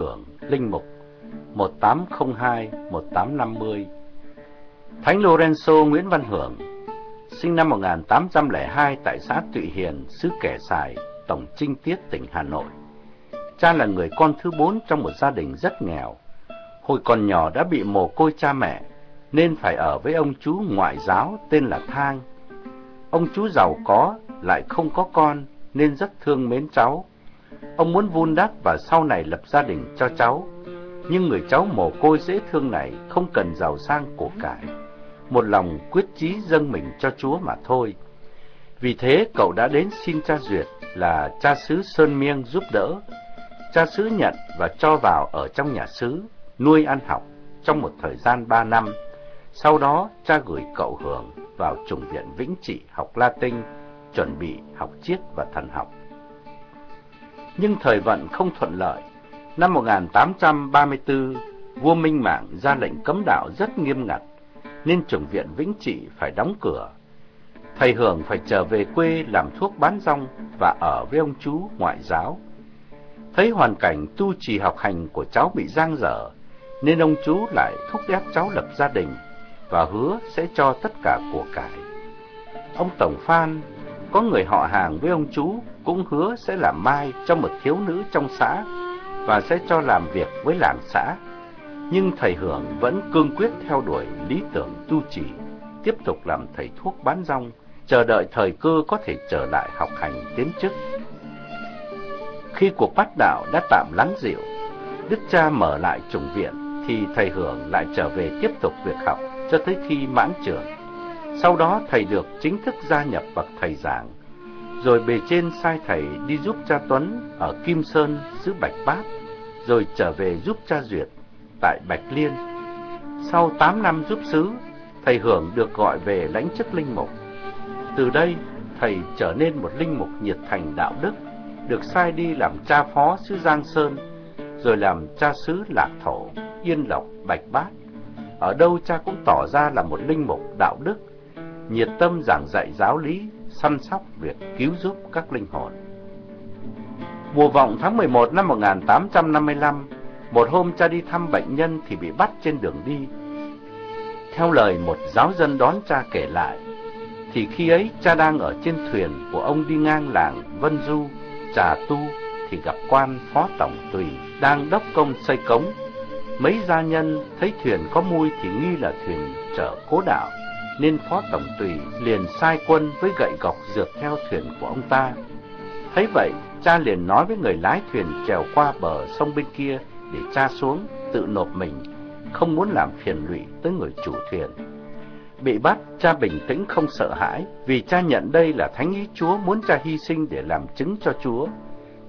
Hưởng, Linh Mục 1802-1850 Thánh Lorenzo Nguyễn Văn Hưởng sinh năm 1802 tại xã Tụy Hiền, xứ Kẻ Sài, Tổng Trinh Tiết, tỉnh Hà Nội. Cha là người con thứ bốn trong một gia đình rất nghèo. Hồi còn nhỏ đã bị mồ côi cha mẹ, nên phải ở với ông chú ngoại giáo tên là Thang. Ông chú giàu có, lại không có con, nên rất thương mến cháu. Ông muốn vun đắp và sau này lập gia đình cho cháu. Nhưng người cháu mồ côi dễ thương này không cần giàu sang của cải. Một lòng quyết chí dâng mình cho Chúa mà thôi. Vì thế cậu đã đến xin cha duyệt là cha xứ Sơn Miêng giúp đỡ. Cha xứ nhận và cho vào ở trong nhà xứ, nuôi ăn học trong một thời gian ba năm. Sau đó cha gửi cậu Hưởng vào trùng viện Vĩnh Trị học Latin, chuẩn bị học triết và thần học nhưng thời vận không thuận lợi. Năm 1834, vua Minh Mạng ra lệnh cấm đạo rất nghiêm ngặt, nên trưởng viện Vĩnh Trị phải đóng cửa. Thầy Hưởng phải trở về quê làm thuốc bán rong và ở với ông chú ngoại giáo. Thấy hoàn cảnh tu trì học hành của cháu bị giang dở, nên ông chú lại thúc ép cháu lập gia đình và hứa sẽ cho tất cả của cải. Ông Tổng Phan có người họ hàng với ông chú cũng hứa sẽ làm mai cho một thiếu nữ trong xã và sẽ cho làm việc với làng xã. Nhưng thầy Hưởng vẫn cương quyết theo đuổi lý tưởng tu trì, tiếp tục làm thầy thuốc bán rong, chờ đợi thời cơ có thể trở lại học hành tiến chức. Khi cuộc bắt đạo đã tạm lắng dịu, Đức cha mở lại trùng viện thì thầy Hưởng lại trở về tiếp tục việc học cho tới khi mãn trường. Sau đó thầy được chính thức gia nhập bậc thầy giảng rồi bề trên sai thầy đi giúp cha Tuấn ở Kim Sơn, xứ Bạch Bát, rồi trở về giúp cha Duyệt tại Bạch Liên. Sau 8 năm giúp xứ, thầy Hưởng được gọi về lãnh chức linh mục. Từ đây, thầy trở nên một linh mục nhiệt thành đạo đức, được sai đi làm cha phó xứ Giang Sơn, rồi làm cha xứ Lạc Thổ, Yên Lộc, Bạch Bát. Ở đâu cha cũng tỏ ra là một linh mục đạo đức, nhiệt tâm giảng dạy giáo lý, săn sóc việc cứu giúp các linh hồn. Mùa vọng tháng 11 năm 1855, một hôm cha đi thăm bệnh nhân thì bị bắt trên đường đi. Theo lời một giáo dân đón cha kể lại, thì khi ấy cha đang ở trên thuyền của ông đi ngang làng Vân Du, Trà Tu, thì gặp quan phó tổng tùy đang đốc công xây cống. Mấy gia nhân thấy thuyền có mui thì nghi là thuyền chở cố đạo nên phó tổng tùy liền sai quân với gậy gọc dược theo thuyền của ông ta. Thấy vậy, cha liền nói với người lái thuyền trèo qua bờ sông bên kia để cha xuống tự nộp mình, không muốn làm phiền lụy tới người chủ thuyền. Bị bắt, cha bình tĩnh không sợ hãi, vì cha nhận đây là thánh ý Chúa muốn cha hy sinh để làm chứng cho Chúa.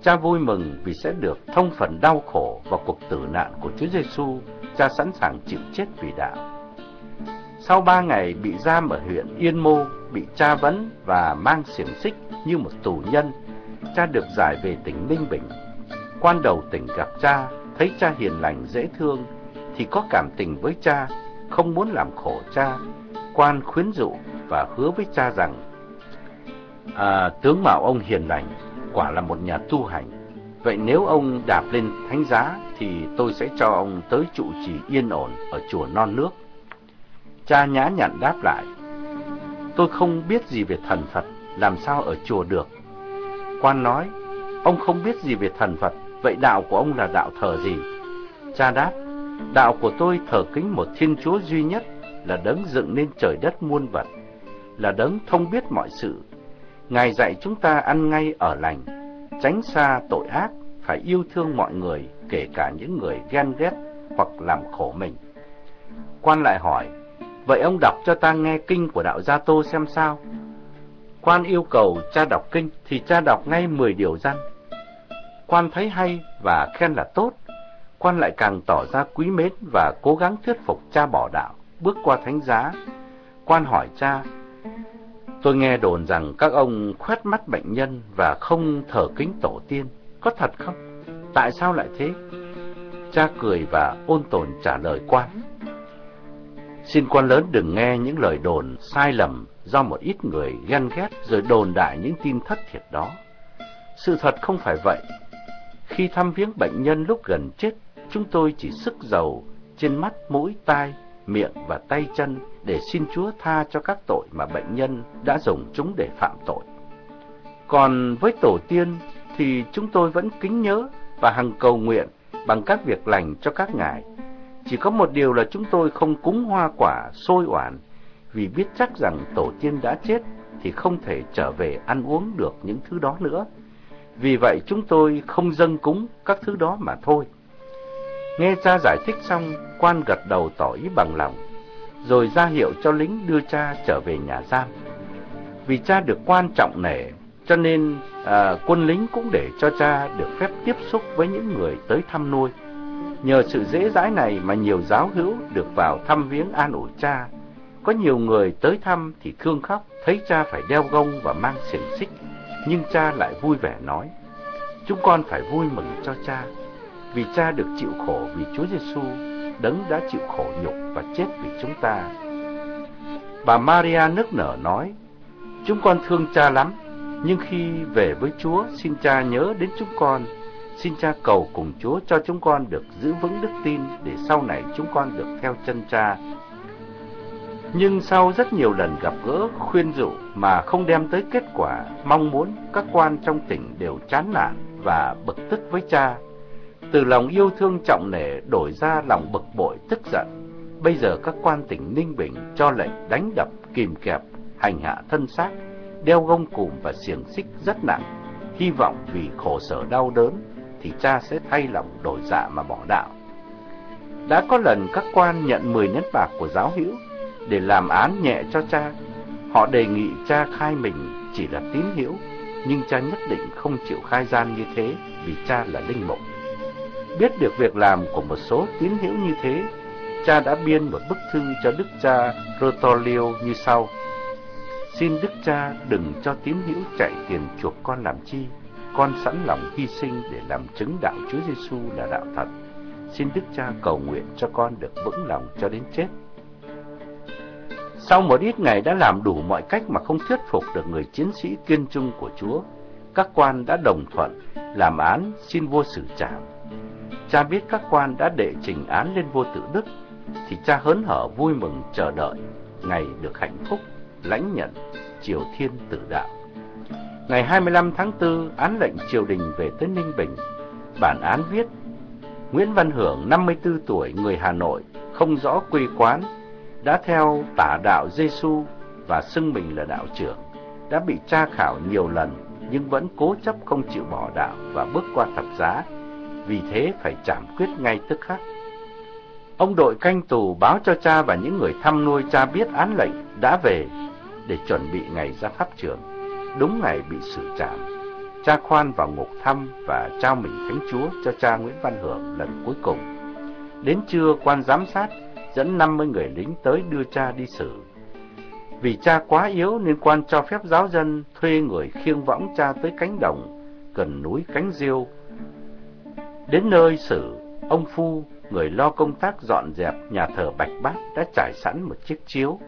Cha vui mừng vì sẽ được thông phần đau khổ và cuộc tử nạn của Chúa Giêsu. Cha sẵn sàng chịu chết vì đạo. Sau ba ngày bị giam ở huyện Yên Mô, bị tra vấn và mang xiềng xích như một tù nhân, cha được giải về tỉnh Ninh Bình. Quan đầu tỉnh gặp cha, thấy cha hiền lành dễ thương, thì có cảm tình với cha, không muốn làm khổ cha. Quan khuyến dụ và hứa với cha rằng, à, tướng mạo ông hiền lành, quả là một nhà tu hành. Vậy nếu ông đạp lên thánh giá, thì tôi sẽ cho ông tới trụ trì yên ổn ở chùa Non Nước Cha nhã nhặn đáp lại, tôi không biết gì về thần Phật, làm sao ở chùa được. Quan nói, ông không biết gì về thần Phật, vậy đạo của ông là đạo thờ gì? Cha đáp, đạo của tôi thờ kính một thiên chúa duy nhất, là đấng dựng nên trời đất muôn vật, là đấng thông biết mọi sự. Ngài dạy chúng ta ăn ngay ở lành, tránh xa tội ác, phải yêu thương mọi người, kể cả những người ghen ghét hoặc làm khổ mình. Quan lại hỏi, Vậy ông đọc cho ta nghe kinh của đạo Gia Tô xem sao. Quan yêu cầu cha đọc kinh thì cha đọc ngay 10 điều răn. Quan thấy hay và khen là tốt. Quan lại càng tỏ ra quý mến và cố gắng thuyết phục cha bỏ đạo, bước qua thánh giá. Quan hỏi cha, tôi nghe đồn rằng các ông khoét mắt bệnh nhân và không thờ kính tổ tiên, có thật không? Tại sao lại thế? Cha cười và ôn tồn trả lời quan. Xin quan lớn đừng nghe những lời đồn sai lầm do một ít người ghen ghét rồi đồn đại những tin thất thiệt đó. Sự thật không phải vậy. Khi thăm viếng bệnh nhân lúc gần chết, chúng tôi chỉ sức dầu trên mắt, mũi, tai, miệng và tay chân để xin Chúa tha cho các tội mà bệnh nhân đã dùng chúng để phạm tội. Còn với tổ tiên thì chúng tôi vẫn kính nhớ và hằng cầu nguyện bằng các việc lành cho các ngài. Chỉ có một điều là chúng tôi không cúng hoa quả sôi oản vì biết chắc rằng tổ tiên đã chết thì không thể trở về ăn uống được những thứ đó nữa. Vì vậy chúng tôi không dâng cúng các thứ đó mà thôi. Nghe cha giải thích xong, quan gật đầu tỏ ý bằng lòng, rồi ra hiệu cho lính đưa cha trở về nhà giam. Vì cha được quan trọng nể, cho nên à, quân lính cũng để cho cha được phép tiếp xúc với những người tới thăm nuôi. Nhờ sự dễ dãi này mà nhiều giáo hữu được vào thăm viếng an ủi cha. Có nhiều người tới thăm thì thương khóc, thấy cha phải đeo gông và mang xiềng xích, nhưng cha lại vui vẻ nói: "Chúng con phải vui mừng cho cha, vì cha được chịu khổ vì Chúa Giêsu, đấng đã chịu khổ nhục và chết vì chúng ta." Bà Maria nức nở nói: "Chúng con thương cha lắm, nhưng khi về với Chúa, xin cha nhớ đến chúng con." Xin cha cầu cùng Chúa cho chúng con được giữ vững đức tin để sau này chúng con được theo chân cha nhưng sau rất nhiều lần gặp gỡ, khuyên dụ mà không đem tới kết quả mong muốn, các quan trong tỉnh đều chán nản và bực tức với cha. Từ lòng yêu thương trọng nể đổi ra lòng bực bội tức giận. Bây giờ các quan tỉnh Ninh Bình cho lệnh đánh đập, kìm kẹp, hành hạ thân xác, đeo gông cùm và xiềng xích rất nặng. Hy vọng vì khổ sở đau đớn thì cha sẽ thay lòng đổi dạ mà bỏ đạo. Đã có lần các quan nhận 10 nén bạc của giáo hữu để làm án nhẹ cho cha. Họ đề nghị cha khai mình chỉ là tín hữu, nhưng cha nhất định không chịu khai gian như thế vì cha là linh mục. Biết được việc làm của một số tín hữu như thế, cha đã biên một bức thư cho đức cha Rotolio như sau. Xin đức cha đừng cho tín hữu chạy tiền chuộc con làm chi, con sẵn lòng hy sinh để làm chứng đạo Chúa Giêsu là đạo thật. Xin đức cha cầu nguyện cho con được vững lòng cho đến chết. Sau một ít ngày đã làm đủ mọi cách mà không thuyết phục được người chiến sĩ kiên trung của Chúa, các quan đã đồng thuận làm án xin vua xử trảm. Cha biết các quan đã đệ trình án lên vua tự đức, thì cha hớn hở vui mừng chờ đợi ngày được hạnh phúc lãnh nhận triều thiên tử đạo. Ngày 25 tháng 4, án lệnh triều đình về tới Ninh Bình. Bản án viết: Nguyễn Văn Hưởng, 54 tuổi, người Hà Nội, không rõ quê quán, đã theo tả đạo Giêsu và xưng mình là đạo trưởng, đã bị tra khảo nhiều lần nhưng vẫn cố chấp không chịu bỏ đạo và bước qua thập giá, vì thế phải trảm quyết ngay tức khắc. Ông đội canh tù báo cho cha và những người thăm nuôi cha biết án lệnh đã về để chuẩn bị ngày ra pháp trường, đúng ngày bị xử trảm. Cha khoan vào ngục thăm và trao mình thánh chúa cho cha Nguyễn Văn Hưởng lần cuối cùng. Đến trưa quan giám sát dẫn 50 người lính tới đưa cha đi xử. Vì cha quá yếu nên quan cho phép giáo dân thuê người khiêng võng cha tới cánh đồng, gần núi cánh diêu. Đến nơi xử, ông Phu, người lo công tác dọn dẹp nhà thờ Bạch Bát đã trải sẵn một chiếc chiếu.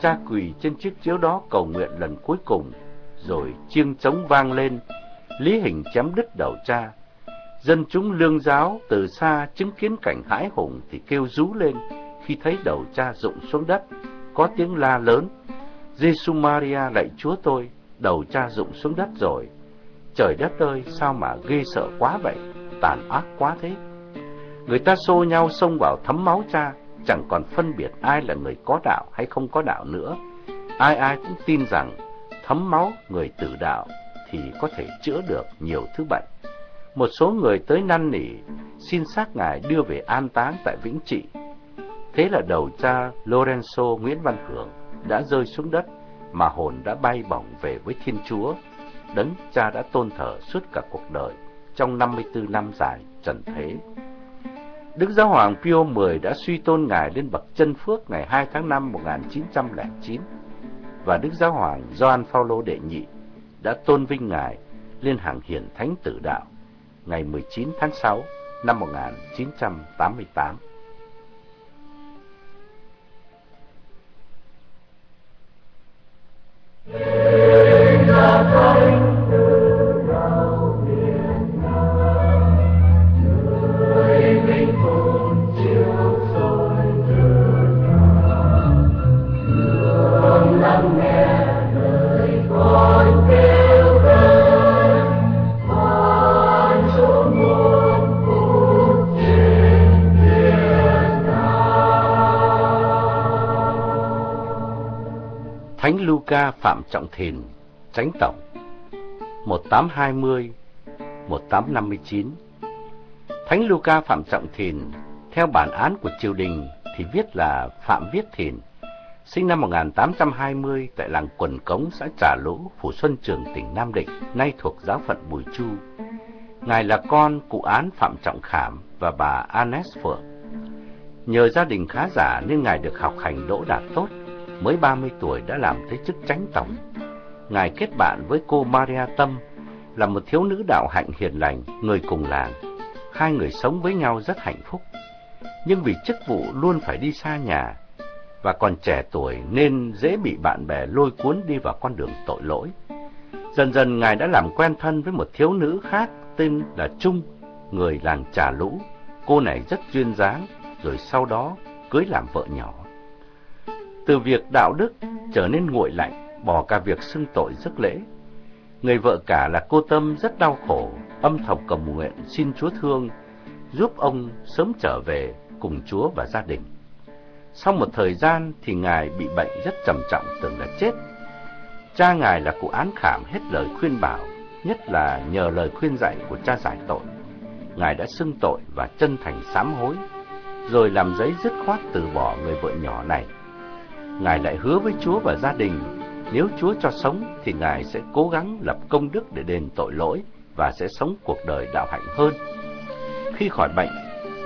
Cha quỳ trên chiếc chiếu đó cầu nguyện lần cuối cùng, rồi chiêng trống vang lên, lý hình chém đứt đầu cha. Dân chúng lương giáo từ xa chứng kiến cảnh hãi hùng thì kêu rú lên, khi thấy đầu cha rụng xuống đất, có tiếng la lớn, Giêsu Maria lạy Chúa tôi, đầu cha rụng xuống đất rồi. Trời đất ơi, sao mà ghê sợ quá vậy, tàn ác quá thế. Người ta xô nhau xông vào thấm máu cha, chẳng còn phân biệt ai là người có đạo hay không có đạo nữa. Ai ai cũng tin rằng thấm máu người tử đạo thì có thể chữa được nhiều thứ bệnh. Một số người tới năn nỉ xin xác ngài đưa về an táng tại Vĩnh Trị Thế là đầu cha Lorenzo Nguyễn Văn Hưởng đã rơi xuống đất, mà hồn đã bay bổng về với Thiên Chúa, đấng cha đã tôn thờ suốt cả cuộc đời trong 54 năm dài trần thế. Đức Giáo hoàng Pio X đã suy tôn ngài lên bậc chân phước ngày 2 tháng 5 1909 và Đức Giáo hoàng Gioan Phaolô đệ nhị đã tôn vinh ngài lên hàng hiển thánh tử đạo ngày 19 tháng 6 năm 1988. Ca Phạm Trọng Thìn, tránh Tổng 1820-1859 Thánh Luca Phạm Trọng Thìn, theo bản án của triều đình thì viết là Phạm Viết Thìn, sinh năm 1820 tại làng Quần Cống, xã Trà Lũ, Phủ Xuân Trường, tỉnh Nam Định, nay thuộc giáo phận Bùi Chu. Ngài là con cụ án Phạm Trọng Khảm và bà Anes Phượng. Nhờ gia đình khá giả nên Ngài được học hành đỗ đạt tốt, mới 30 tuổi đã làm tới chức chánh tổng. Ngài kết bạn với cô Maria Tâm, là một thiếu nữ đạo hạnh hiền lành, người cùng làng. Hai người sống với nhau rất hạnh phúc. Nhưng vì chức vụ luôn phải đi xa nhà, và còn trẻ tuổi nên dễ bị bạn bè lôi cuốn đi vào con đường tội lỗi. Dần dần Ngài đã làm quen thân với một thiếu nữ khác tên là Trung, người làng Trà Lũ. Cô này rất duyên dáng, rồi sau đó cưới làm vợ nhỏ. Từ việc đạo đức trở nên nguội lạnh, bỏ cả việc xưng tội rước lễ. Người vợ cả là cô Tâm rất đau khổ, âm thầm cầu nguyện xin Chúa thương, giúp ông sớm trở về cùng Chúa và gia đình. Sau một thời gian thì Ngài bị bệnh rất trầm trọng tưởng là chết. Cha Ngài là cụ án khảm hết lời khuyên bảo, nhất là nhờ lời khuyên dạy của cha giải tội. Ngài đã xưng tội và chân thành sám hối, rồi làm giấy dứt khoát từ bỏ người vợ nhỏ này. Ngài lại hứa với Chúa và gia đình, nếu Chúa cho sống thì Ngài sẽ cố gắng lập công đức để đền tội lỗi và sẽ sống cuộc đời đạo hạnh hơn. Khi khỏi bệnh,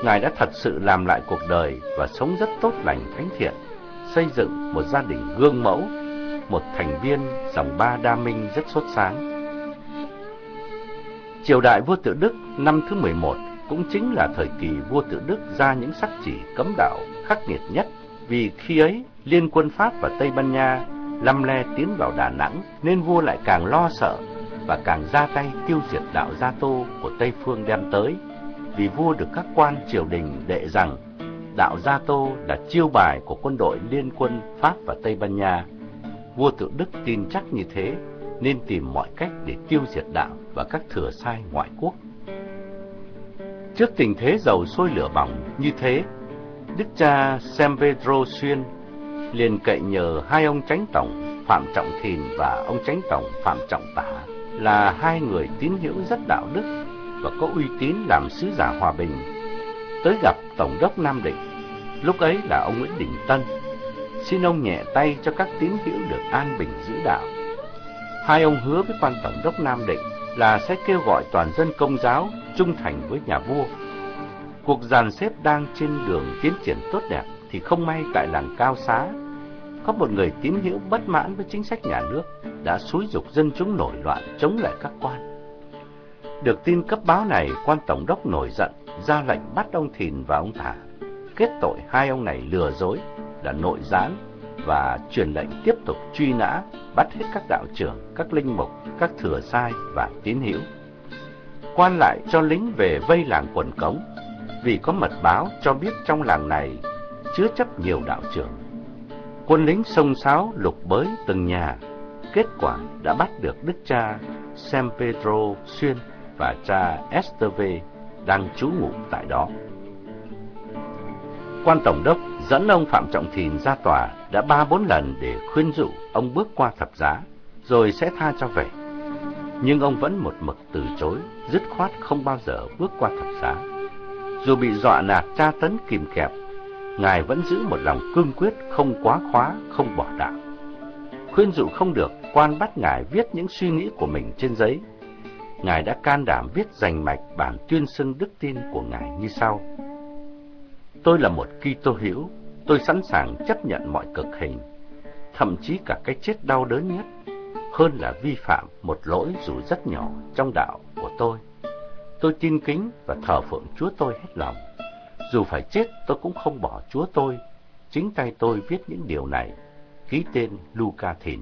Ngài đã thật sự làm lại cuộc đời và sống rất tốt lành thánh thiện, xây dựng một gia đình gương mẫu, một thành viên dòng ba đa minh rất xuất sáng. Triều đại vua Tự Đức năm thứ 11 cũng chính là thời kỳ vua Tự Đức ra những sắc chỉ cấm đạo khắc nghiệt nhất, vì khi ấy liên quân Pháp và Tây Ban Nha lăm le tiến vào Đà Nẵng nên vua lại càng lo sợ và càng ra tay tiêu diệt đạo Gia Tô của Tây phương đem tới vì vua được các quan triều đình đệ rằng đạo Gia Tô là chiêu bài của quân đội liên quân Pháp và Tây Ban Nha. Vua tự Đức tin chắc như thế nên tìm mọi cách để tiêu diệt đạo và các thừa sai ngoại quốc. Trước tình thế dầu sôi lửa bỏng như thế, Đức cha xem Pedro Xuyên liền cậy nhờ hai ông chánh tổng Phạm Trọng Thìn và ông chánh tổng Phạm Trọng Tả là hai người tín hữu rất đạo đức và có uy tín làm sứ giả hòa bình, tới gặp Tổng đốc Nam Định, lúc ấy là ông Nguyễn Đình Tân, xin ông nhẹ tay cho các tín hữu được an bình giữ đạo. Hai ông hứa với quan Tổng đốc Nam Định là sẽ kêu gọi toàn dân công giáo trung thành với nhà vua. Cuộc dàn xếp đang trên đường tiến triển tốt đẹp thì không may tại làng Cao Xá, có một người tín hữu bất mãn với chính sách nhà nước đã xúi dục dân chúng nổi loạn chống lại các quan. Được tin cấp báo này, quan tổng đốc nổi giận, ra lệnh bắt ông Thìn và ông Thả. Kết tội hai ông này lừa dối, là nội gián và truyền lệnh tiếp tục truy nã, bắt hết các đạo trưởng, các linh mục, các thừa sai và tín hữu. Quan lại cho lính về vây làng quần cống, vì có mật báo cho biết trong làng này chứa chấp nhiều đạo trưởng. Quân lính sông sáo lục bới từng nhà, kết quả đã bắt được đức cha San Pedro Xuyên và cha Esteve đang trú ngụ tại đó. Quan Tổng đốc dẫn ông Phạm Trọng Thìn ra tòa đã ba bốn lần để khuyên dụ ông bước qua thập giá, rồi sẽ tha cho về. Nhưng ông vẫn một mực từ chối, dứt khoát không bao giờ bước qua thập giá. Dù bị dọa nạt tra tấn kìm kẹp, Ngài vẫn giữ một lòng cương quyết không quá khóa, không bỏ đạo. Khuyên dụ không được, quan bắt Ngài viết những suy nghĩ của mình trên giấy Ngài đã can đảm viết dành mạch bản tuyên xưng đức tin của Ngài như sau. Tôi là một Kitô hữu, tôi sẵn sàng chấp nhận mọi cực hình, thậm chí cả cái chết đau đớn nhất, hơn là vi phạm một lỗi dù rất nhỏ trong đạo của tôi. Tôi tin kính và thờ phượng Chúa tôi hết lòng. Dù phải chết tôi cũng không bỏ Chúa tôi. Chính tay tôi viết những điều này. Ký tên Luca Thìn.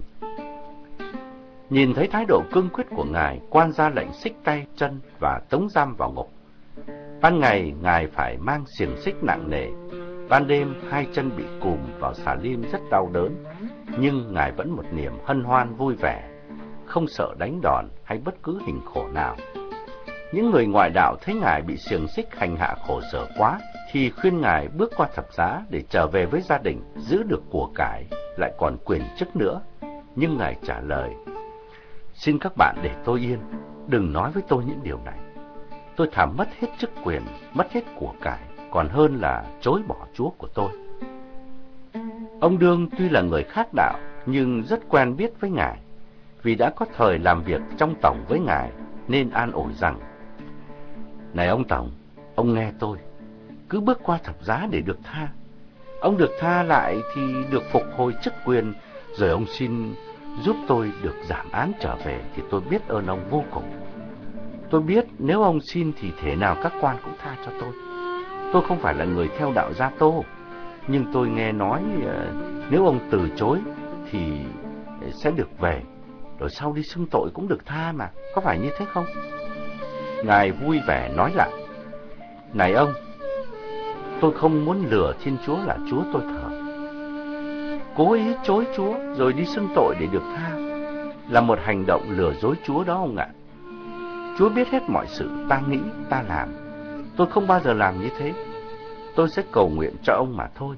Nhìn thấy thái độ cương quyết của ngài, quan ra lệnh xích tay chân và tống giam vào ngục. Ban ngày, ngài phải mang xiềng xích nặng nề. Ban đêm, hai chân bị cùm vào xà lim rất đau đớn, nhưng ngài vẫn một niềm hân hoan vui vẻ, không sợ đánh đòn hay bất cứ hình khổ nào. Những người ngoại đạo thấy ngài bị xiềng xích hành hạ khổ sở quá, thì khuyên ngài bước qua thập giá để trở về với gia đình, giữ được của cải, lại còn quyền chức nữa nhưng Ngài trả lời, Xin các bạn để tôi yên, đừng nói với tôi những điều này. Tôi thảm mất hết chức quyền, mất hết của cải, còn hơn là chối bỏ Chúa của tôi. Ông Đương tuy là người khác đạo, nhưng rất quen biết với Ngài, vì đã có thời làm việc trong tổng với Ngài, nên an ủi rằng, này ông Tổng, ông nghe tôi, cứ bước qua thập giá để được tha. Ông được tha lại thì được phục hồi chức quyền, rồi ông xin giúp tôi được giảm án trở về thì tôi biết ơn ông vô cùng. Tôi biết nếu ông xin thì thể nào các quan cũng tha cho tôi. Tôi không phải là người theo đạo Gia Tô, nhưng tôi nghe nói ờ, nếu ông từ chối thì sẽ được về, rồi sau đi xưng tội cũng được tha mà, có phải như thế không? Ngài vui vẻ nói lại, Này ông, tôi không muốn lừa Thiên Chúa là Chúa tôi thờ. Cố ý chối Chúa rồi đi xưng tội để được tha là một hành động lừa dối Chúa đó ông ạ. Chúa biết hết mọi sự ta nghĩ, ta làm. Tôi không bao giờ làm như thế. Tôi sẽ cầu nguyện cho ông mà thôi.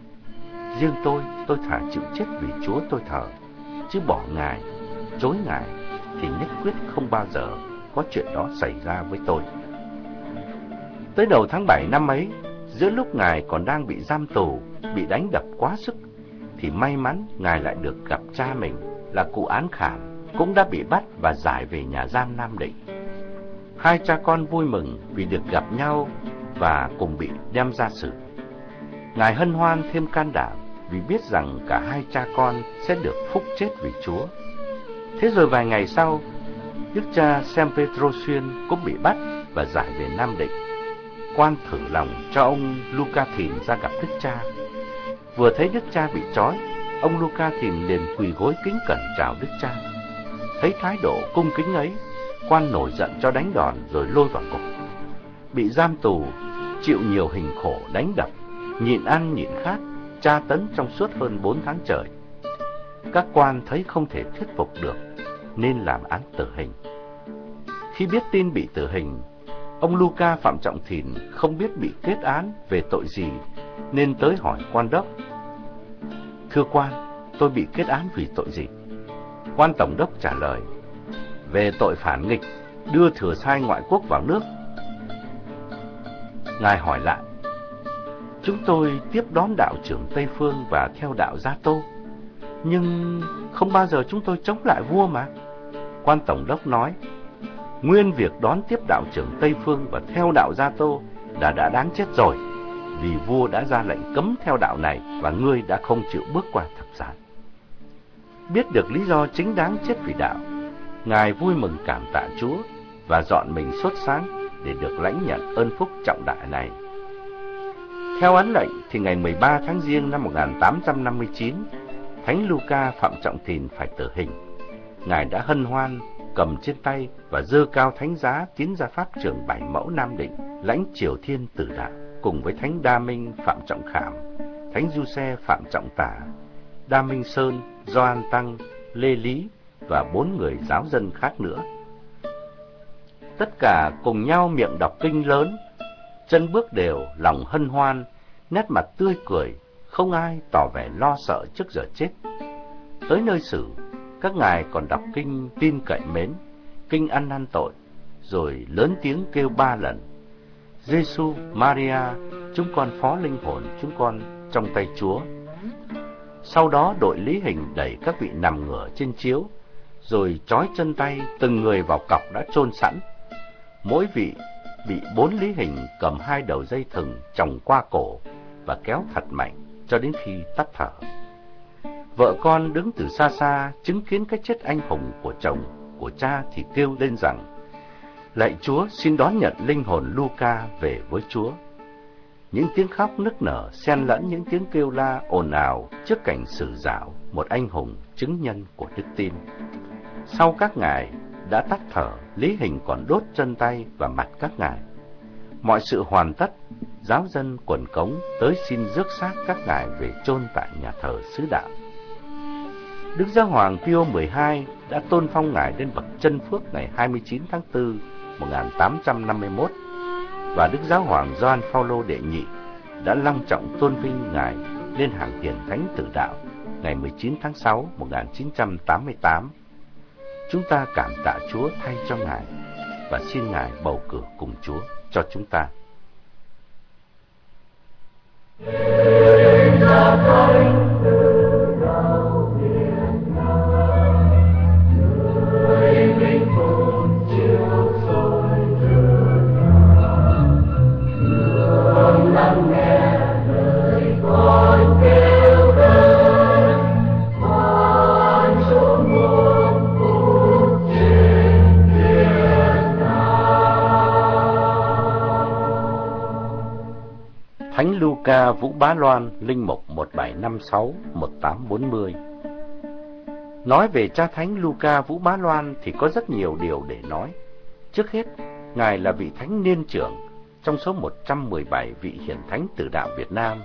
Riêng tôi, tôi thả chịu chết vì Chúa tôi thờ. Chứ bỏ Ngài, chối Ngài, thì nhất quyết không bao giờ có chuyện đó xảy ra với tôi. Tới đầu tháng 7 năm ấy, giữa lúc Ngài còn đang bị giam tù, bị đánh đập quá sức, thì may mắn Ngài lại được gặp cha mình là cụ án khảm, cũng đã bị bắt và giải về nhà giam Nam Định. Hai cha con vui mừng vì được gặp nhau và cùng bị đem ra xử. Ngài hân hoan thêm can đảm vì biết rằng cả hai cha con sẽ được phúc chết vì Chúa. Thế rồi vài ngày sau, Đức cha Sem Pedro Xuyên cũng bị bắt và giải về Nam Định. Quan thử lòng cho ông Luca Thìn ra gặp Đức cha. Vừa thấy Đức cha bị trói, ông Luca Thìn liền quỳ gối kính cẩn chào Đức cha. Thấy thái độ cung kính ấy, quan nổi giận cho đánh đòn rồi lôi vào cục. Bị giam tù, chịu nhiều hình khổ đánh đập, nhịn ăn nhịn khát, tra tấn trong suốt hơn bốn tháng trời. Các quan thấy không thể thuyết phục được, nên làm án tử hình. Khi biết tin bị tử hình, ông Luca Phạm Trọng Thìn không biết bị kết án về tội gì, nên tới hỏi quan đốc. Thưa quan, tôi bị kết án vì tội gì? Quan tổng đốc trả lời, về tội phản nghịch, đưa thừa sai ngoại quốc vào nước. Ngài hỏi lại, chúng tôi tiếp đón đạo trưởng Tây Phương và theo đạo Gia Tô, nhưng không bao giờ chúng tôi chống lại vua mà. Quan tổng đốc nói, nguyên việc đón tiếp đạo trưởng Tây Phương và theo đạo Gia Tô đã đã đáng chết rồi, vì vua đã ra lệnh cấm theo đạo này và ngươi đã không chịu bước qua thập giản. Biết được lý do chính đáng chết vì đạo, Ngài vui mừng cảm tạ Chúa và dọn mình xuất sáng để được lãnh nhận ơn phúc trọng đại này. Theo án lệnh thì ngày 13 tháng Giêng năm 1859, Thánh Luca Phạm Trọng Thìn phải tử hình. Ngài đã hân hoan, cầm trên tay và dơ cao thánh giá tiến ra pháp trường Bảy Mẫu Nam Định, lãnh triều thiên tử đạo, cùng với Thánh Đa Minh Phạm Trọng Khảm, Thánh Du Xe Phạm Trọng Tả, Đa Minh Sơn, Doan Tăng, Lê Lý và bốn người giáo dân khác nữa. Tất cả cùng nhau miệng đọc kinh lớn, chân bước đều, lòng hân hoan, nét mặt tươi cười, không ai tỏ vẻ lo sợ trước giờ chết. Tới nơi xử, các ngài còn đọc kinh tin cậy mến, kinh ăn năn tội, rồi lớn tiếng kêu ba lần. Giêsu, Maria, chúng con phó linh hồn chúng con trong tay Chúa. Sau đó đội lý hình đẩy các vị nằm ngửa trên chiếu, rồi trói chân tay từng người vào cọc đã chôn sẵn. Mỗi vị bị bốn lý hình cầm hai đầu dây thừng chồng qua cổ và kéo thật mạnh cho đến khi tắt thở. Vợ con đứng từ xa xa chứng kiến cái chết anh hùng của chồng, của cha thì kêu lên rằng Lạy Chúa xin đón nhận linh hồn Luca về với Chúa. Những tiếng khóc nức nở xen lẫn những tiếng kêu la ồn ào trước cảnh xử dạo một anh hùng chứng nhân của đức tin. Sau các ngài đã tắt thở, Lý Hình còn đốt chân tay và mặt các ngài. Mọi sự hoàn tất, giáo dân quần cống tới xin rước xác các ngài về chôn tại nhà thờ xứ đạo. Đức Giáo Hoàng Pio XII đã tôn phong ngài lên bậc chân phước ngày 29 tháng 4 1851 và Đức Giáo Hoàng Gioan Phaolô đệ nhị đã long trọng tôn vinh ngài lên hàng tiền thánh tử đạo ngày 19 tháng 6 1988. Chúng ta cảm tạ Chúa thay cho Ngài và xin Ngài bầu cử cùng Chúa cho chúng ta. Thánh Vũ Bá Loan, Linh Mục 1756-1840 Nói về cha Thánh Luca Vũ Bá Loan thì có rất nhiều điều để nói. Trước hết, Ngài là vị Thánh Niên trưởng trong số 117 vị hiền thánh tử đạo Việt Nam.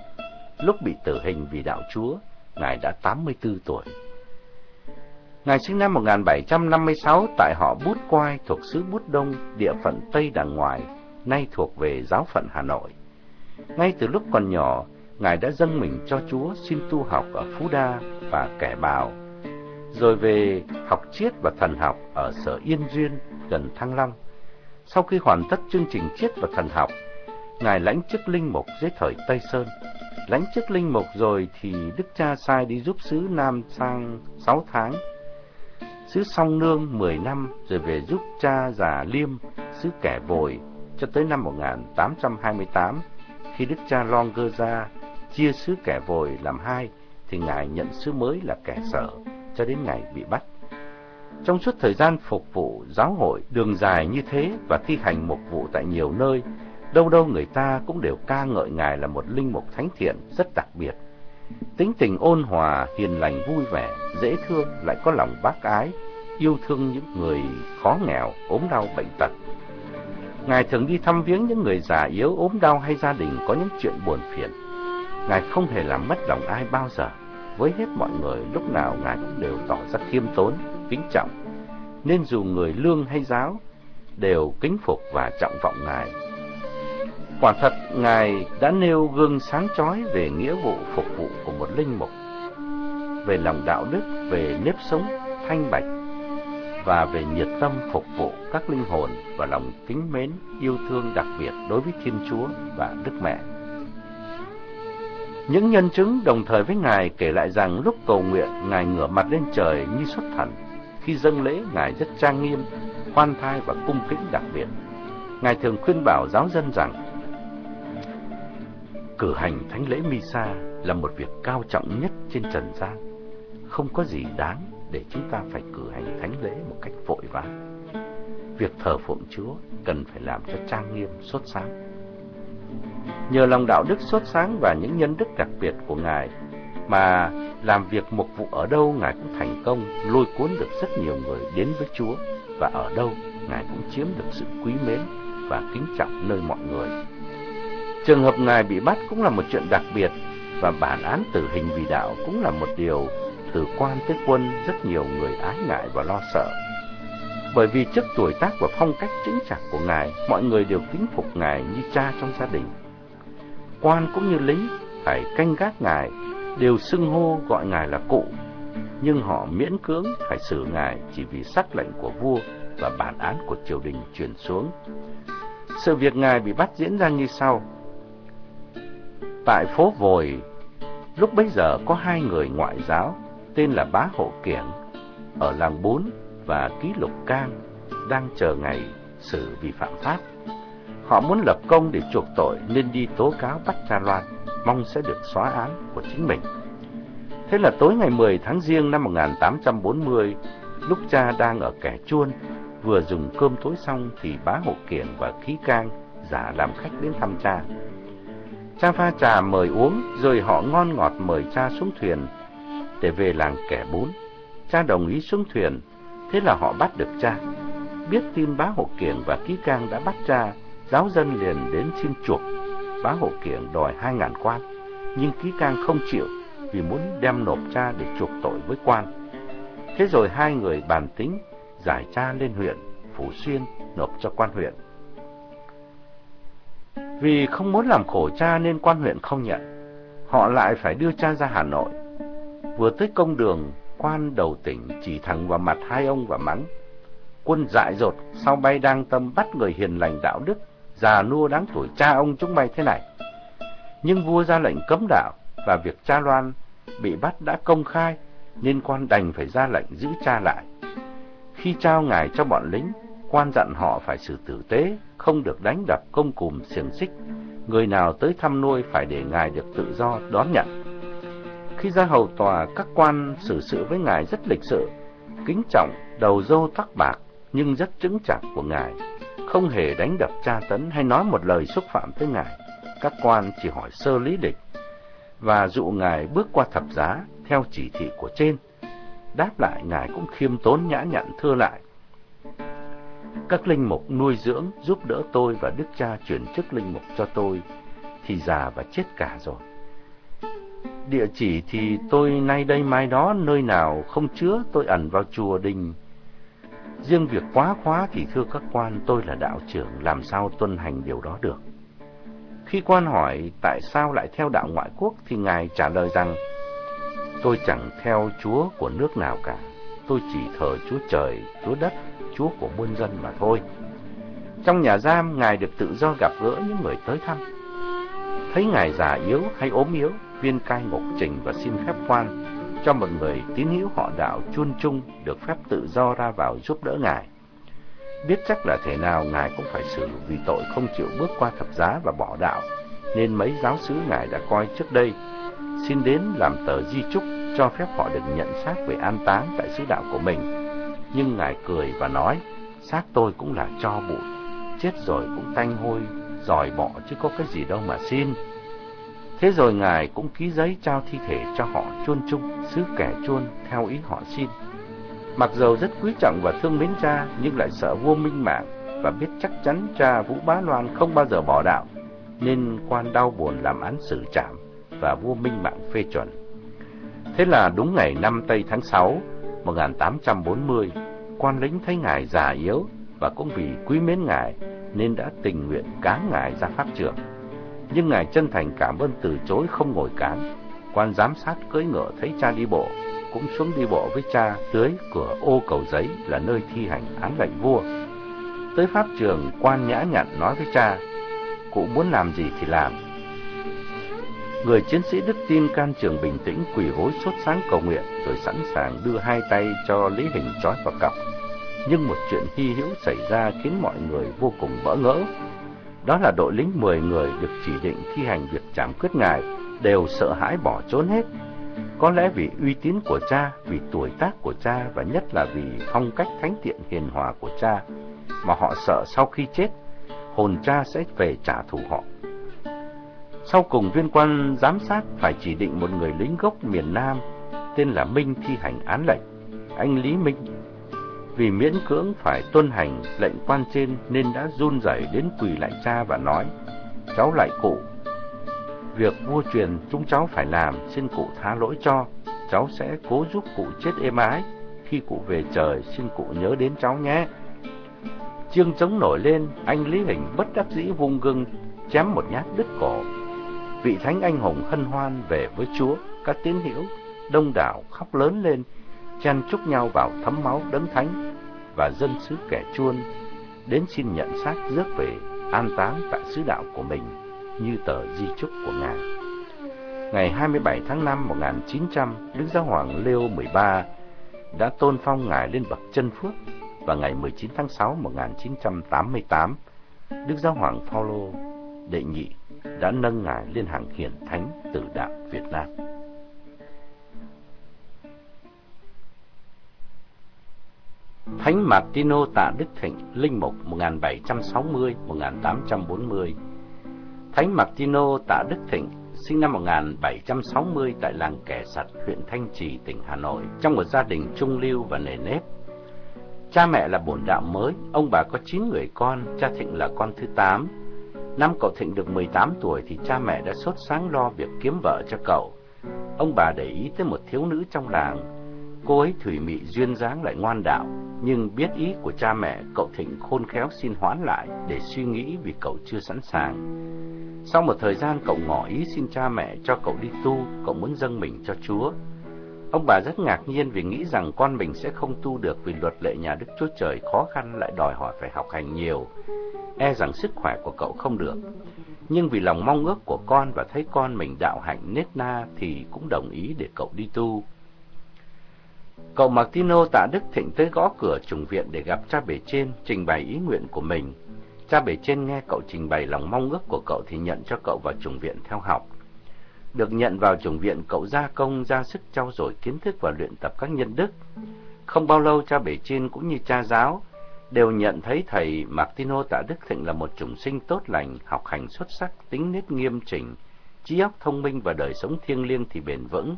Lúc bị tử hình vì đạo Chúa, Ngài đã 84 tuổi. Ngài sinh năm 1756 tại họ Bút Quai thuộc xứ Bút Đông, địa phận Tây Đàng Ngoài, nay thuộc về giáo phận Hà Nội. Ngay từ lúc còn nhỏ, Ngài đã dâng mình cho Chúa xin tu học ở Phú Đa và Kẻ Bào, rồi về học triết và thần học ở Sở Yên Duyên gần Thăng Long. Sau khi hoàn tất chương trình triết và thần học, Ngài lãnh chức linh mục dưới thời Tây Sơn. Lãnh chức linh mục rồi thì Đức Cha sai đi giúp xứ Nam sang 6 tháng, xứ Song Nương 10 năm, rồi về giúp cha già Liêm, xứ Kẻ vội cho tới năm 1828 khi Đức cha Longerza chia sứ kẻ vồi làm hai, thì Ngài nhận sứ mới là kẻ sở, cho đến ngày bị bắt. Trong suốt thời gian phục vụ giáo hội đường dài như thế và thi hành mục vụ tại nhiều nơi, đâu đâu người ta cũng đều ca ngợi Ngài là một linh mục thánh thiện rất đặc biệt. Tính tình ôn hòa, hiền lành vui vẻ, dễ thương, lại có lòng bác ái, yêu thương những người khó nghèo, ốm đau bệnh tật. Ngài thường đi thăm viếng những người già yếu ốm đau hay gia đình có những chuyện buồn phiền. Ngài không hề làm mất lòng ai bao giờ. Với hết mọi người, lúc nào Ngài cũng đều tỏ ra khiêm tốn, kính trọng. Nên dù người lương hay giáo, đều kính phục và trọng vọng Ngài. Quả thật, Ngài đã nêu gương sáng chói về nghĩa vụ phục vụ của một linh mục, về lòng đạo đức, về nếp sống thanh bạch và về nhiệt tâm phục vụ các linh hồn và lòng kính mến, yêu thương đặc biệt đối với Thiên Chúa và Đức Mẹ. Những nhân chứng đồng thời với Ngài kể lại rằng lúc cầu nguyện, Ngài ngửa mặt lên trời như xuất thần. Khi dâng lễ, Ngài rất trang nghiêm, khoan thai và cung kính đặc biệt. Ngài thường khuyên bảo giáo dân rằng cử hành thánh lễ Misa là một việc cao trọng nhất trên trần gian. Không có gì đáng để chúng ta phải cử hành thánh lễ một cách vội vã. Việc thờ phụng Chúa cần phải làm cho trang nghiêm, xuất sáng. Nhờ lòng đạo đức xuất sáng và những nhân đức đặc biệt của Ngài mà làm việc mục vụ ở đâu Ngài cũng thành công, lôi cuốn được rất nhiều người đến với Chúa và ở đâu Ngài cũng chiếm được sự quý mến và kính trọng nơi mọi người. Trường hợp Ngài bị bắt cũng là một chuyện đặc biệt và bản án tử hình vì đạo cũng là một điều từ quan tới quân rất nhiều người ái ngại và lo sợ. Bởi vì trước tuổi tác và phong cách chính chặt của Ngài, mọi người đều kính phục Ngài như cha trong gia đình. Quan cũng như lính phải canh gác Ngài, đều xưng hô gọi Ngài là cụ, nhưng họ miễn cưỡng phải xử Ngài chỉ vì sắc lệnh của vua và bản án của triều đình truyền xuống. Sự việc Ngài bị bắt diễn ra như sau. Tại phố Vồi, lúc bấy giờ có hai người ngoại giáo tên là Bá Hộ Kiển ở làng Bốn và Ký Lục Cang đang chờ ngày xử vì phạm pháp. Họ muốn lập công để chuộc tội nên đi tố cáo bắt cha Loan, mong sẽ được xóa án của chính mình. Thế là tối ngày 10 tháng Giêng năm 1840, lúc cha đang ở kẻ chuôn, vừa dùng cơm tối xong thì bá hộ kiển và khí cang giả làm khách đến thăm cha. Cha pha trà mời uống, rồi họ ngon ngọt mời cha xuống thuyền để về làng kẻ bốn. Cha đồng ý xuống thuyền, thế là họ bắt được cha. Biết tin bá hộ kiểng và ký cang đã bắt cha, giáo dân liền đến xin chuộc. Bá hộ kiểng đòi hai ngàn quan, nhưng ký cang không chịu vì muốn đem nộp cha để chuộc tội với quan. Thế rồi hai người bàn tính giải cha lên huyện Phủ Xuyên nộp cho quan huyện. Vì không muốn làm khổ cha nên quan huyện không nhận, họ lại phải đưa cha ra Hà Nội. Vừa tới công đường, quan đầu tỉnh chỉ thẳng vào mặt hai ông và mắng. Quân dại dột, sao bay đang tâm bắt người hiền lành đạo đức, già nua đáng tuổi cha ông chúng bay thế này. Nhưng vua ra lệnh cấm đạo, và việc cha Loan bị bắt đã công khai, nên quan đành phải ra lệnh giữ cha lại. Khi trao ngài cho bọn lính, quan dặn họ phải xử tử tế, không được đánh đập công cùm xiềng xích. Người nào tới thăm nuôi phải để ngài được tự do đón nhận. Khi ra hầu tòa, các quan xử sự với ngài rất lịch sự, kính trọng, đầu dâu tóc bạc, nhưng rất chứng chặt của ngài, không hề đánh đập tra tấn hay nói một lời xúc phạm tới ngài. Các quan chỉ hỏi sơ lý lịch và dụ ngài bước qua thập giá theo chỉ thị của trên. Đáp lại ngài cũng khiêm tốn nhã nhặn thưa lại. Các linh mục nuôi dưỡng giúp đỡ tôi và đức cha chuyển chức linh mục cho tôi thì già và chết cả rồi. Địa chỉ thì tôi nay đây mai đó, nơi nào không chứa tôi ẩn vào chùa đình. Riêng việc quá khóa thì thưa các quan tôi là đạo trưởng, làm sao tuân hành điều đó được. Khi quan hỏi tại sao lại theo đạo ngoại quốc thì ngài trả lời rằng tôi chẳng theo chúa của nước nào cả, tôi chỉ thờ chúa trời, chúa đất, chúa của muôn dân mà thôi. Trong nhà giam, ngài được tự do gặp gỡ những người tới thăm. Thấy ngài già yếu hay ốm yếu, viên cai ngục trình và xin phép quan cho một người tín hữu họ đạo chuôn chung được phép tự do ra vào giúp đỡ ngài. Biết chắc là thể nào ngài cũng phải xử vì tội không chịu bước qua thập giá và bỏ đạo, nên mấy giáo sứ ngài đã coi trước đây xin đến làm tờ di chúc cho phép họ được nhận xác về an táng tại sứ đạo của mình. Nhưng ngài cười và nói, xác tôi cũng là cho bụi, chết rồi cũng tanh hôi, dòi bỏ chứ có cái gì đâu mà xin. Thế rồi Ngài cũng ký giấy trao thi thể cho họ chôn chung, xứ kẻ chôn theo ý họ xin. Mặc dầu rất quý trọng và thương mến cha, nhưng lại sợ vua minh mạng và biết chắc chắn cha Vũ Bá Loan không bao giờ bỏ đạo, nên quan đau buồn làm án xử trảm và vua minh mạng phê chuẩn. Thế là đúng ngày 5 Tây tháng 6, 1840, quan lính thấy ngài già yếu và cũng vì quý mến ngài nên đã tình nguyện cáng ngài ra pháp trường nhưng ngài chân thành cảm ơn từ chối không ngồi cán. Quan giám sát cưỡi ngựa thấy cha đi bộ, cũng xuống đi bộ với cha tới cửa ô cầu giấy là nơi thi hành án lệnh vua. Tới pháp trường, quan nhã nhặn nói với cha, cụ muốn làm gì thì làm. Người chiến sĩ đức tin can trường bình tĩnh quỳ gối sốt sáng cầu nguyện rồi sẵn sàng đưa hai tay cho Lý Hình trói vào cọc. Nhưng một chuyện hy hữu xảy ra khiến mọi người vô cùng bỡ ngỡ đó là đội lính 10 người được chỉ định thi hành việc trảm quyết ngài đều sợ hãi bỏ trốn hết. Có lẽ vì uy tín của cha, vì tuổi tác của cha và nhất là vì phong cách thánh thiện hiền hòa của cha mà họ sợ sau khi chết hồn cha sẽ về trả thù họ. Sau cùng viên quan giám sát phải chỉ định một người lính gốc miền Nam tên là Minh thi hành án lệnh. Anh Lý Minh vì miễn cưỡng phải tuân hành lệnh quan trên nên đã run rẩy đến quỳ lại cha và nói, cháu lại cụ. Việc vua truyền chúng cháu phải làm, xin cụ tha lỗi cho, cháu sẽ cố giúp cụ chết êm ái. Khi cụ về trời, xin cụ nhớ đến cháu nhé. chương trống nổi lên, anh Lý Hình bất đắc dĩ vung gương, chém một nhát đứt cổ. Vị thánh anh hùng hân hoan về với Chúa, các tín hữu đông đảo khóc lớn lên, chen chúc nhau vào thấm máu đấng thánh và dân xứ kẻ chuôn đến xin nhận xác rước về an táng tại xứ đạo của mình như tờ di chúc của ngài. Ngày 27 tháng 5 1900, Đức Giáo hoàng Leo 13 đã tôn phong ngài lên bậc chân phước và ngày 19 tháng 6 1988, Đức Giáo hoàng Phaolô đệ nhị đã nâng ngài lên hàng hiển thánh tử đạo Việt Nam. Thánh Martino Tạ Đức Thịnh, linh mục 1760-1840 Thánh Martino Tạ Đức Thịnh sinh năm 1760 tại làng Kẻ Sặt, huyện Thanh Trì, tỉnh Hà Nội, trong một gia đình trung lưu và nề nếp. Cha mẹ là bổn đạo mới, ông bà có 9 người con, cha Thịnh là con thứ 8. Năm cậu Thịnh được 18 tuổi thì cha mẹ đã sốt sáng lo việc kiếm vợ cho cậu. Ông bà để ý tới một thiếu nữ trong làng, cô ấy thủy mị duyên dáng lại ngoan đạo, nhưng biết ý của cha mẹ, cậu Thịnh khôn khéo xin hoãn lại để suy nghĩ vì cậu chưa sẵn sàng. Sau một thời gian cậu ngỏ ý xin cha mẹ cho cậu đi tu, cậu muốn dâng mình cho Chúa. Ông bà rất ngạc nhiên vì nghĩ rằng con mình sẽ không tu được vì luật lệ nhà Đức Chúa Trời khó khăn lại đòi hỏi phải học hành nhiều. E rằng sức khỏe của cậu không được. Nhưng vì lòng mong ước của con và thấy con mình đạo hạnh nết na thì cũng đồng ý để cậu đi tu. Cậu Martino tạ Đức Thịnh tới gõ cửa trùng viện để gặp cha bề trên, trình bày ý nguyện của mình. Cha bề trên nghe cậu trình bày lòng mong ước của cậu thì nhận cho cậu vào trùng viện theo học. Được nhận vào trùng viện, cậu gia công ra sức trau dồi kiến thức và luyện tập các nhân đức. Không bao lâu cha bể trên cũng như cha giáo đều nhận thấy thầy Martino Tạ Đức Thịnh là một chủng sinh tốt lành, học hành xuất sắc, tính nết nghiêm chỉnh, trí óc thông minh và đời sống thiêng liêng thì bền vững.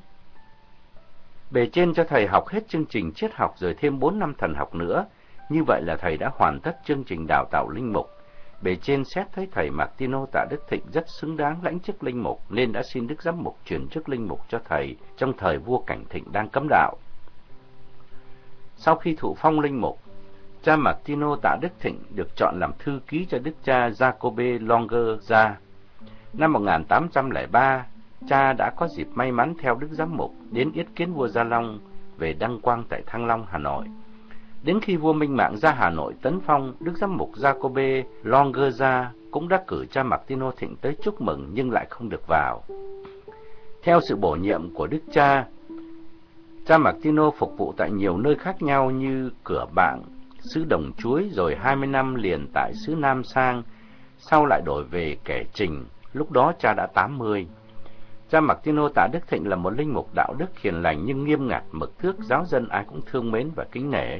Bề trên cho thầy học hết chương trình triết học rồi thêm 4 năm thần học nữa, như vậy là thầy đã hoàn tất chương trình đào tạo linh mục. Bề trên xét thấy thầy Martino Tạ Đức Thịnh rất xứng đáng lãnh chức linh mục nên đã xin Đức Giám mục chuyển chức linh mục cho thầy trong thời vua Cảnh Thịnh đang cấm đạo. Sau khi thụ phong linh mục, cha Martino Tạ Đức Thịnh được chọn làm thư ký cho đức cha Jacobe Longer ra. Năm 1803, cha đã có dịp may mắn theo Đức Giám mục đến yết kiến vua Gia Long về đăng quang tại Thăng Long, Hà Nội. Đến khi vua Minh Mạng ra Hà Nội tấn phong, Đức Giám mục Jacobe Longerza cũng đã cử cha Martino Thịnh tới chúc mừng nhưng lại không được vào. Theo sự bổ nhiệm của Đức cha, cha Martino phục vụ tại nhiều nơi khác nhau như Cửa Bạn, xứ Đồng Chuối rồi 20 năm liền tại xứ Nam Sang, sau lại đổi về Kẻ Trình, lúc đó cha đã 80. Cha Martino Tạ Đức Thịnh là một linh mục đạo đức hiền lành nhưng nghiêm ngặt, mực thước, giáo dân ai cũng thương mến và kính nể.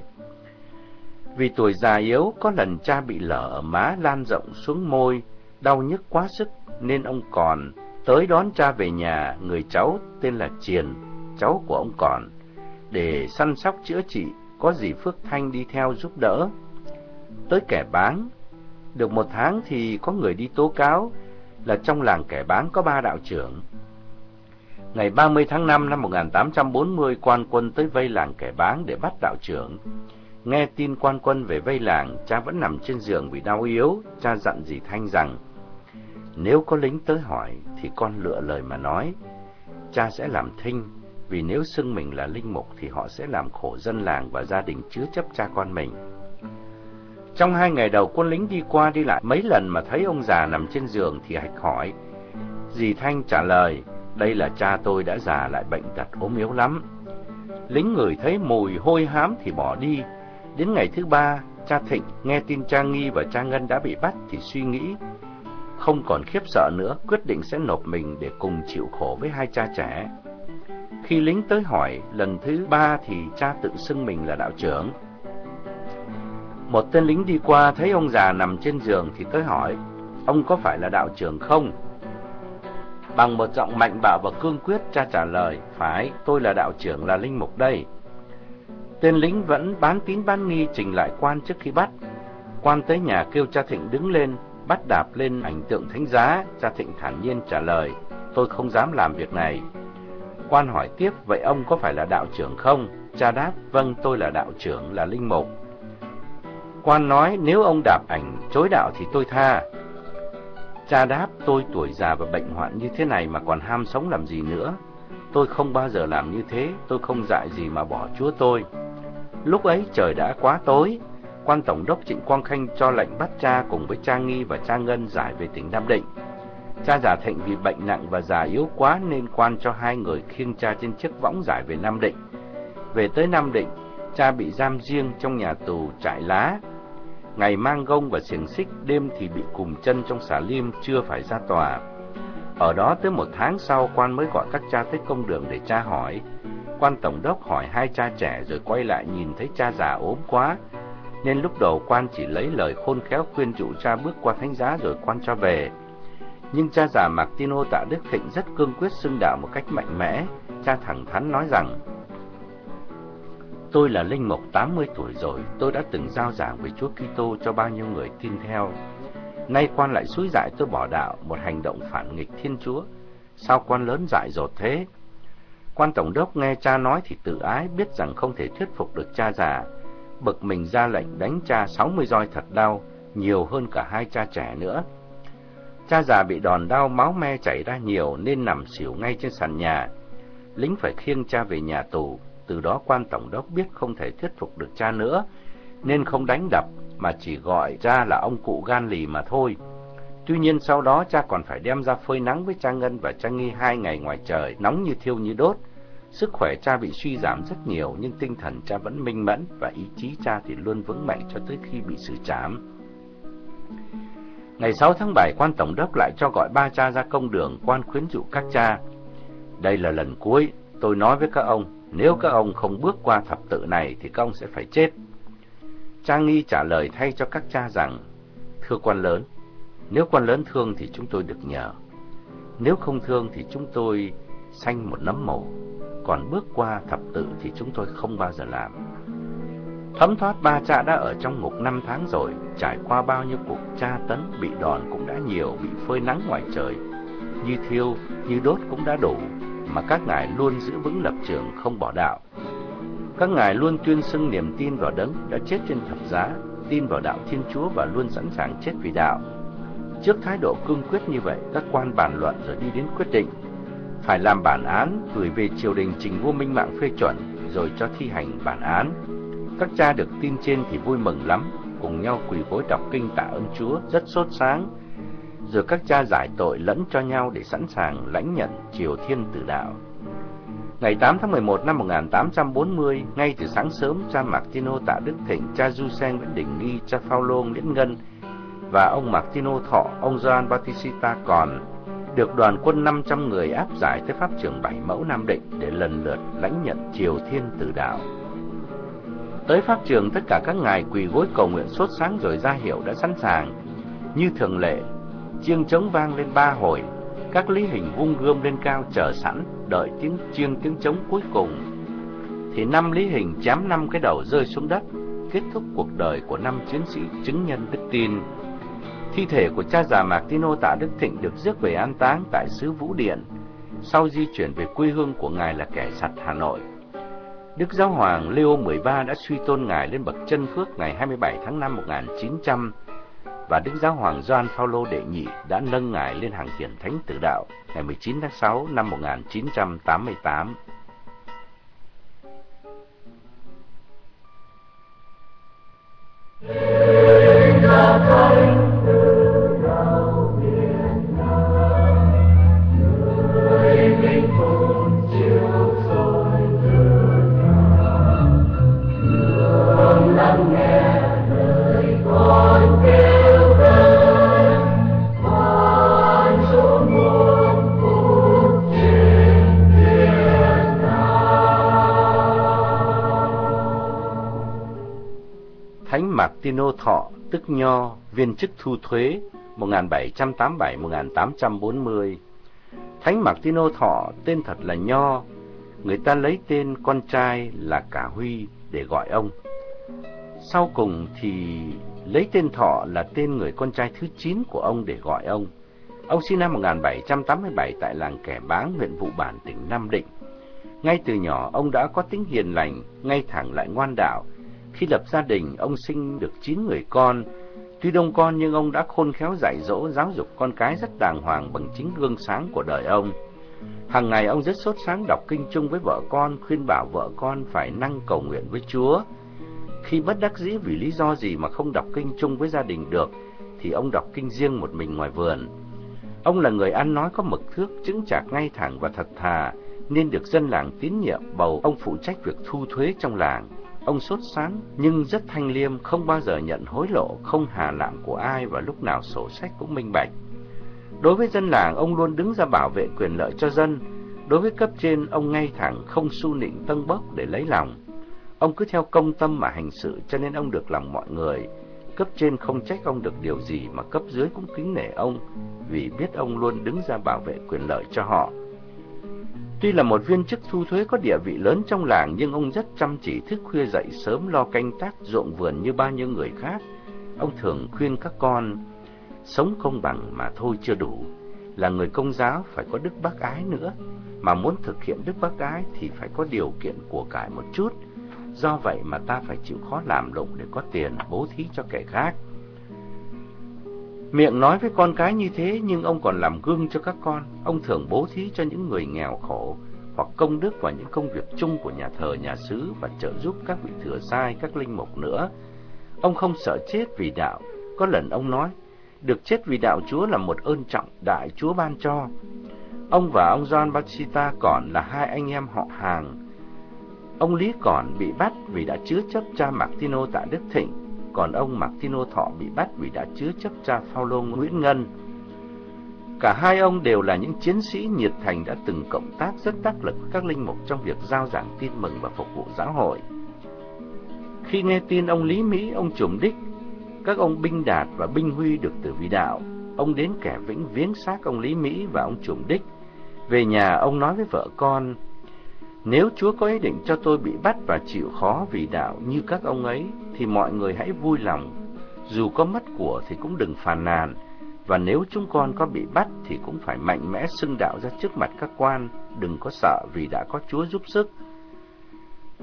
Vì tuổi già yếu, có lần cha bị lở ở má lan rộng xuống môi, đau nhức quá sức nên ông còn tới đón cha về nhà, người cháu tên là Triền, cháu của ông còn, để săn sóc chữa trị, có gì Phước Thanh đi theo giúp đỡ. Tới kẻ bán, được một tháng thì có người đi tố cáo là trong làng kẻ bán có ba đạo trưởng. Ngày 30 tháng 5 năm 1840, quan quân tới vây làng kẻ bán để bắt đạo trưởng. Nghe tin quan quân về vây làng, cha vẫn nằm trên giường bị đau yếu, cha dặn dì Thanh rằng, nếu có lính tới hỏi, thì con lựa lời mà nói. Cha sẽ làm thinh, vì nếu xưng mình là linh mục thì họ sẽ làm khổ dân làng và gia đình chứa chấp cha con mình. Trong hai ngày đầu quân lính đi qua đi lại mấy lần mà thấy ông già nằm trên giường thì hạch hỏi. Dì Thanh trả lời, đây là cha tôi đã già lại bệnh tật ốm yếu lắm. Lính người thấy mùi hôi hám thì bỏ đi, Đến ngày thứ ba, cha Thịnh nghe tin cha Nghi và cha Ngân đã bị bắt thì suy nghĩ, không còn khiếp sợ nữa, quyết định sẽ nộp mình để cùng chịu khổ với hai cha trẻ. Khi lính tới hỏi lần thứ ba thì cha tự xưng mình là đạo trưởng. Một tên lính đi qua thấy ông già nằm trên giường thì tới hỏi, ông có phải là đạo trưởng không? Bằng một giọng mạnh bạo và cương quyết cha trả lời, phải, tôi là đạo trưởng là linh mục đây. Tên lính vẫn bán tín bán nghi trình lại quan trước khi bắt. Quan tới nhà kêu cha Thịnh đứng lên, bắt đạp lên ảnh tượng thánh giá. Cha Thịnh thản nhiên trả lời, tôi không dám làm việc này. Quan hỏi tiếp, vậy ông có phải là đạo trưởng không? Cha đáp, vâng tôi là đạo trưởng, là linh mục. Quan nói, nếu ông đạp ảnh chối đạo thì tôi tha. Cha đáp, tôi tuổi già và bệnh hoạn như thế này mà còn ham sống làm gì nữa. Tôi không bao giờ làm như thế, tôi không dại gì mà bỏ chúa tôi. Lúc ấy trời đã quá tối, quan tổng đốc Trịnh Quang Khanh cho lệnh bắt cha cùng với cha Nghi và cha Ngân giải về tỉnh Nam Định. Cha già Thịnh vì bệnh nặng và già yếu quá nên quan cho hai người khiêng cha trên chiếc võng giải về Nam Định. Về tới Nam Định, cha bị giam riêng trong nhà tù trại lá. Ngày mang gông và xiềng xích, đêm thì bị cùm chân trong xà liêm chưa phải ra tòa. Ở đó tới một tháng sau, quan mới gọi các cha tới công đường để cha hỏi. Quan tổng đốc hỏi hai cha trẻ rồi quay lại nhìn thấy cha già ốm quá, nên lúc đầu quan chỉ lấy lời khôn khéo khuyên dụ cha bước qua thánh giá rồi quan cho về. Nhưng cha già Martino Tạ Đức Thịnh rất cương quyết xưng đạo một cách mạnh mẽ, cha thẳng thắn nói rằng Tôi là linh mục 80 tuổi rồi, tôi đã từng giao giảng về Chúa Kitô cho bao nhiêu người tin theo. Nay quan lại suối dại tôi bỏ đạo, một hành động phản nghịch Thiên Chúa. Sao quan lớn dại dột thế? Quan tổng đốc nghe cha nói thì tự ái, biết rằng không thể thuyết phục được cha già. Bực mình ra lệnh đánh cha 60 roi thật đau, nhiều hơn cả hai cha trẻ nữa. Cha già bị đòn đau máu me chảy ra nhiều nên nằm xỉu ngay trên sàn nhà. lính phải khiêng cha về nhà tù. Từ đó quan tổng đốc biết không thể thuyết phục được cha nữa, nên không đánh đập mà chỉ gọi cha là ông cụ gan lì mà thôi. Tuy nhiên sau đó cha còn phải đem ra phơi nắng với cha Ngân và cha Nghi hai ngày ngoài trời, nóng như thiêu như đốt. Sức khỏe cha bị suy giảm rất nhiều nhưng tinh thần cha vẫn minh mẫn và ý chí cha thì luôn vững mạnh cho tới khi bị xử trảm. Ngày 6 tháng 7, quan tổng đốc lại cho gọi ba cha ra công đường quan khuyến dụ các cha. Đây là lần cuối, tôi nói với các ông, nếu các ông không bước qua thập tự này thì các ông sẽ phải chết. Trang Nghi trả lời thay cho các cha rằng, Thưa quan lớn, nếu quan lớn thương thì chúng tôi được nhờ. Nếu không thương thì chúng tôi sanh một nấm mồ. Còn bước qua thập tự thì chúng tôi không bao giờ làm. Thấm thoát ba cha đã ở trong ngục năm tháng rồi, trải qua bao nhiêu cuộc tra tấn, bị đòn cũng đã nhiều, bị phơi nắng ngoài trời. Như thiêu, như đốt cũng đã đủ, mà các ngài luôn giữ vững lập trường không bỏ đạo. Các ngài luôn tuyên xưng niềm tin vào đấng đã chết trên thập giá, tin vào đạo Thiên Chúa và luôn sẵn sàng chết vì đạo. Trước thái độ cương quyết như vậy, các quan bàn luận rồi đi đến quyết định phải làm bản án gửi về triều đình trình vua Minh Mạng phê chuẩn rồi cho thi hành bản án. Các cha được tin trên thì vui mừng lắm, cùng nhau quỳ gối đọc kinh tạ ơn Chúa rất sốt sáng. Rồi các cha giải tội lẫn cho nhau để sẵn sàng lãnh nhận triều thiên tử đạo. Ngày 8 tháng 11 năm 1840, ngay từ sáng sớm, cha Martino Tạ Đức Thịnh, cha Du Sen Nguyễn Đình Nghi, cha Phaolô Nguyễn Ngân và ông Martino Thọ, ông Gioan Bautista còn được đoàn quân 500 người áp giải tới pháp trường Bảy Mẫu Nam Định để lần lượt lãnh nhận triều thiên tử đạo. Tới pháp trường tất cả các ngài quỳ gối cầu nguyện sốt sáng rồi ra hiệu đã sẵn sàng. Như thường lệ, chiêng trống vang lên ba hồi, các lý hình vung gươm lên cao chờ sẵn, đợi tiếng chiêng tiếng trống cuối cùng. Thì năm lý hình chém năm cái đầu rơi xuống đất, kết thúc cuộc đời của năm chiến sĩ chứng nhân đức tin. Thi thể của cha già Mạc Tino Tạ Đức Thịnh được rước về an táng tại xứ Vũ Điện, sau di chuyển về quê hương của ngài là kẻ sặt Hà Nội. Đức Giáo Hoàng Leo XIII đã suy tôn ngài lên bậc chân phước ngày 27 tháng 5 1900 và Đức Giáo Hoàng Gioan Phaolô đệ nhị đã nâng ngài lên hàng tiền thánh tử đạo ngày 19 tháng 6 năm 1988. Thánh Tino Thọ, tức Nho, viên chức thu thuế 1787-1840. Thánh Martino Thọ tên thật là Nho, người ta lấy tên con trai là Cả Huy để gọi ông. Sau cùng thì lấy tên Thọ là tên người con trai thứ 9 của ông để gọi ông. Ông sinh năm 1787 tại làng Kẻ Báng, huyện Vụ Bản, tỉnh Nam Định. Ngay từ nhỏ, ông đã có tính hiền lành, ngay thẳng lại ngoan đạo, khi lập gia đình, ông sinh được 9 người con. Tuy đông con nhưng ông đã khôn khéo dạy dỗ, giáo dục con cái rất đàng hoàng bằng chính gương sáng của đời ông. Hàng ngày ông rất sốt sáng đọc kinh chung với vợ con, khuyên bảo vợ con phải năng cầu nguyện với Chúa. Khi bất đắc dĩ vì lý do gì mà không đọc kinh chung với gia đình được, thì ông đọc kinh riêng một mình ngoài vườn. Ông là người ăn nói có mực thước, chứng chạc ngay thẳng và thật thà, nên được dân làng tín nhiệm bầu ông phụ trách việc thu thuế trong làng. Ông sốt sáng nhưng rất thanh liêm, không bao giờ nhận hối lộ, không hà lạm của ai và lúc nào sổ sách cũng minh bạch. Đối với dân làng, ông luôn đứng ra bảo vệ quyền lợi cho dân. Đối với cấp trên, ông ngay thẳng, không su nịnh tân bốc để lấy lòng. Ông cứ theo công tâm mà hành sự cho nên ông được lòng mọi người. Cấp trên không trách ông được điều gì mà cấp dưới cũng kính nể ông vì biết ông luôn đứng ra bảo vệ quyền lợi cho họ. Tuy là một viên chức thu thuế có địa vị lớn trong làng nhưng ông rất chăm chỉ thức khuya dậy sớm lo canh tác ruộng vườn như bao nhiêu người khác. Ông thường khuyên các con sống công bằng mà thôi chưa đủ, là người công giáo phải có đức bác ái nữa, mà muốn thực hiện đức bác ái thì phải có điều kiện của cải một chút. Do vậy mà ta phải chịu khó làm lụng để có tiền bố thí cho kẻ khác. Miệng nói với con cái như thế nhưng ông còn làm gương cho các con. Ông thường bố thí cho những người nghèo khổ, hoặc công đức vào những công việc chung của nhà thờ, nhà xứ và trợ giúp các vị thừa sai, các linh mục nữa. Ông không sợ chết vì đạo. Có lần ông nói, được chết vì đạo Chúa là một ơn trọng đại Chúa ban cho. Ông và ông John Batista còn là hai anh em họ hàng. Ông Lý còn bị bắt vì đã chứa chấp cha Martino tại Đức Thịnh, còn ông Martino Thọ bị bắt vì đã chứa chấp cha Phaolô Nguyễn Ngân. Cả hai ông đều là những chiến sĩ nhiệt thành đã từng cộng tác rất tác lực các linh mục trong việc giao giảng tin mừng và phục vụ giáo hội. Khi nghe tin ông Lý Mỹ, ông Trùm Đích, các ông Binh Đạt và Binh Huy được từ vị đạo, ông đến kẻ vĩnh viếng xác ông Lý Mỹ và ông Trùm Đích. Về nhà, ông nói với vợ con, nếu Chúa có ý định cho tôi bị bắt và chịu khó vì đạo như các ông ấy, thì mọi người hãy vui lòng. Dù có mất của thì cũng đừng phàn nàn, và nếu chúng con có bị bắt thì cũng phải mạnh mẽ xưng đạo ra trước mặt các quan, đừng có sợ vì đã có Chúa giúp sức.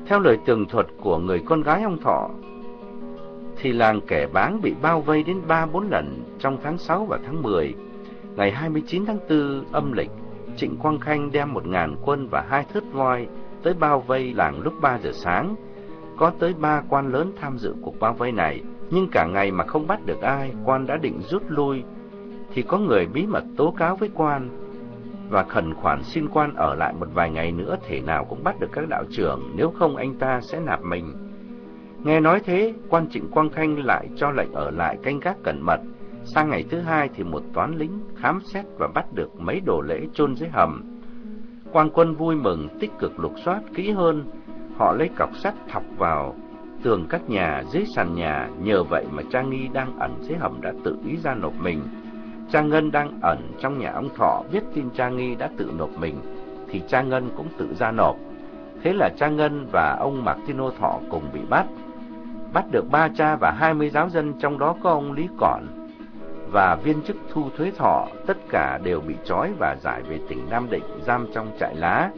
Theo lời tường thuật của người con gái ông Thọ, thì làng kẻ báng bị bao vây đến 3-4 lần trong tháng 6 và tháng 10. Ngày 29 tháng 4 âm lịch, Trịnh Quang Khanh đem một ngàn quân và hai thớt voi tới bao vây làng lúc 3 giờ sáng. Có tới ba quan lớn tham dự cuộc bao vây này, nhưng cả ngày mà không bắt được ai, quan đã định rút lui thì có người bí mật tố cáo với quan và khẩn khoản xin quan ở lại một vài ngày nữa thể nào cũng bắt được các đạo trưởng, nếu không anh ta sẽ nạp mình. Nghe nói thế, quan trịnh Quang Khanh lại cho lệnh ở lại canh gác cẩn mật. Sang ngày thứ hai thì một toán lính khám xét và bắt được mấy đồ lễ chôn dưới hầm. Quan quân vui mừng tích cực lục soát kỹ hơn, họ lấy cọc sắt thọc vào tường các nhà dưới sàn nhà, nhờ vậy mà Trang Nghi đang ẩn dưới hầm đã tự ý ra nộp mình. Cha Ngân đang ẩn trong nhà ông Thọ biết tin cha Nghi đã tự nộp mình, thì cha Ngân cũng tự ra nộp. Thế là cha Ngân và ông Martino Thọ cùng bị bắt. Bắt được ba cha và hai mươi giáo dân, trong đó có ông Lý Cọn và viên chức thu thuế thọ, tất cả đều bị trói và giải về tỉnh Nam Định giam trong trại lá.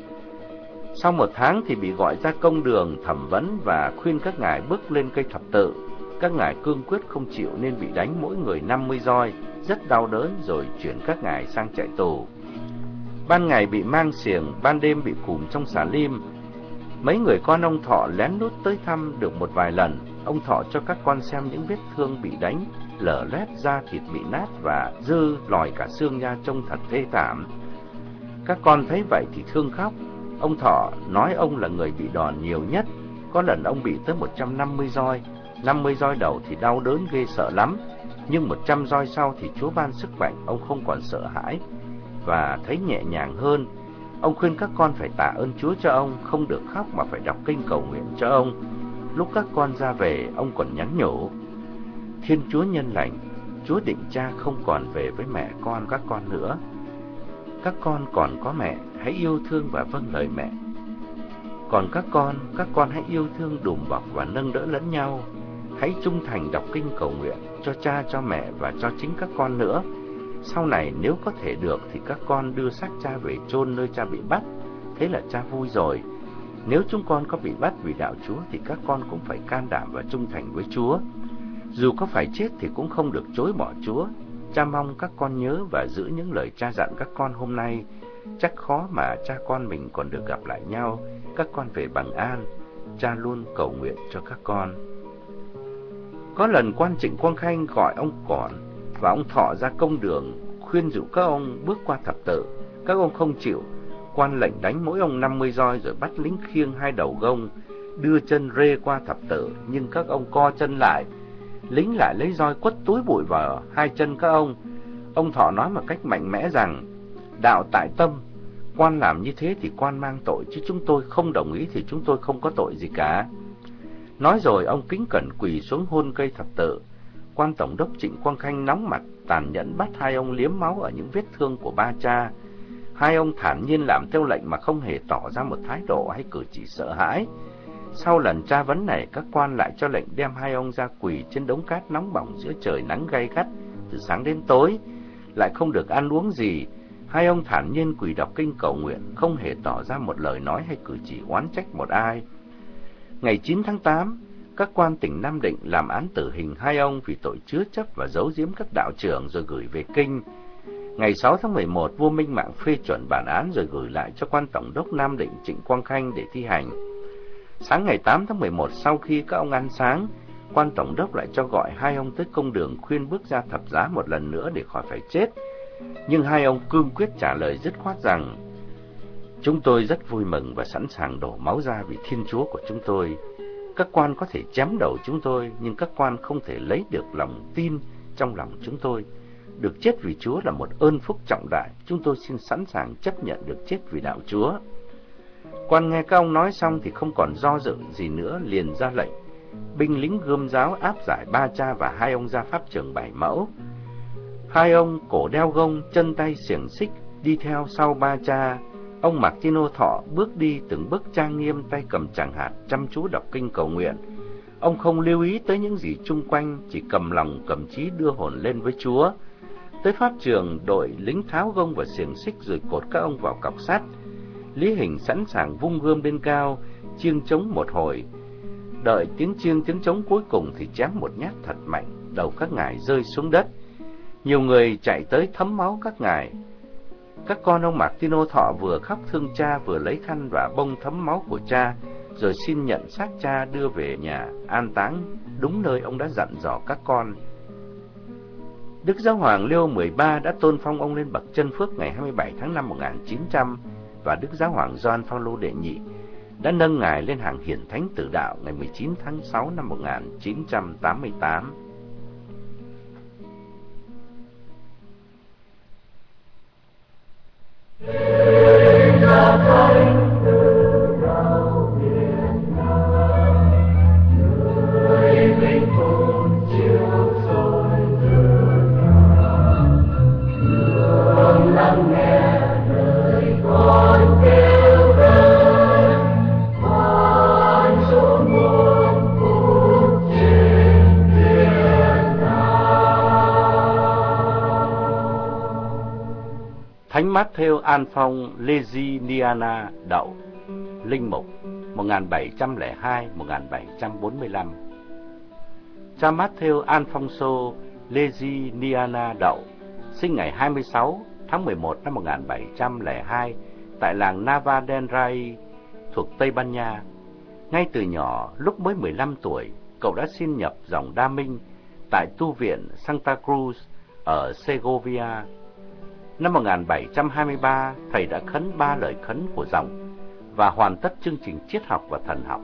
Sau một tháng thì bị gọi ra công đường thẩm vấn và khuyên các ngài bước lên cây thập tự. Các ngài cương quyết không chịu nên bị đánh mỗi người 50 roi rất đau đớn rồi chuyển các ngài sang trại tù. Ban ngày bị mang xiềng, ban đêm bị cùm trong xà lim. Mấy người con ông Thọ lén lút tới thăm được một vài lần. Ông Thọ cho các con xem những vết thương bị đánh, lở lét da thịt bị nát và dư lòi cả xương nha trông thật thê thảm. Các con thấy vậy thì thương khóc. Ông Thọ nói ông là người bị đòn nhiều nhất. Có lần ông bị tới 150 roi. 50 roi đầu thì đau đớn ghê sợ lắm nhưng một trăm roi sau thì Chúa ban sức mạnh, ông không còn sợ hãi và thấy nhẹ nhàng hơn. Ông khuyên các con phải tạ ơn Chúa cho ông, không được khóc mà phải đọc kinh cầu nguyện cho ông. Lúc các con ra về, ông còn nhắn nhủ. Thiên Chúa nhân lành, Chúa định cha không còn về với mẹ con các con nữa. Các con còn có mẹ, hãy yêu thương và vâng lời mẹ. Còn các con, các con hãy yêu thương đùm bọc và nâng đỡ lẫn nhau. Hãy trung thành đọc kinh cầu nguyện cho cha, cho mẹ và cho chính các con nữa. Sau này nếu có thể được thì các con đưa xác cha về chôn nơi cha bị bắt. Thế là cha vui rồi. Nếu chúng con có bị bắt vì đạo Chúa thì các con cũng phải can đảm và trung thành với Chúa. Dù có phải chết thì cũng không được chối bỏ Chúa. Cha mong các con nhớ và giữ những lời cha dặn các con hôm nay. Chắc khó mà cha con mình còn được gặp lại nhau. Các con về bằng an. Cha luôn cầu nguyện cho các con. Có lần quan trịnh Quang Khanh gọi ông Còn và ông Thọ ra công đường, khuyên dụ các ông bước qua thập tự. Các ông không chịu, quan lệnh đánh mỗi ông 50 roi rồi bắt lính khiêng hai đầu gông, đưa chân rê qua thập tự, nhưng các ông co chân lại. Lính lại lấy roi quất túi bụi vào hai chân các ông. Ông Thọ nói một cách mạnh mẽ rằng, đạo tại tâm, quan làm như thế thì quan mang tội, chứ chúng tôi không đồng ý thì chúng tôi không có tội gì cả. Nói rồi ông kính cẩn quỳ xuống hôn cây thập tự. Quan tổng đốc Trịnh Quang Khanh nóng mặt, tàn nhẫn bắt hai ông liếm máu ở những vết thương của ba cha. Hai ông thản nhiên làm theo lệnh mà không hề tỏ ra một thái độ hay cử chỉ sợ hãi. Sau lần tra vấn này, các quan lại cho lệnh đem hai ông ra quỳ trên đống cát nóng bỏng giữa trời nắng gay gắt từ sáng đến tối, lại không được ăn uống gì. Hai ông thản nhiên quỳ đọc kinh cầu nguyện, không hề tỏ ra một lời nói hay cử chỉ oán trách một ai. Ngày 9 tháng 8, các quan tỉnh Nam Định làm án tử hình hai ông vì tội chứa chấp và giấu giếm các đạo trưởng rồi gửi về kinh. Ngày 6 tháng 11, vua Minh Mạng phê chuẩn bản án rồi gửi lại cho quan tổng đốc Nam Định Trịnh Quang Khanh để thi hành. Sáng ngày 8 tháng 11, sau khi các ông ăn sáng, quan tổng đốc lại cho gọi hai ông tới công đường khuyên bước ra thập giá một lần nữa để khỏi phải chết. Nhưng hai ông cương quyết trả lời dứt khoát rằng Chúng tôi rất vui mừng và sẵn sàng đổ máu ra vì Thiên Chúa của chúng tôi. Các quan có thể chém đầu chúng tôi, nhưng các quan không thể lấy được lòng tin trong lòng chúng tôi. Được chết vì Chúa là một ơn phúc trọng đại, chúng tôi xin sẵn sàng chấp nhận được chết vì đạo Chúa. Quan nghe các ông nói xong thì không còn do dự gì nữa, liền ra lệnh. Binh lính gươm giáo áp giải ba cha và hai ông ra pháp trường bảy mẫu. Hai ông cổ đeo gông, chân tay xiềng xích, đi theo sau ba cha. Ông Martino Thọ bước đi từng bước trang nghiêm tay cầm chẳng hạt, chăm chú đọc kinh cầu nguyện. Ông không lưu ý tới những gì chung quanh, chỉ cầm lòng cầm trí đưa hồn lên với Chúa. Tới pháp trường, đội lính tháo gông và xiềng xích rồi cột các ông vào cọc sắt. Lý Hình sẵn sàng vung gươm lên cao, chiêng trống một hồi. Đợi tiếng chiêng tiếng trống cuối cùng thì chém một nhát thật mạnh, đầu các ngài rơi xuống đất. Nhiều người chạy tới thấm máu các ngài. Các con ông Martino Thọ vừa khóc thương cha vừa lấy khăn và bông thấm máu của cha, rồi xin nhận xác cha đưa về nhà an táng đúng nơi ông đã dặn dò các con. Đức Giáo Hoàng Leo 13 đã tôn phong ông lên bậc chân phước ngày 27 tháng 5 1900 và Đức Giáo Hoàng Gioan Phaolô đệ nhị đã nâng ngài lên hàng hiển thánh tử đạo ngày 19 tháng 6 năm 1988. Thánh Matthew An Phong Leginiana Đậu Linh Mục 1702-1745 Cha Matthew Alfonso Leginiana Đậu sinh ngày 26 tháng 11 năm 1702 tại làng Nava thuộc Tây Ban Nha. Ngay từ nhỏ, lúc mới 15 tuổi, cậu đã xin nhập dòng Đa Minh tại tu viện Santa Cruz ở Segovia, Năm 1723, thầy đã khấn ba lời khấn của dòng và hoàn tất chương trình triết học và thần học.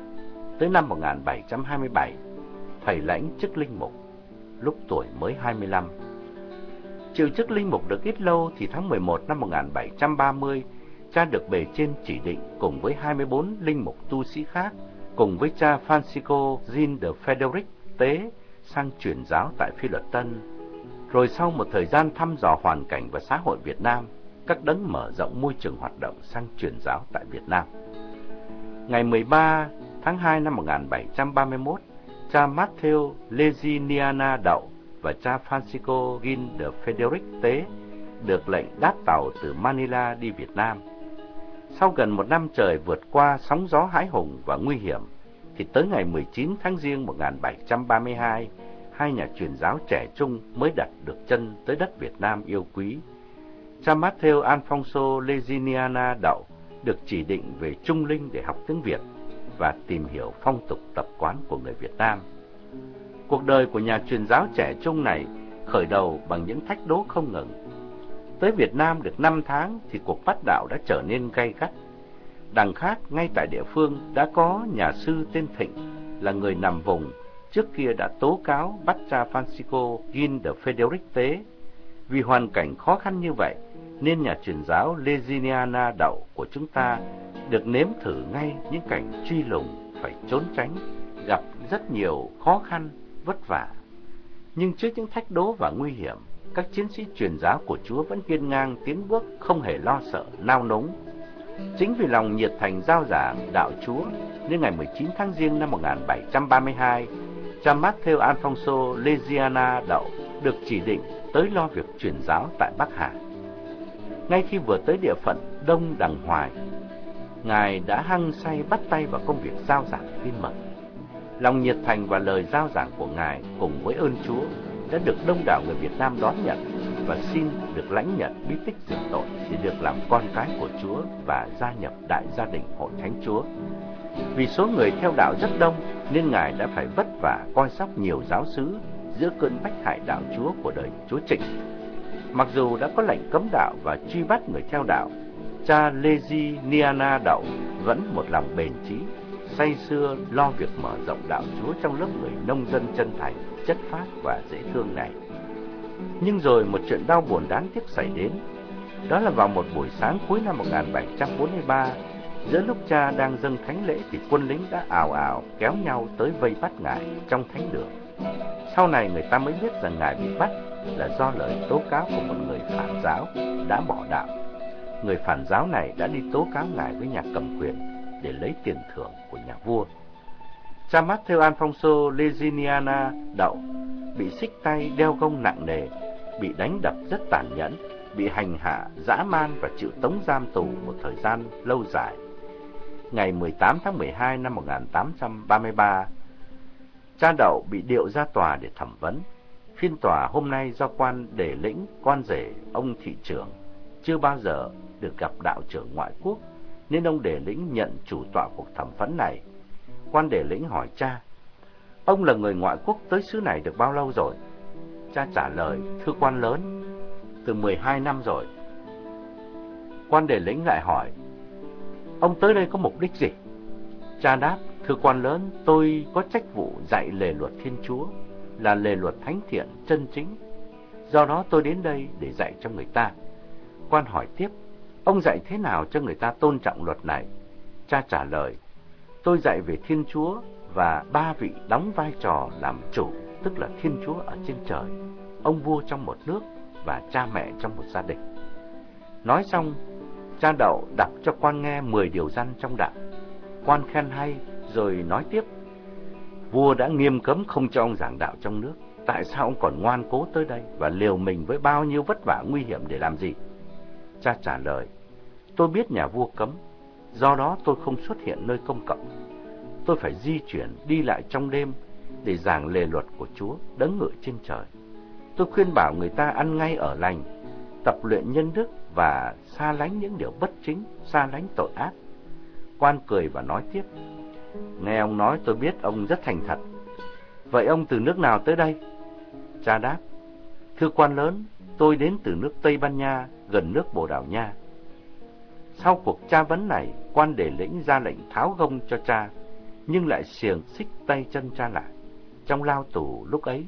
Tới năm 1727, thầy lãnh chức linh mục, lúc tuổi mới 25. Chịu chức linh mục được ít lâu thì tháng 11 năm 1730, cha được bề trên chỉ định cùng với 24 linh mục tu sĩ khác, cùng với cha Francisco Jean de Frederic Tế sang truyền giáo tại Phi Luật Tân rồi sau một thời gian thăm dò hoàn cảnh và xã hội Việt Nam, các đấng mở rộng môi trường hoạt động sang truyền giáo tại Việt Nam. Ngày 13 tháng 2 năm 1731, cha Matteo Leginiana Đậu và cha Francisco Gin de Federic Tế được lệnh đáp tàu từ Manila đi Việt Nam. Sau gần một năm trời vượt qua sóng gió hãi hùng và nguy hiểm, thì tới ngày 19 tháng Giêng 1732, hai nhà truyền giáo trẻ trung mới đặt được chân tới đất Việt Nam yêu quý. Cha Matthew Alfonso Leginiana Đậu được chỉ định về Trung Linh để học tiếng Việt và tìm hiểu phong tục tập quán của người Việt Nam. Cuộc đời của nhà truyền giáo trẻ trung này khởi đầu bằng những thách đố không ngừng. Tới Việt Nam được 5 tháng thì cuộc bắt đạo đã trở nên gay gắt. Đằng khác, ngay tại địa phương đã có nhà sư tên Thịnh là người nằm vùng trước kia đã tố cáo bắt cha Francisco Gin de Federic Tế. Vì hoàn cảnh khó khăn như vậy, nên nhà truyền giáo Leziniana Đậu của chúng ta được nếm thử ngay những cảnh truy lùng, phải trốn tránh, gặp rất nhiều khó khăn, vất vả. Nhưng trước những thách đố và nguy hiểm, các chiến sĩ truyền giáo của Chúa vẫn kiên ngang tiến bước không hề lo sợ, nao núng. Chính vì lòng nhiệt thành giao giảng đạo Chúa, nên ngày 19 tháng Giêng năm 1732, cha Matthew Alfonso Legiana Đậu được chỉ định tới lo việc truyền giáo tại Bắc Hà. Ngay khi vừa tới địa phận Đông Đằng Hoài, Ngài đã hăng say bắt tay vào công việc giao giảng tin mật. Lòng nhiệt thành và lời giao giảng của Ngài cùng với ơn Chúa đã được đông đảo người Việt Nam đón nhận và xin được lãnh nhận bí tích rửa tội để được làm con cái của Chúa và gia nhập đại gia đình hội thánh Chúa. Vì số người theo đạo rất đông nên Ngài đã phải vất vả coi sóc nhiều giáo sứ giữa cơn bách hại đạo Chúa của đời Chúa Trịnh. Mặc dù đã có lệnh cấm đạo và truy bắt người theo đạo, cha Lezi Niana Đậu vẫn một lòng bền chí, say xưa lo việc mở rộng đạo Chúa trong lớp người nông dân chân thành, chất phát và dễ thương này. Nhưng rồi một chuyện đau buồn đáng tiếc xảy đến. Đó là vào một buổi sáng cuối năm 1743, giữa lúc cha đang dâng thánh lễ thì quân lính đã ảo ảo kéo nhau tới vây bắt ngài trong thánh đường. Sau này người ta mới biết rằng ngài bị bắt là do lời tố cáo của một người phản giáo đã bỏ đạo. Người phản giáo này đã đi tố cáo ngài với nhà cầm quyền để lấy tiền thưởng của nhà vua. Cha Matthew Alfonso Leginiana đậu, bị xích tay đeo gông nặng nề, bị đánh đập rất tàn nhẫn, bị hành hạ, dã man và chịu tống giam tù một thời gian lâu dài. Ngày 18 tháng 12 năm 1833, cha đậu bị điệu ra tòa để thẩm vấn. Phiên tòa hôm nay do quan đề lĩnh, quan rể, ông thị trưởng, chưa bao giờ được gặp đạo trưởng ngoại quốc, nên ông đề lĩnh nhận chủ tọa cuộc thẩm vấn này. Quan đề lĩnh hỏi cha, ông là người ngoại quốc tới xứ này được bao lâu rồi? Cha trả lời, thưa quan lớn, từ 12 năm rồi. Quan đề lĩnh lại hỏi, ông tới đây có mục đích gì? Cha đáp, thưa quan lớn, tôi có trách vụ dạy lề luật Thiên Chúa, là lề luật thánh thiện, chân chính. Do đó tôi đến đây để dạy cho người ta. Quan hỏi tiếp, ông dạy thế nào cho người ta tôn trọng luật này? Cha trả lời, tôi dạy về Thiên Chúa và ba vị đóng vai trò làm chủ, tức là Thiên Chúa ở trên trời, ông vua trong một nước và cha mẹ trong một gia đình. Nói xong, cha đậu đọc cho quan nghe 10 điều răn trong đạo. Quan khen hay rồi nói tiếp, vua đã nghiêm cấm không cho ông giảng đạo trong nước, tại sao ông còn ngoan cố tới đây và liều mình với bao nhiêu vất vả nguy hiểm để làm gì? Cha trả lời, tôi biết nhà vua cấm, do đó tôi không xuất hiện nơi công cộng. Tôi phải di chuyển đi lại trong đêm để giảng lề luật của Chúa đấng ngự trên trời. Tôi khuyên bảo người ta ăn ngay ở lành, tập luyện nhân đức và xa lánh những điều bất chính, xa lánh tội ác. Quan cười và nói tiếp, nghe ông nói tôi biết ông rất thành thật. Vậy ông từ nước nào tới đây? Cha đáp, thưa quan lớn, tôi đến từ nước Tây Ban Nha, gần nước Bồ Đào Nha. Sau cuộc tra vấn này, quan đề lĩnh ra lệnh tháo gông cho cha, nhưng lại xiềng xích tay chân cha lại. Trong lao tù lúc ấy,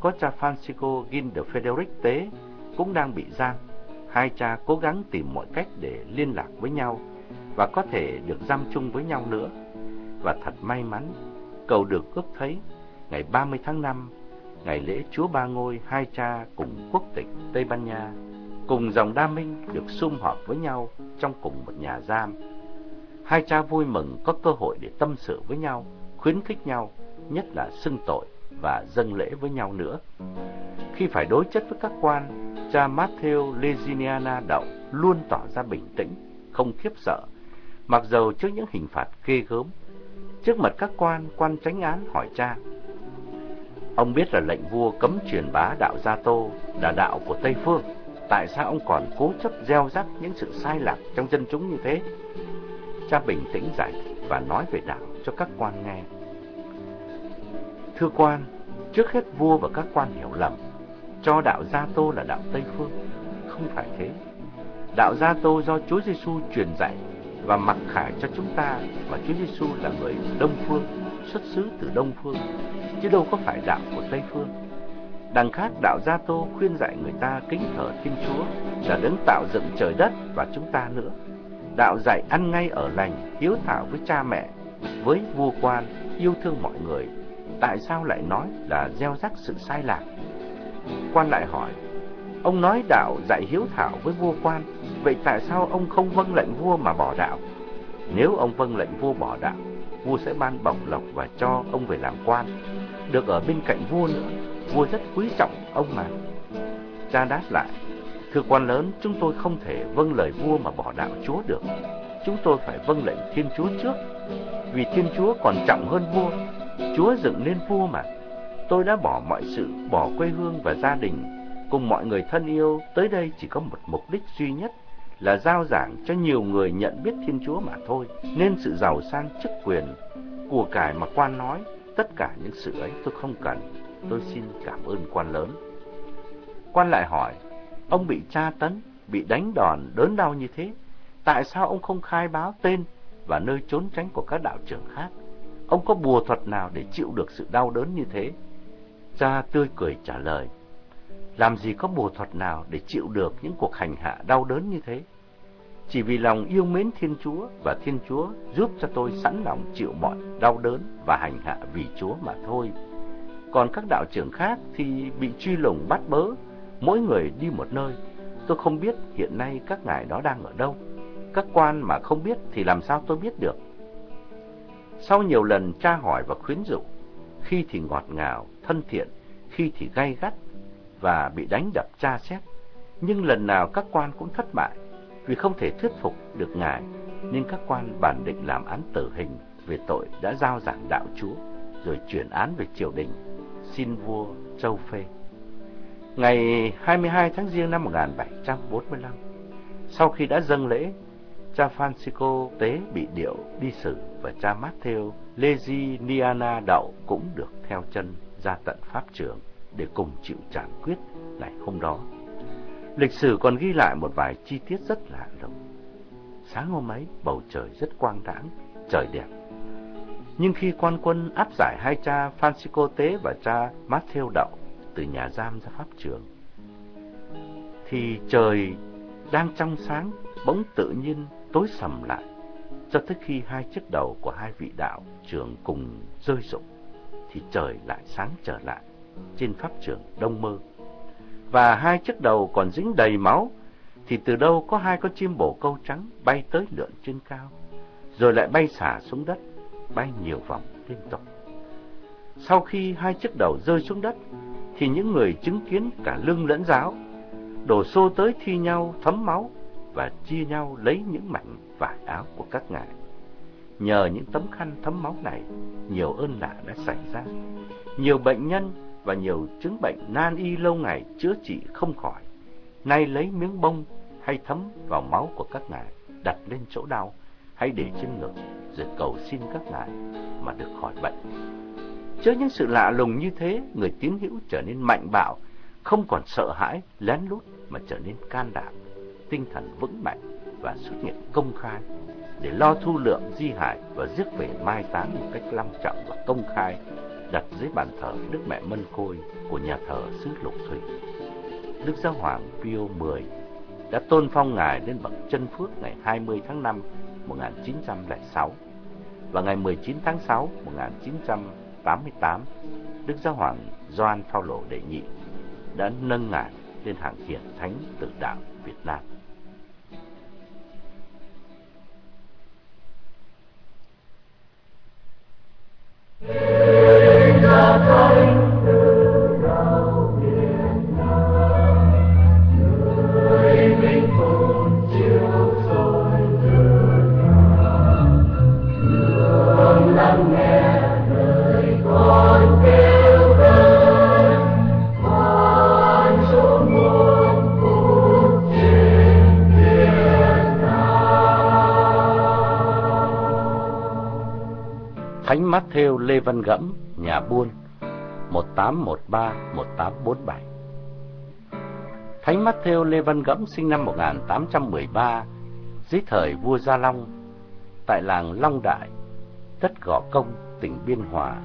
có cha Francisco Gin de Federic Tế cũng đang bị giam. Hai cha cố gắng tìm mọi cách để liên lạc với nhau và có thể được giam chung với nhau nữa. Và thật may mắn, cầu được ước thấy ngày 30 tháng 5, ngày lễ Chúa Ba Ngôi, hai cha cùng quốc tịch Tây Ban Nha, cùng dòng Đa Minh được sum họp với nhau trong cùng một nhà giam. Hai cha vui mừng có cơ hội để tâm sự với nhau, khuyến khích nhau, nhất là xưng tội và dâng lễ với nhau nữa. Khi phải đối chất với các quan, cha Matthew Leginiana Đậu luôn tỏ ra bình tĩnh, không khiếp sợ, mặc dầu trước những hình phạt ghê gớm. Trước mặt các quan, quan tránh án hỏi cha. Ông biết là lệnh vua cấm truyền bá đạo Gia Tô là đạo của Tây Phương. Tại sao ông còn cố chấp gieo rắc những sự sai lạc trong dân chúng như thế? Cha bình tĩnh giải và nói về đạo cho các quan nghe. Thưa quan, trước hết vua và các quan hiểu lầm, cho đạo Gia Tô là đạo Tây Phương. Không phải thế. Đạo Gia Tô do Chúa Giêsu truyền dạy và mặc khải cho chúng ta và Chúa Giêsu là người Đông Phương, xuất xứ từ Đông Phương, chứ đâu có phải đạo của Tây Phương. Đằng khác đạo Gia Tô khuyên dạy người ta kính thờ Thiên Chúa là đấng tạo dựng trời đất và chúng ta nữa. Đạo dạy ăn ngay ở lành, hiếu thảo với cha mẹ, với vua quan, yêu thương mọi người tại sao lại nói là gieo rắc sự sai lạc? Quan lại hỏi, ông nói đạo dạy hiếu thảo với vua quan, vậy tại sao ông không vâng lệnh vua mà bỏ đạo? Nếu ông vâng lệnh vua bỏ đạo, vua sẽ ban bổng lộc và cho ông về làm quan, được ở bên cạnh vua nữa, vua rất quý trọng ông mà. Cha đáp lại, thưa quan lớn, chúng tôi không thể vâng lời vua mà bỏ đạo Chúa được. Chúng tôi phải vâng lệnh Thiên Chúa trước, vì Thiên Chúa còn trọng hơn vua Chúa dựng nên vua mà. Tôi đã bỏ mọi sự, bỏ quê hương và gia đình cùng mọi người thân yêu tới đây chỉ có một mục đích duy nhất là giao giảng cho nhiều người nhận biết Thiên Chúa mà thôi. Nên sự giàu sang chức quyền, của cải mà quan nói, tất cả những sự ấy tôi không cần. Tôi xin cảm ơn quan lớn. Quan lại hỏi, ông bị tra tấn, bị đánh đòn, đớn đau như thế. Tại sao ông không khai báo tên và nơi trốn tránh của các đạo trưởng khác? Ông có bùa thuật nào để chịu được sự đau đớn như thế? Cha tươi cười trả lời, làm gì có bùa thuật nào để chịu được những cuộc hành hạ đau đớn như thế? Chỉ vì lòng yêu mến Thiên Chúa và Thiên Chúa giúp cho tôi sẵn lòng chịu mọi đau đớn và hành hạ vì Chúa mà thôi. Còn các đạo trưởng khác thì bị truy lùng bắt bớ, mỗi người đi một nơi. Tôi không biết hiện nay các ngài đó đang ở đâu. Các quan mà không biết thì làm sao tôi biết được. Sau nhiều lần tra hỏi và khuyến dụ, khi thì ngọt ngào, thân thiện, khi thì gay gắt và bị đánh đập tra xét. Nhưng lần nào các quan cũng thất bại vì không thể thuyết phục được ngài, nên các quan bản định làm án tử hình về tội đã giao giảng đạo Chúa, rồi chuyển án về triều đình, xin vua Châu Phê. Ngày 22 tháng Giêng năm 1745, sau khi đã dâng lễ, cha Francisco Tế bị điệu đi xử và cha Matthew Leziniana Đậu cũng được theo chân ra tận pháp trường để cùng chịu trảm quyết ngày hôm đó. Lịch sử còn ghi lại một vài chi tiết rất lạ lùng. Sáng hôm ấy, bầu trời rất quang đãng, trời đẹp. Nhưng khi quan quân áp giải hai cha Francisco Tế và cha Matthew Đậu từ nhà giam ra pháp trường, thì trời đang trong sáng, bỗng tự nhiên tối sầm lại, cho tới khi hai chiếc đầu của hai vị đạo trưởng cùng rơi rụng, thì trời lại sáng trở lại trên pháp trường Đông Mơ và hai chiếc đầu còn dính đầy máu, thì từ đâu có hai con chim bổ câu trắng bay tới lượn trên cao, rồi lại bay xả xuống đất, bay nhiều vòng liên tục. Sau khi hai chiếc đầu rơi xuống đất, thì những người chứng kiến cả lưng lẫn giáo đổ xô tới thi nhau thấm máu và chia nhau lấy những mảnh vải áo của các ngài. Nhờ những tấm khăn thấm máu này, nhiều ơn lạ đã xảy ra. Nhiều bệnh nhân và nhiều chứng bệnh nan y lâu ngày chữa trị không khỏi. Nay lấy miếng bông hay thấm vào máu của các ngài, đặt lên chỗ đau, hay để trên ngực, rồi cầu xin các ngài mà được khỏi bệnh. Trước những sự lạ lùng như thế, người tín hữu trở nên mạnh bạo, không còn sợ hãi, lén lút mà trở nên can đảm, tinh thần vững mạnh và xuất hiện công khai để lo thu lượng di hại và giết về mai táng một cách long trọng và công khai đặt dưới bàn thờ Đức Mẹ Mân Côi của nhà thờ xứ Lục Thủy. Đức Giáo Hoàng Pio X đã tôn phong ngài lên bậc chân phước ngày 20 tháng 5 1906 và ngày 19 tháng 6 1988 Đức Giáo Hoàng Gioan Phaolô đệ nhị đã nâng ngài lên hàng hiển thánh tự đạo Việt Nam. Thánh Lê Văn Gẫm, nhà buôn 1813-1847 Thánh Matthew Lê Văn Gẫm sinh năm 1813 dưới thời vua Gia Long tại làng Long Đại, đất Gò Công, tỉnh Biên Hòa,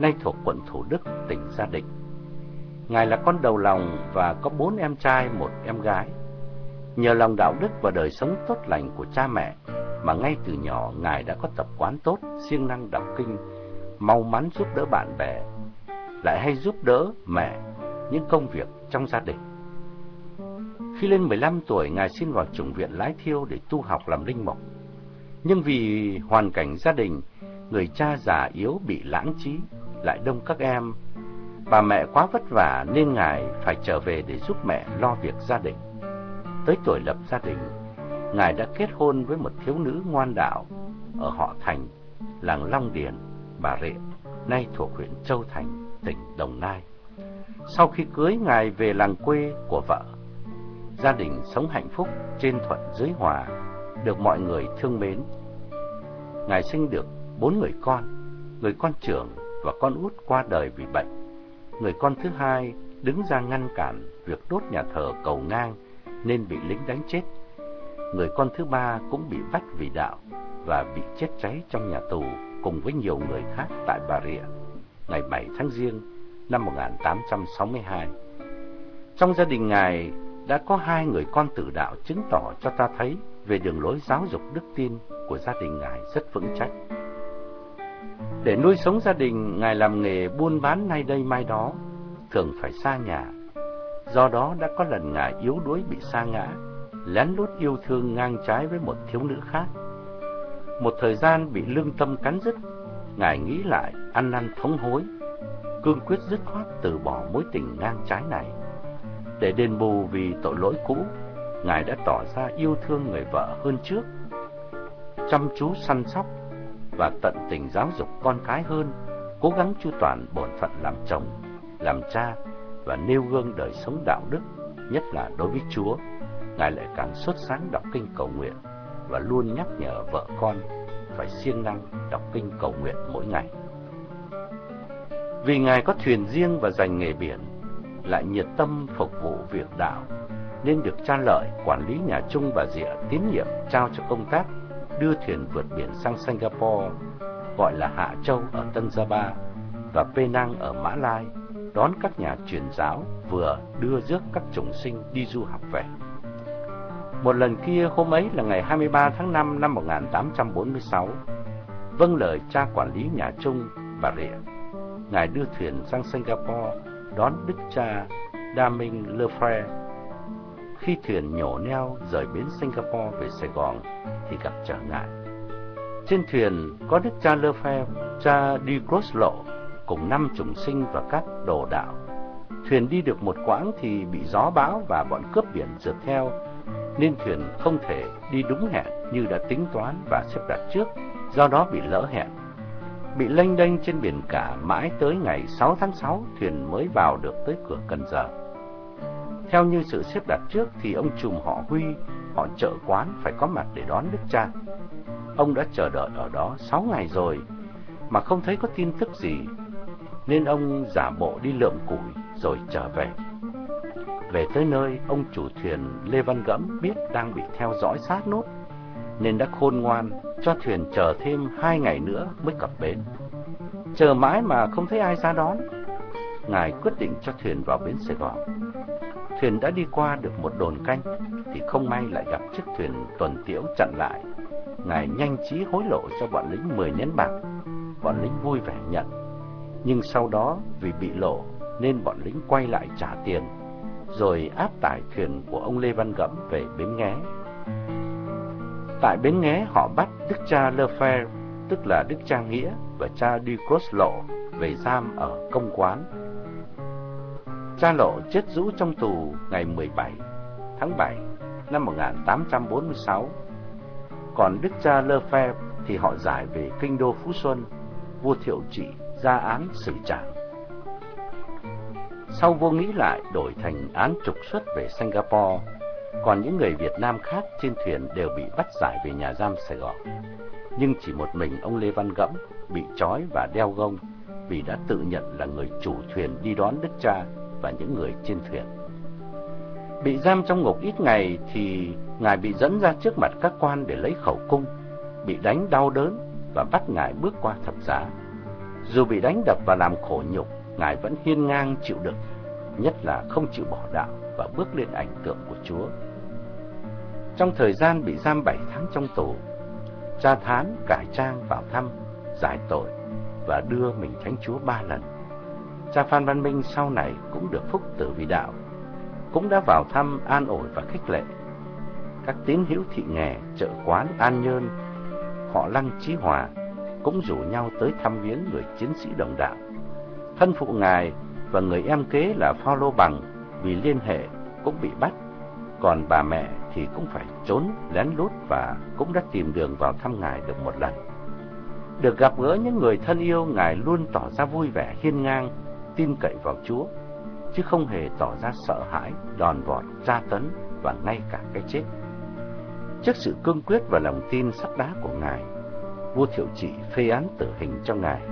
nay thuộc quận Thủ Đức, tỉnh Gia Định. Ngài là con đầu lòng và có bốn em trai, một em gái. Nhờ lòng đạo đức và đời sống tốt lành của cha mẹ mà ngay từ nhỏ Ngài đã có tập quán tốt, siêng năng đọc kinh, mau mắn giúp đỡ bạn bè, lại hay giúp đỡ mẹ những công việc trong gia đình. Khi lên 15 tuổi, Ngài xin vào chủng viện Lái Thiêu để tu học làm linh mục. Nhưng vì hoàn cảnh gia đình, người cha già yếu bị lãng trí, lại đông các em. Bà mẹ quá vất vả nên Ngài phải trở về để giúp mẹ lo việc gia đình. Tới tuổi lập gia đình, Ngài đã kết hôn với một thiếu nữ ngoan đạo ở họ Thành, làng Long Điền, Bà Rịa, nay thuộc huyện Châu Thành, tỉnh Đồng Nai. Sau khi cưới Ngài về làng quê của vợ, gia đình sống hạnh phúc trên thuận dưới hòa, được mọi người thương mến. Ngài sinh được bốn người con, người con trưởng và con út qua đời vì bệnh. Người con thứ hai đứng ra ngăn cản việc đốt nhà thờ cầu ngang nên bị lính đánh chết. Người con thứ ba cũng bị bắt vì đạo và bị chết cháy trong nhà tù cùng với nhiều người khác tại Bà Rịa ngày 7 tháng Giêng năm 1862. Trong gia đình Ngài đã có hai người con tử đạo chứng tỏ cho ta thấy về đường lối giáo dục đức tin của gia đình Ngài rất vững chắc. Để nuôi sống gia đình, Ngài làm nghề buôn bán nay đây mai đó, thường phải xa nhà. Do đó đã có lần Ngài yếu đuối bị sa ngã, lén lút yêu thương ngang trái với một thiếu nữ khác. Một thời gian bị lương tâm cắn rứt, Ngài nghĩ lại, ăn năn thống hối, cương quyết dứt khoát từ bỏ mối tình ngang trái này. Để đền bù vì tội lỗi cũ, Ngài đã tỏ ra yêu thương người vợ hơn trước, chăm chú săn sóc và tận tình giáo dục con cái hơn, cố gắng chu toàn bổn phận làm chồng, làm cha và nêu gương đời sống đạo đức, nhất là đối với Chúa. Ngài lại càng xuất sáng đọc kinh cầu nguyện và luôn nhắc nhở vợ con phải siêng năng đọc kinh cầu nguyện mỗi ngày. Vì Ngài có thuyền riêng và dành nghề biển, lại nhiệt tâm phục vụ việc đạo, nên được cha lợi quản lý nhà Trung và Dịa tín nhiệm trao cho công tác đưa thuyền vượt biển sang Singapore, gọi là Hạ Châu ở Tân Gia Ba và Penang ở Mã Lai, đón các nhà truyền giáo vừa đưa rước các chủng sinh đi du học về. Một lần kia hôm ấy là ngày 23 tháng 5 năm 1846, vâng lời cha quản lý nhà Trung, bà Rịa, Ngài đưa thuyền sang Singapore đón đức cha Daming Minh Lefre. Khi thuyền nhổ neo rời bến Singapore về Sài Gòn thì gặp trở ngại. Trên thuyền có đức cha Lefre, cha đi cross lộ cùng năm chủng sinh và các đồ đạo. Thuyền đi được một quãng thì bị gió bão và bọn cướp biển rượt theo, nên thuyền không thể đi đúng hẹn như đã tính toán và xếp đặt trước, do đó bị lỡ hẹn bị lênh đênh trên biển cả mãi tới ngày 6 tháng 6 thuyền mới vào được tới cửa Cần Giờ. Theo như sự xếp đặt trước thì ông trùm họ Huy, họ chợ quán phải có mặt để đón Đức Cha. Ông đã chờ đợi ở đó 6 ngày rồi mà không thấy có tin tức gì, nên ông giả bộ đi lượm củi rồi trở về. Về tới nơi, ông chủ thuyền Lê Văn Gẫm biết đang bị theo dõi sát nốt nên đã khôn ngoan cho thuyền chờ thêm hai ngày nữa mới cập bến. Chờ mãi mà không thấy ai ra đón, ngài quyết định cho thuyền vào bến Sài Gòn. Thuyền đã đi qua được một đồn canh thì không may lại gặp chiếc thuyền tuần tiễu chặn lại. Ngài nhanh trí hối lộ cho bọn lính 10 nhấn bạc. Bọn lính vui vẻ nhận. Nhưng sau đó vì bị lộ nên bọn lính quay lại trả tiền rồi áp tải thuyền của ông Lê Văn Gẫm về bến Nghé. Tại bến nghé họ bắt đức cha Lefebvre, tức là đức cha Nghĩa và cha Ducros Lộ về giam ở công quán. Cha Lộ chết rũ trong tù ngày 17 tháng 7 năm 1846. Còn đức cha Lefebvre thì họ giải về kinh đô Phú Xuân, vua Thiệu Trị ra án xử trảm. Sau vô nghĩ lại đổi thành án trục xuất về Singapore còn những người Việt Nam khác trên thuyền đều bị bắt giải về nhà giam Sài Gòn. Nhưng chỉ một mình ông Lê Văn Gẫm bị trói và đeo gông vì đã tự nhận là người chủ thuyền đi đón Đức Cha và những người trên thuyền. Bị giam trong ngục ít ngày thì Ngài bị dẫn ra trước mặt các quan để lấy khẩu cung, bị đánh đau đớn và bắt Ngài bước qua thập giá. Dù bị đánh đập và làm khổ nhục, Ngài vẫn hiên ngang chịu đựng, nhất là không chịu bỏ đạo và bước lên ảnh tượng của Chúa. Trong thời gian bị giam 7 tháng trong tù, cha Thán cải trang vào thăm, giải tội và đưa mình thánh chúa ba lần. Cha Phan Văn Minh sau này cũng được phúc tử vì đạo, cũng đã vào thăm an ủi và khích lệ. Các tín hữu thị nghè, chợ quán, an nhơn, họ lăng trí hòa cũng rủ nhau tới thăm viếng người chiến sĩ đồng đạo. Thân phụ ngài và người em kế là Phaolô Bằng vì liên hệ cũng bị bắt, còn bà mẹ thì cũng phải trốn lén lút và cũng đã tìm đường vào thăm ngài được một lần. Được gặp gỡ những người thân yêu, ngài luôn tỏ ra vui vẻ hiên ngang, tin cậy vào Chúa. chứ không hề tỏ ra sợ hãi, đòn vọt, tra tấn và ngay cả cái chết. Trước sự cương quyết và lòng tin sắt đá của Ngài, vua Thiệu Trị phê án tử hình cho Ngài.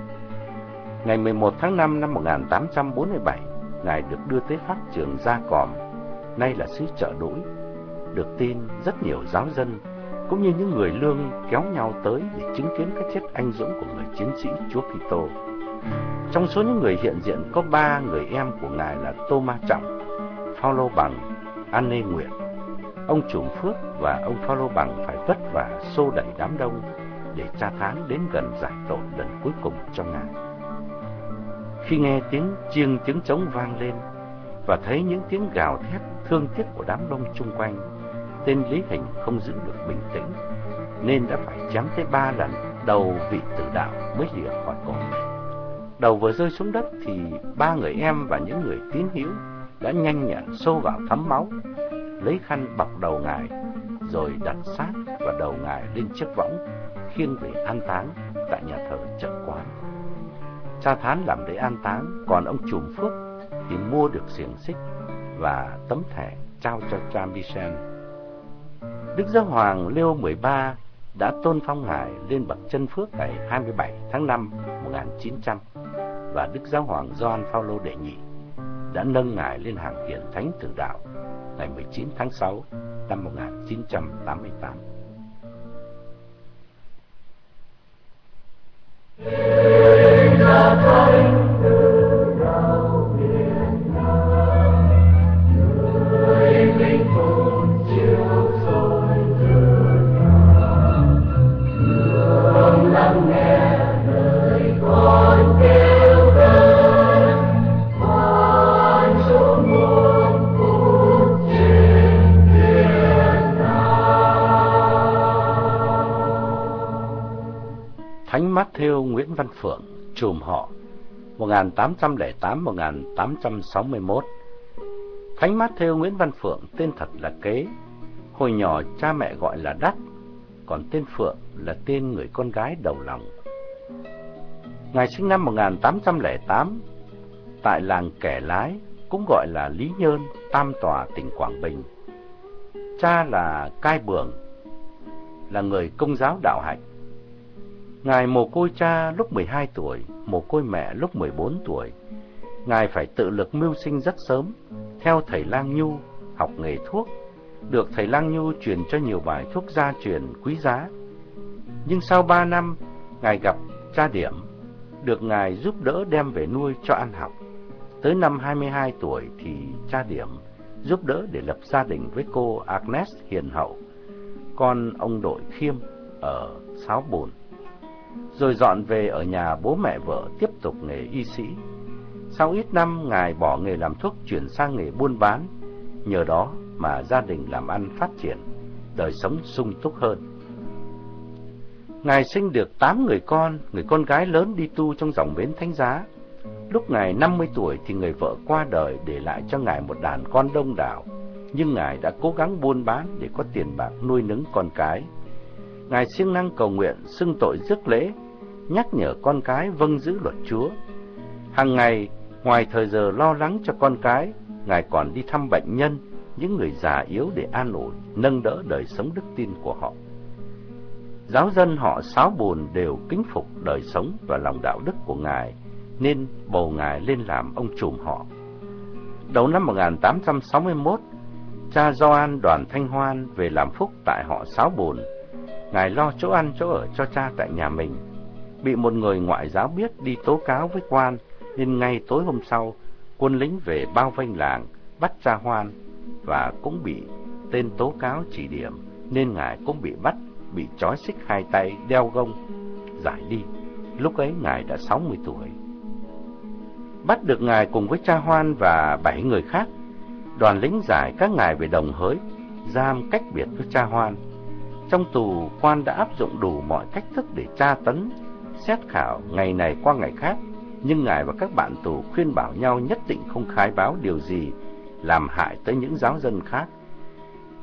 Ngày 11 tháng 5 năm 1847, Ngài được đưa tới pháp trường Gia Còm, nay là xứ chợ đũi. Được tin rất nhiều giáo dân, cũng như những người lương kéo nhau tới để chứng kiến cái chết anh dũng của người chiến sĩ Chúa Kitô. Trong số những người hiện diện có ba người em của Ngài là Tô Ma Trọng, Phaolô Bằng, An Nê Nguyện. Ông Trùm Phước và ông Phaolô Bằng phải vất vả xô đẩy đám đông để tra thán đến gần giải tội lần cuối cùng cho Ngài. Khi nghe tiếng chiêng tiếng trống vang lên và thấy những tiếng gào thét thương tiếc của đám đông chung quanh, tên Lý Hình không giữ được bình tĩnh nên đã phải chém tới ba lần đầu vị tử đạo mới lìa khỏi cổ. Đầu vừa rơi xuống đất thì ba người em và những người tín hữu đã nhanh nhẹn xô vào thấm máu, lấy khăn bọc đầu ngài, rồi đặt xác và đầu ngài lên chiếc võng, khiêng về an táng tại nhà thờ chợ. Cha Thán làm lễ an táng, còn ông Trùm Phước thì mua được xiềng xích và tấm thẻ trao cho cha Michel. Đức Giáo Hoàng Leo 13 đã tôn phong ngài lên bậc chân phước ngày 27 tháng 5 1900 và Đức Giáo Hoàng John Paulo đệ nhị đã nâng ngài lên hàng hiển thánh tử đạo ngày 19 tháng 6 năm 1988. Thank you. Thánh Matthew Nguyễn Văn Phượng, trùm họ. 1808-1861 Thánh Matthew Nguyễn Văn Phượng tên thật là Kế. Hồi nhỏ cha mẹ gọi là Đắc Còn tên Phượng là tên người con gái đầu lòng. Ngài sinh năm 1808 Tại làng Kẻ Lái Cũng gọi là Lý Nhơn, Tam Tòa, tỉnh Quảng Bình. Cha là Cai Bường Là người công giáo đạo hạnh. Ngài mồ côi cha lúc 12 tuổi, mồ côi mẹ lúc 14 tuổi. Ngài phải tự lực mưu sinh rất sớm, theo thầy Lang Nhu, học nghề thuốc, được thầy Lang Nhu truyền cho nhiều bài thuốc gia truyền quý giá. Nhưng sau 3 năm, Ngài gặp cha Điểm, được Ngài giúp đỡ đem về nuôi cho ăn học. Tới năm 22 tuổi thì cha Điểm giúp đỡ để lập gia đình với cô Agnes Hiền Hậu, con ông đội khiêm ở Sáo Bồn rồi dọn về ở nhà bố mẹ vợ tiếp tục nghề y sĩ. Sau ít năm, Ngài bỏ nghề làm thuốc chuyển sang nghề buôn bán, nhờ đó mà gia đình làm ăn phát triển, đời sống sung túc hơn. Ngài sinh được 8 người con, người con gái lớn đi tu trong dòng bến thánh giá. Lúc Ngài 50 tuổi thì người vợ qua đời để lại cho Ngài một đàn con đông đảo, nhưng Ngài đã cố gắng buôn bán để có tiền bạc nuôi nấng con cái. Ngài siêng năng cầu nguyện, xưng tội rước lễ, nhắc nhở con cái vâng giữ luật Chúa. Hàng ngày, ngoài thời giờ lo lắng cho con cái, Ngài còn đi thăm bệnh nhân, những người già yếu để an ủi, nâng đỡ đời sống đức tin của họ. Giáo dân họ sáu bồn đều kính phục đời sống và lòng đạo đức của Ngài, nên bầu Ngài lên làm ông trùm họ. Đầu năm 1861, cha Gioan đoàn Thanh Hoan về làm phúc tại họ sáu bồn. Ngài lo chỗ ăn chỗ ở cho cha tại nhà mình bị một người ngoại giáo biết đi tố cáo với quan, nên ngay tối hôm sau, quân lính về bao vây làng, bắt cha hoan, và cũng bị tên tố cáo chỉ điểm, nên ngài cũng bị bắt, bị trói xích hai tay, đeo gông, giải đi. Lúc ấy ngài đã 60 tuổi. Bắt được ngài cùng với cha hoan và bảy người khác, đoàn lính giải các ngài về đồng hới, giam cách biệt với cha hoan. Trong tù, quan đã áp dụng đủ mọi cách thức để tra tấn, xét khảo ngày này qua ngày khác, nhưng ngài và các bạn tù khuyên bảo nhau nhất định không khai báo điều gì làm hại tới những giáo dân khác.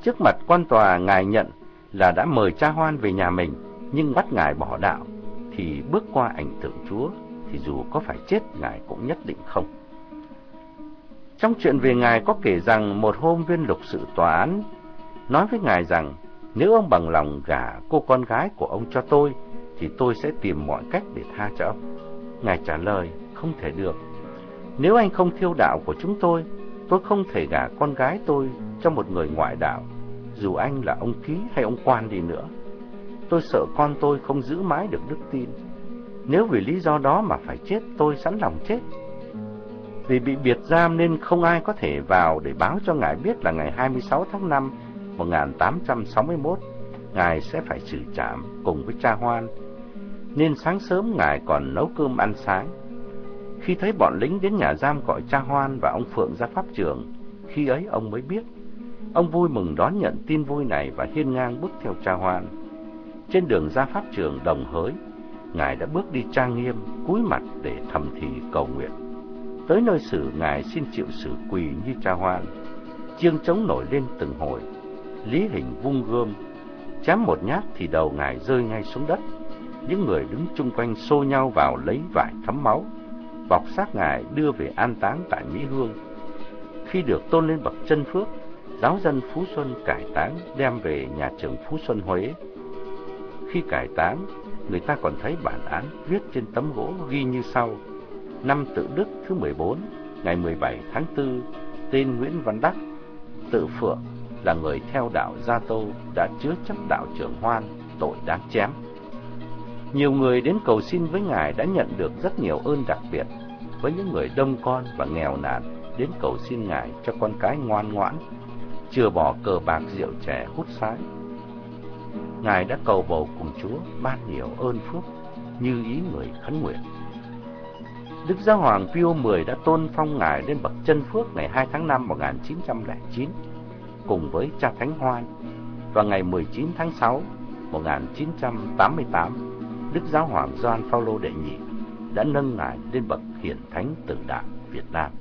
Trước mặt quan tòa, ngài nhận là đã mời cha Hoan về nhà mình, nhưng bắt ngài bỏ đạo, thì bước qua ảnh tượng Chúa, thì dù có phải chết, ngài cũng nhất định không. Trong chuyện về ngài có kể rằng một hôm viên lục sự tòa án nói với ngài rằng nếu ông bằng lòng gả cô con gái của ông cho tôi thì tôi sẽ tìm mọi cách để tha cho ông. Ngài trả lời không thể được. Nếu anh không thiêu đạo của chúng tôi, tôi không thể gả con gái tôi cho một người ngoại đạo, dù anh là ông ký hay ông quan đi nữa. Tôi sợ con tôi không giữ mãi được đức tin. Nếu vì lý do đó mà phải chết, tôi sẵn lòng chết. Vì bị biệt giam nên không ai có thể vào để báo cho ngài biết là ngày 26 tháng 5 1861, ngài sẽ phải xử trảm cùng với cha Hoan. Nên sáng sớm ngài còn nấu cơm ăn sáng. Khi thấy bọn lính đến nhà giam gọi cha Hoan và ông Phượng ra pháp trường, khi ấy ông mới biết. Ông vui mừng đón nhận tin vui này và hiên ngang bước theo cha Hoan. Trên đường ra pháp trường đồng hới, Ngài đã bước đi trang nghiêm, cúi mặt để thầm thì cầu nguyện. Tới nơi xử, Ngài xin chịu sự quỳ như cha hoan. Chiêng trống nổi lên từng hồi, Lý Hình vung gươm, chém một nhát thì đầu Ngài rơi ngay xuống đất. Những người đứng chung quanh xô nhau vào lấy vải thấm máu, bọc xác Ngài đưa về an táng tại Mỹ Hương. Khi được tôn lên bậc chân phước, giáo dân Phú Xuân cải táng đem về nhà trường Phú Xuân Huế. Khi cải táng, người ta còn thấy bản án viết trên tấm gỗ ghi như sau. Năm tự Đức thứ 14, ngày 17 tháng 4, tên Nguyễn Văn Đắc, tự Phượng, là người theo đạo Gia Tô đã chứa chấp đạo trưởng Hoan, tội đáng chém. Nhiều người đến cầu xin với Ngài đã nhận được rất nhiều ơn đặc biệt, với những người đông con và nghèo nàn đến cầu xin Ngài cho con cái ngoan ngoãn, chưa bỏ cờ bạc rượu chè hút sái. Ngài đã cầu bầu cùng Chúa ban nhiều ơn phước như ý người khấn nguyện. Đức Giáo Hoàng Pio X đã tôn phong Ngài lên bậc chân phước ngày 2 tháng 5 1909 cùng với cha Thánh Hoan và ngày 19 tháng 6 1988 Đức Giáo Hoàng Gioan Phaolô đệ nhị đã nâng ngài lên bậc hiển thánh tử đạo Việt Nam.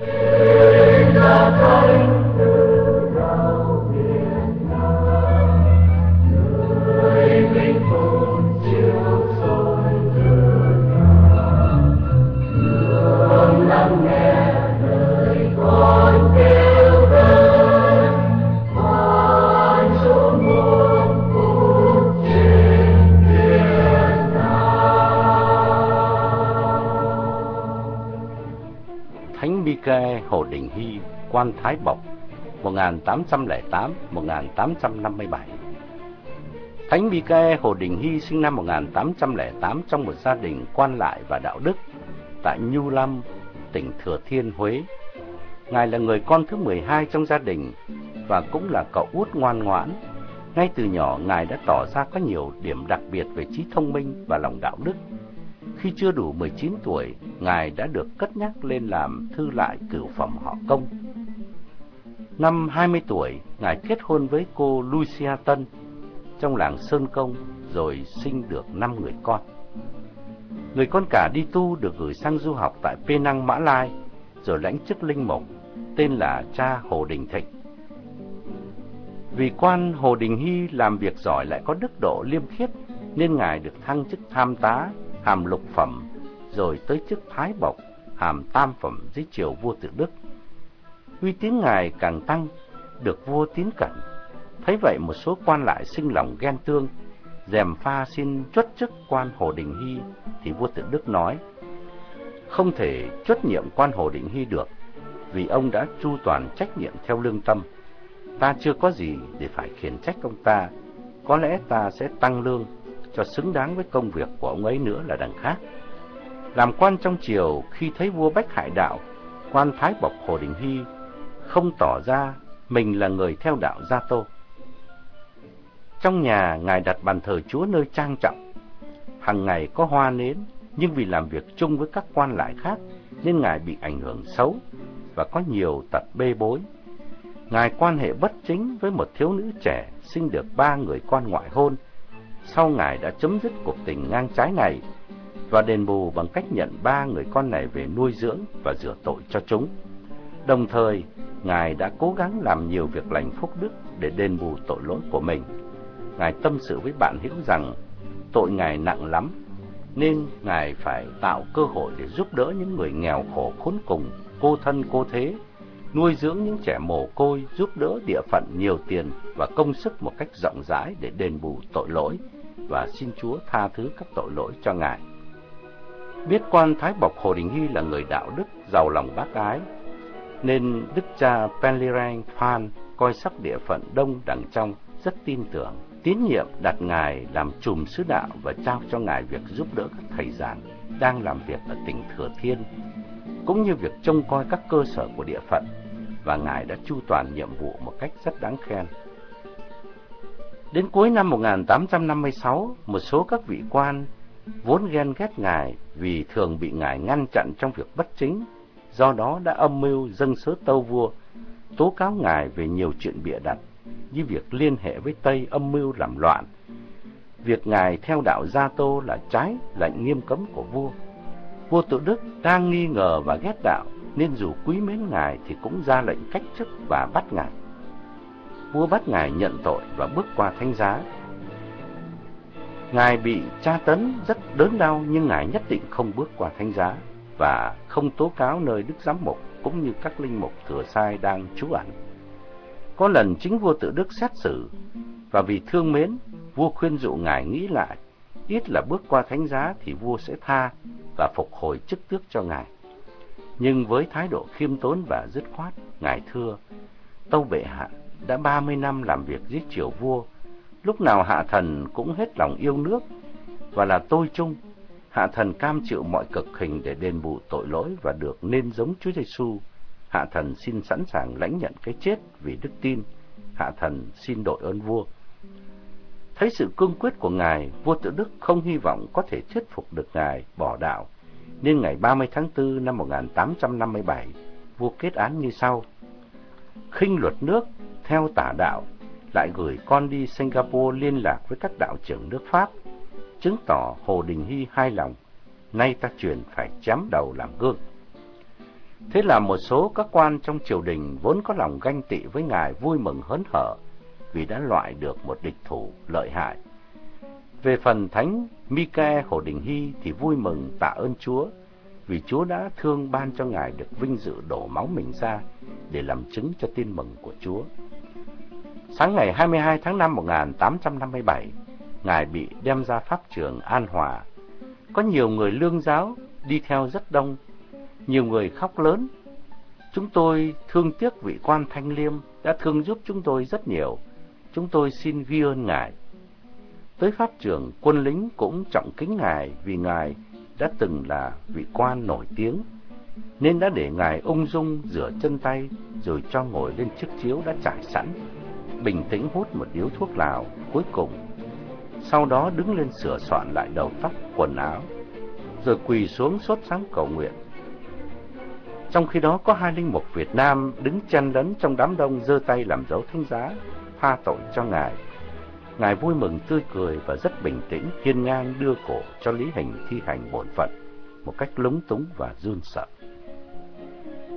Kê quan Thái Bộc, 1808-1857. Thánh Bi Kê Hồ Đình Hy sinh năm 1808 trong một gia đình quan lại và đạo đức tại Nhu Lâm, tỉnh Thừa Thiên, Huế. Ngài là người con thứ 12 trong gia đình và cũng là cậu út ngoan ngoãn. Ngay từ nhỏ, Ngài đã tỏ ra có nhiều điểm đặc biệt về trí thông minh và lòng đạo đức. Khi chưa đủ 19 tuổi, Ngài đã được cất nhắc lên làm thư lại cửu phẩm họ công. Năm 20 tuổi, Ngài kết hôn với cô Lucia Tân trong làng Sơn Công rồi sinh được 5 người con. Người con cả đi tu được gửi sang du học tại Penang Mã Lai rồi lãnh chức linh mục tên là cha Hồ Đình Thịnh. Vì quan Hồ Đình Hy làm việc giỏi lại có đức độ liêm khiết nên ngài được thăng chức tham tá hàm lục phẩm, rồi tới chức thái bộc, hàm tam phẩm dưới triều vua tự Đức. Uy tín ngài càng tăng, được vua tín cẩn. Thấy vậy một số quan lại sinh lòng ghen tương, dèm pha xin chuất chức quan Hồ Đình Hy, thì vua tự Đức nói, không thể chuất nhiệm quan Hồ Đình Hy được, vì ông đã chu toàn trách nhiệm theo lương tâm. Ta chưa có gì để phải khiển trách ông ta, có lẽ ta sẽ tăng lương cho xứng đáng với công việc của ông ấy nữa là đằng khác. Làm quan trong triều khi thấy vua Bách Hải Đạo, quan Thái Bộc Hồ Đình Hy không tỏ ra mình là người theo đạo Gia Tô. Trong nhà, Ngài đặt bàn thờ Chúa nơi trang trọng. Hằng ngày có hoa nến, nhưng vì làm việc chung với các quan lại khác, nên Ngài bị ảnh hưởng xấu và có nhiều tật bê bối. Ngài quan hệ bất chính với một thiếu nữ trẻ, sinh được ba người con ngoại hôn, sau Ngài đã chấm dứt cuộc tình ngang trái này và đền bù bằng cách nhận ba người con này về nuôi dưỡng và rửa tội cho chúng. Đồng thời, Ngài đã cố gắng làm nhiều việc lành phúc đức để đền bù tội lỗi của mình. Ngài tâm sự với bạn hiểu rằng tội Ngài nặng lắm, nên Ngài phải tạo cơ hội để giúp đỡ những người nghèo khổ khốn cùng cô thân cô thế, nuôi dưỡng những trẻ mồ côi, giúp đỡ địa phận nhiều tiền và công sức một cách rộng rãi để đền bù tội lỗi và xin Chúa tha thứ các tội lỗi cho Ngài. Biết quan Thái Bộc Hồ Đình Hy là người đạo đức, giàu lòng bác ái, nên đức cha Penlirang Phan coi sắc địa phận đông đằng trong rất tin tưởng, tín nhiệm đặt ngài làm trùm sứ đạo và trao cho ngài việc giúp đỡ các thầy giảng đang làm việc ở tỉnh Thừa Thiên, cũng như việc trông coi các cơ sở của địa phận và ngài đã chu toàn nhiệm vụ một cách rất đáng khen. Đến cuối năm 1856, một số các vị quan vốn ghen ghét ngài vì thường bị ngài ngăn chặn trong việc bất chính, do đó đã âm mưu dâng sớ tâu vua, tố cáo ngài về nhiều chuyện bịa đặt, như việc liên hệ với Tây âm mưu làm loạn, việc ngài theo đạo Gia Tô là trái lệnh nghiêm cấm của vua. Vua tự Đức đang nghi ngờ và ghét đạo, nên dù quý mến ngài thì cũng ra lệnh cách chức và bắt ngài. Vua bắt ngài nhận tội và bước qua thánh giá. Ngài bị tra tấn rất đớn đau nhưng ngài nhất định không bước qua thánh giá và không tố cáo nơi Đức Giám Mục cũng như các linh mục thừa sai đang trú ẩn. Có lần chính vua tự Đức xét xử và vì thương mến, vua khuyên dụ ngài nghĩ lại, ít là bước qua thánh giá thì vua sẽ tha và phục hồi chức tước cho ngài. Nhưng với thái độ khiêm tốn và dứt khoát, ngài thưa, tâu bệ hạ đã 30 năm làm việc giết triều vua, lúc nào hạ thần cũng hết lòng yêu nước và là tôi chung. Hạ thần cam chịu mọi cực hình để đền bù tội lỗi và được nên giống Chúa Giêsu. Hạ thần xin sẵn sàng lãnh nhận cái chết vì đức tin. Hạ thần xin đội ơn vua. Thấy sự cương quyết của ngài, vua tự Đức không hy vọng có thể thuyết phục được ngài bỏ đạo, nên ngày 30 tháng 4 năm 1857, vua kết án như sau: khinh luật nước theo tả đạo, lại gửi con đi Singapore liên lạc với các đạo trưởng nước Pháp, chứng tỏ Hồ Đình Hy hai lòng, nay ta truyền phải chém đầu làm gương. Thế là một số các quan trong triều đình vốn có lòng ganh tị với ngài vui mừng hớn hở vì đã loại được một địch thủ lợi hại. Về phần thánh Mikae Hồ Đình Hy thì vui mừng tạ ơn Chúa vì Chúa đã thương ban cho ngài được vinh dự đổ máu mình ra để làm chứng cho tin mừng của Chúa. Sáng ngày 22 tháng 5 1857, ngài bị đem ra pháp trường An Hòa. Có nhiều người lương giáo đi theo rất đông, nhiều người khóc lớn. Chúng tôi thương tiếc vị quan Thanh Liêm đã thương giúp chúng tôi rất nhiều. Chúng tôi xin ghi ơn ngài. Tới pháp trường, quân lính cũng trọng kính ngài vì ngài đã từng là vị quan nổi tiếng, nên đã để ngài ung dung rửa chân tay rồi cho ngồi lên chiếc chiếu đã trải sẵn, bình tĩnh hút một điếu thuốc lào cuối cùng. Sau đó đứng lên sửa soạn lại đầu tóc, quần áo, rồi quỳ xuống sốt sáng cầu nguyện. Trong khi đó có hai linh mục Việt Nam đứng chen lấn trong đám đông giơ tay làm dấu thánh giá, tha tội cho ngài. Ngài vui mừng tươi cười và rất bình tĩnh, hiên ngang đưa cổ cho Lý Hình thi hành bổn phận một cách lúng túng và run sợ.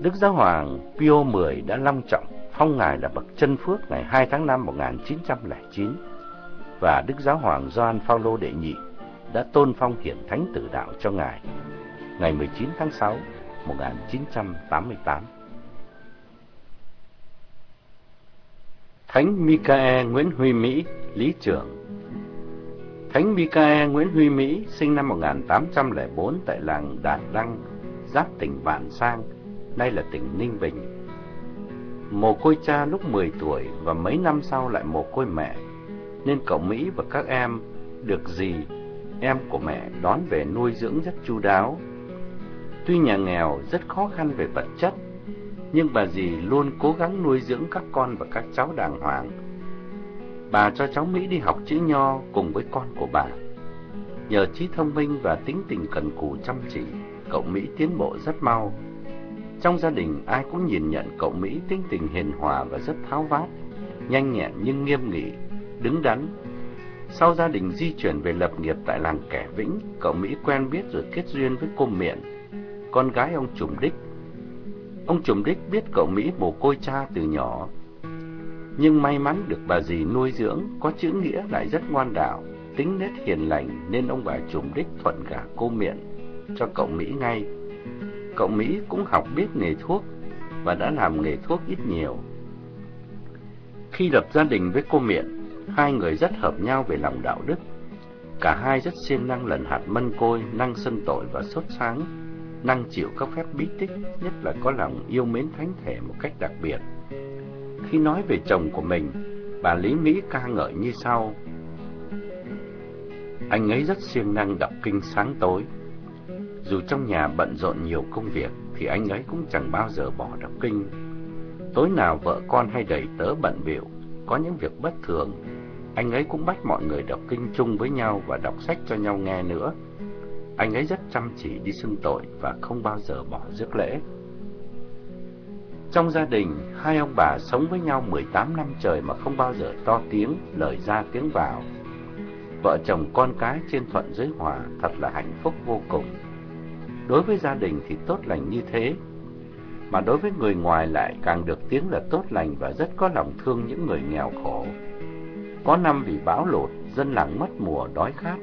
Đức Giáo Hoàng Pio X đã long trọng phong ngài là bậc chân phước ngày 2 tháng 5 1909 và Đức Giáo Hoàng Gioan Phaolô đệ nhị đã tôn phong hiển thánh tử đạo cho ngài ngày 19 tháng 6 1988. Thánh Micae Nguyễn Huy Mỹ, lý trưởng Thánh Micae Nguyễn Huy Mỹ sinh năm 1804 tại làng Đàn Lăng, giáp tỉnh Vạn Sang, nay là tỉnh Ninh Bình. Mồ côi cha lúc 10 tuổi và mấy năm sau lại mồ côi mẹ, nên cậu Mỹ và các em được gì em của mẹ đón về nuôi dưỡng rất chu đáo. Tuy nhà nghèo rất khó khăn về vật chất, nhưng bà dì luôn cố gắng nuôi dưỡng các con và các cháu đàng hoàng. Bà cho cháu Mỹ đi học chữ nho cùng với con của bà. Nhờ trí thông minh và tính tình cần cù chăm chỉ, cậu Mỹ tiến bộ rất mau. Trong gia đình ai cũng nhìn nhận cậu Mỹ tính tình hiền hòa và rất tháo vát, nhanh nhẹn nhưng nghiêm nghị, đứng đắn. Sau gia đình di chuyển về lập nghiệp tại làng Kẻ Vĩnh, cậu Mỹ quen biết rồi kết duyên với cô Miện, con gái ông Trùm Đích, Ông Trùm Đích biết cậu Mỹ mồ côi cha từ nhỏ, nhưng may mắn được bà dì nuôi dưỡng, có chữ nghĩa lại rất ngoan đạo, tính nết hiền lành nên ông bà Trùm Đích thuận gả cô Miện cho cậu Mỹ ngay. cậu Mỹ cũng học biết nghề thuốc và đã làm nghề thuốc ít nhiều. Khi lập gia đình với cô Miện, hai người rất hợp nhau về lòng đạo đức. Cả hai rất siêng năng lần hạt mân côi, năng sân tội và sốt sáng, năng chịu các phép bí tích, nhất là có lòng yêu mến thánh thể một cách đặc biệt. Khi nói về chồng của mình, bà Lý Mỹ ca ngợi như sau. Anh ấy rất siêng năng đọc kinh sáng tối. Dù trong nhà bận rộn nhiều công việc, thì anh ấy cũng chẳng bao giờ bỏ đọc kinh. Tối nào vợ con hay đầy tớ bận biểu, có những việc bất thường, anh ấy cũng bắt mọi người đọc kinh chung với nhau và đọc sách cho nhau nghe nữa. Anh ấy rất chăm chỉ đi xưng tội và không bao giờ bỏ rước lễ. Trong gia đình, hai ông bà sống với nhau 18 năm trời mà không bao giờ to tiếng, lời ra tiếng vào. Vợ chồng con cái trên thuận dưới hòa thật là hạnh phúc vô cùng. Đối với gia đình thì tốt lành như thế, mà đối với người ngoài lại càng được tiếng là tốt lành và rất có lòng thương những người nghèo khổ. Có năm vì bão lụt, dân làng mất mùa đói khát.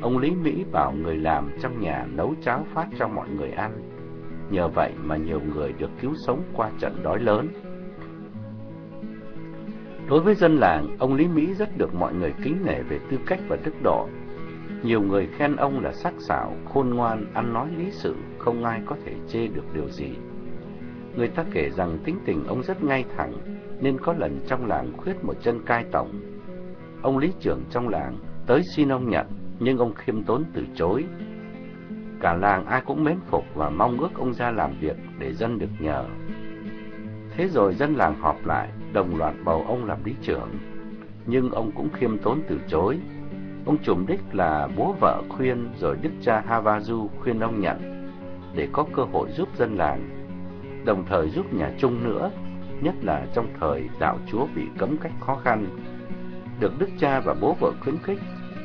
Ông Lý Mỹ bảo người làm trong nhà nấu cháo phát cho mọi người ăn. Nhờ vậy mà nhiều người được cứu sống qua trận đói lớn. Đối với dân làng, ông Lý Mỹ rất được mọi người kính nể về tư cách và đức độ. Nhiều người khen ông là sắc sảo, khôn ngoan, ăn nói lý sự, không ai có thể chê được điều gì. Người ta kể rằng tính tình ông rất ngay thẳng, nên có lần trong làng khuyết một chân cai tổng. Ông lý trưởng trong làng tới xin ông nhận, nhưng ông khiêm tốn từ chối. Cả làng ai cũng mến phục và mong ước ông ra làm việc để dân được nhờ. Thế rồi dân làng họp lại, đồng loạt bầu ông làm lý trưởng. Nhưng ông cũng khiêm tốn từ chối. Ông trùm đích là bố vợ khuyên rồi đức cha Havazu khuyên ông nhận để có cơ hội giúp dân làng, đồng thời giúp nhà chung nữa, nhất là trong thời đạo chúa bị cấm cách khó khăn. Được đức cha và bố vợ khuyến khích,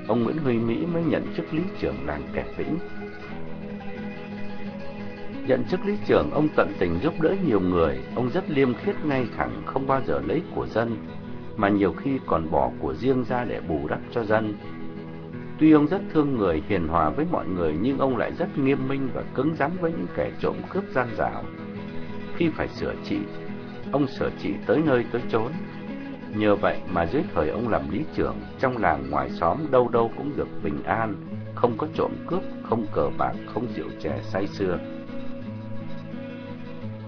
ông Nguyễn Huy Mỹ mới nhận chức lý trưởng làng Kẻ Vĩnh. Nhận chức lý trưởng, ông tận tình giúp đỡ nhiều người, ông rất liêm khiết ngay thẳng, không bao giờ lấy của dân, mà nhiều khi còn bỏ của riêng ra để bù đắp cho dân. Tuy ông rất thương người, hiền hòa với mọi người, nhưng ông lại rất nghiêm minh và cứng rắn với những kẻ trộm cướp gian dảo. Khi phải sửa trị, ông sửa trị tới nơi tới chốn. Nhờ vậy mà dưới thời ông làm lý trưởng, trong làng ngoài xóm đâu đâu cũng được bình an, không có trộm cướp, không cờ bạc, không rượu chè say sưa.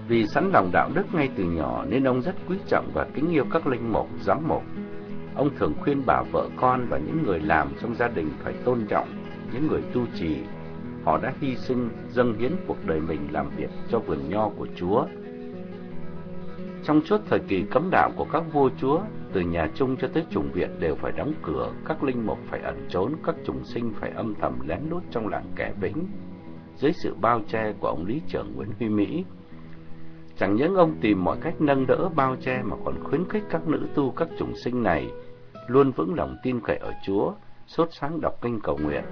Vì sẵn lòng đạo đức ngay từ nhỏ nên ông rất quý trọng và kính yêu các linh mục, giám mục. Ông thường khuyên bà vợ con và những người làm trong gia đình phải tôn trọng những người tu trì. Họ đã hy sinh, dâng hiến cuộc đời mình làm việc cho vườn nho của Chúa. Trong suốt thời kỳ cấm đạo của các vua chúa, từ nhà Trung cho tới chủng viện đều phải đóng cửa, các linh mục phải ẩn trốn, các chủng sinh phải âm thầm lén lút trong làng kẻ vĩnh, dưới sự bao che của ông lý trưởng Nguyễn Huy Mỹ. Chẳng những ông tìm mọi cách nâng đỡ bao che mà còn khuyến khích các nữ tu các chủng sinh này luôn vững lòng tin cậy ở Chúa, sốt sáng đọc kinh cầu nguyện.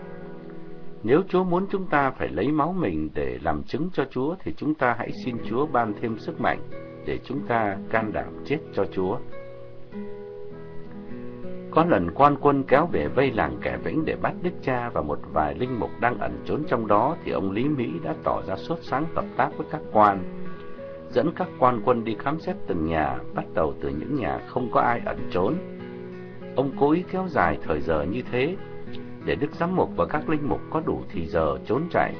Nếu Chúa muốn chúng ta phải lấy máu mình để làm chứng cho Chúa thì chúng ta hãy xin Chúa ban thêm sức mạnh để chúng ta can đảm chết cho Chúa. Có lần quan quân kéo về vây làng kẻ vĩnh để bắt Đức Cha và một vài linh mục đang ẩn trốn trong đó thì ông Lý Mỹ đã tỏ ra sốt sáng tập tác với các quan, dẫn các quan quân đi khám xét từng nhà, bắt đầu từ những nhà không có ai ẩn trốn. Ông cố ý kéo dài thời giờ như thế để Đức Giám mục và các linh mục có đủ thì giờ trốn chạy.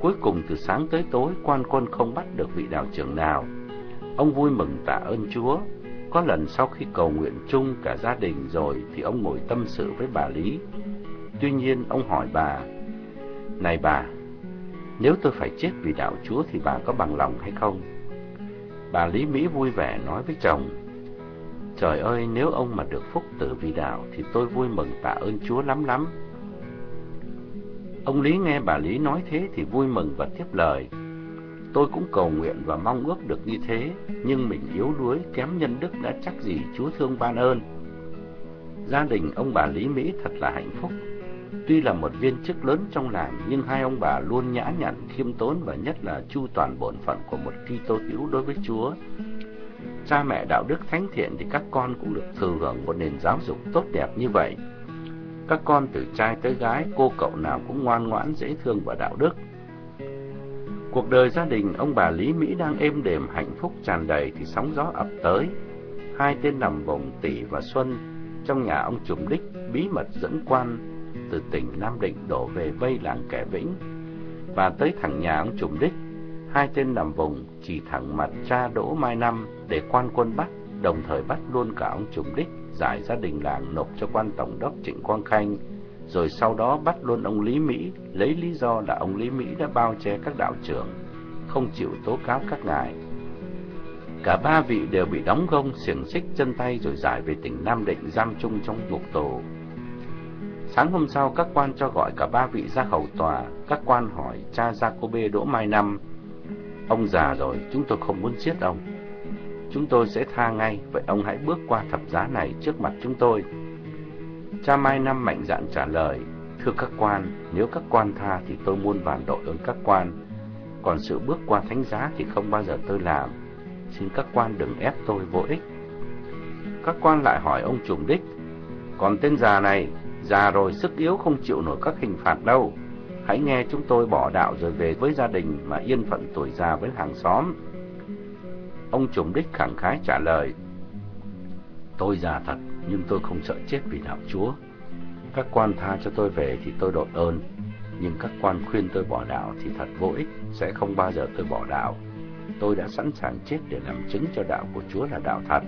Cuối cùng từ sáng tới tối quan quân không bắt được vị đạo trưởng nào. Ông vui mừng tạ ơn Chúa. Có lần sau khi cầu nguyện chung cả gia đình rồi thì ông ngồi tâm sự với bà Lý. Tuy nhiên ông hỏi bà, Này bà, nếu tôi phải chết vì đạo Chúa thì bà có bằng lòng hay không? Bà Lý Mỹ vui vẻ nói với chồng, Trời ơi, nếu ông mà được phúc tử vì đạo thì tôi vui mừng tạ ơn Chúa lắm lắm. Ông Lý nghe bà Lý nói thế thì vui mừng và tiếp lời. Tôi cũng cầu nguyện và mong ước được như thế, nhưng mình yếu đuối, kém nhân đức đã chắc gì Chúa thương ban ơn. Gia đình ông bà Lý Mỹ thật là hạnh phúc. Tuy là một viên chức lớn trong làng, nhưng hai ông bà luôn nhã nhặn, khiêm tốn và nhất là chu toàn bổn phận của một Kitô hữu đối với Chúa. Cha mẹ đạo đức thánh thiện thì các con cũng được thừa hưởng một nền giáo dục tốt đẹp như vậy. Các con từ trai tới gái, cô cậu nào cũng ngoan ngoãn, dễ thương và đạo đức. Cuộc đời gia đình ông bà Lý Mỹ đang êm đềm hạnh phúc tràn đầy thì sóng gió ập tới. Hai tên nằm vùng Tỷ và Xuân trong nhà ông Trùm Đích bí mật dẫn quan từ tỉnh Nam Định đổ về vây làng Kẻ Vĩnh và tới thẳng nhà ông Trùm Đích. Hai tên nằm vùng chỉ thẳng mặt cha Đỗ Mai Năm để quan quân bắt, đồng thời bắt luôn cả ông Trùm Đích giải gia đình làng nộp cho quan tổng đốc Trịnh Quang Khanh rồi sau đó bắt luôn ông Lý Mỹ, lấy lý do là ông Lý Mỹ đã bao che các đạo trưởng, không chịu tố cáo các ngài. Cả ba vị đều bị đóng gông, xiềng xích chân tay rồi giải về tỉnh Nam Định giam chung trong ngục tù. Sáng hôm sau, các quan cho gọi cả ba vị ra hầu tòa. Các quan hỏi cha Jacobe Đỗ Mai Năm. Ông già rồi, chúng tôi không muốn giết ông. Chúng tôi sẽ tha ngay, vậy ông hãy bước qua thập giá này trước mặt chúng tôi. Cha Mai Năm mạnh dạn trả lời, Thưa các quan, nếu các quan tha thì tôi muôn vàn đội ơn các quan. Còn sự bước qua thánh giá thì không bao giờ tôi làm. Xin các quan đừng ép tôi vô ích. Các quan lại hỏi ông trùng đích, Còn tên già này, già rồi sức yếu không chịu nổi các hình phạt đâu. Hãy nghe chúng tôi bỏ đạo rồi về với gia đình mà yên phận tuổi già với hàng xóm. Ông trùng đích khẳng khái trả lời, Tôi già thật, nhưng tôi không sợ chết vì đạo Chúa. Các quan tha cho tôi về thì tôi đội ơn, nhưng các quan khuyên tôi bỏ đạo thì thật vô ích, sẽ không bao giờ tôi bỏ đạo. Tôi đã sẵn sàng chết để làm chứng cho đạo của Chúa là đạo thật.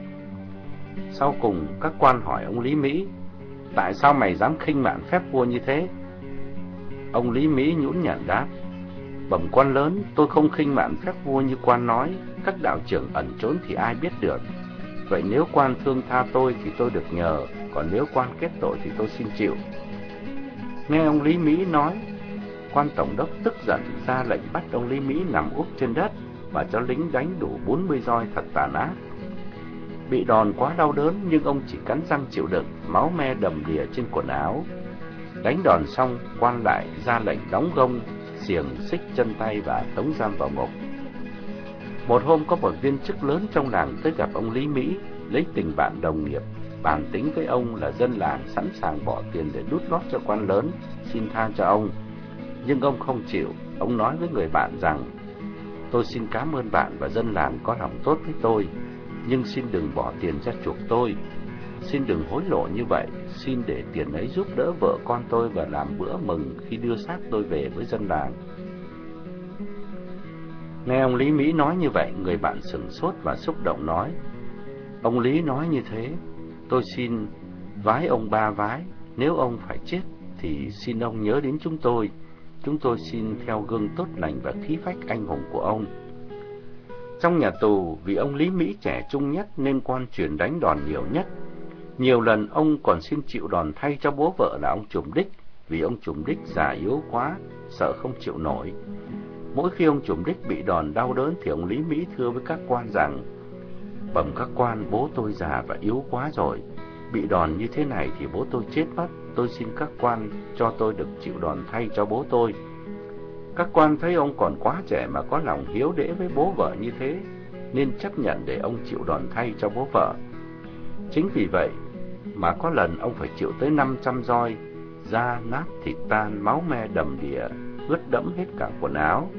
Sau cùng, các quan hỏi ông Lý Mỹ, tại sao mày dám khinh mạn phép vua như thế? Ông Lý Mỹ nhũn nhản đáp, bẩm quan lớn, tôi không khinh mạn phép vua như quan nói, các đạo trưởng ẩn trốn thì ai biết được. Vậy nếu quan thương tha tôi thì tôi được nhờ, còn nếu quan kết tội thì tôi xin chịu. Nghe ông Lý Mỹ nói, quan tổng đốc tức giận ra lệnh bắt ông Lý Mỹ nằm úp trên đất và cho lính đánh đủ 40 roi thật tàn ác. Bị đòn quá đau đớn nhưng ông chỉ cắn răng chịu đựng, máu me đầm đìa trên quần áo. Đánh đòn xong, quan lại ra lệnh đóng gông, xiềng xích chân tay và tống giam vào ngục. Một hôm có một viên chức lớn trong làng tới gặp ông Lý Mỹ, lấy tình bạn đồng nghiệp, bàn tính với ông là dân làng sẵn sàng bỏ tiền để đút lót cho quan lớn, xin tha cho ông. Nhưng ông không chịu, ông nói với người bạn rằng, tôi xin cảm ơn bạn và dân làng có lòng tốt với tôi, nhưng xin đừng bỏ tiền ra chuộc tôi. Xin đừng hối lộ như vậy, xin để tiền ấy giúp đỡ vợ con tôi và làm bữa mừng khi đưa xác tôi về với dân làng. Nghe ông Lý Mỹ nói như vậy, người bạn sửng sốt và xúc động nói. Ông Lý nói như thế, tôi xin vái ông ba vái, nếu ông phải chết thì xin ông nhớ đến chúng tôi. Chúng tôi xin theo gương tốt lành và khí phách anh hùng của ông. Trong nhà tù, vì ông Lý Mỹ trẻ trung nhất nên quan truyền đánh đòn nhiều nhất. Nhiều lần ông còn xin chịu đòn thay cho bố vợ là ông Trùm Đích, vì ông Trùm Đích già yếu quá, sợ không chịu nổi. Mỗi khi ông trùm đích bị đòn đau đớn thì ông Lý Mỹ thưa với các quan rằng Bẩm các quan, bố tôi già và yếu quá rồi. Bị đòn như thế này thì bố tôi chết mất. Tôi xin các quan cho tôi được chịu đòn thay cho bố tôi. Các quan thấy ông còn quá trẻ mà có lòng hiếu đễ với bố vợ như thế, nên chấp nhận để ông chịu đòn thay cho bố vợ. Chính vì vậy mà có lần ông phải chịu tới 500 roi, da nát thịt tan, máu me đầm đìa, ướt đẫm hết cả quần áo.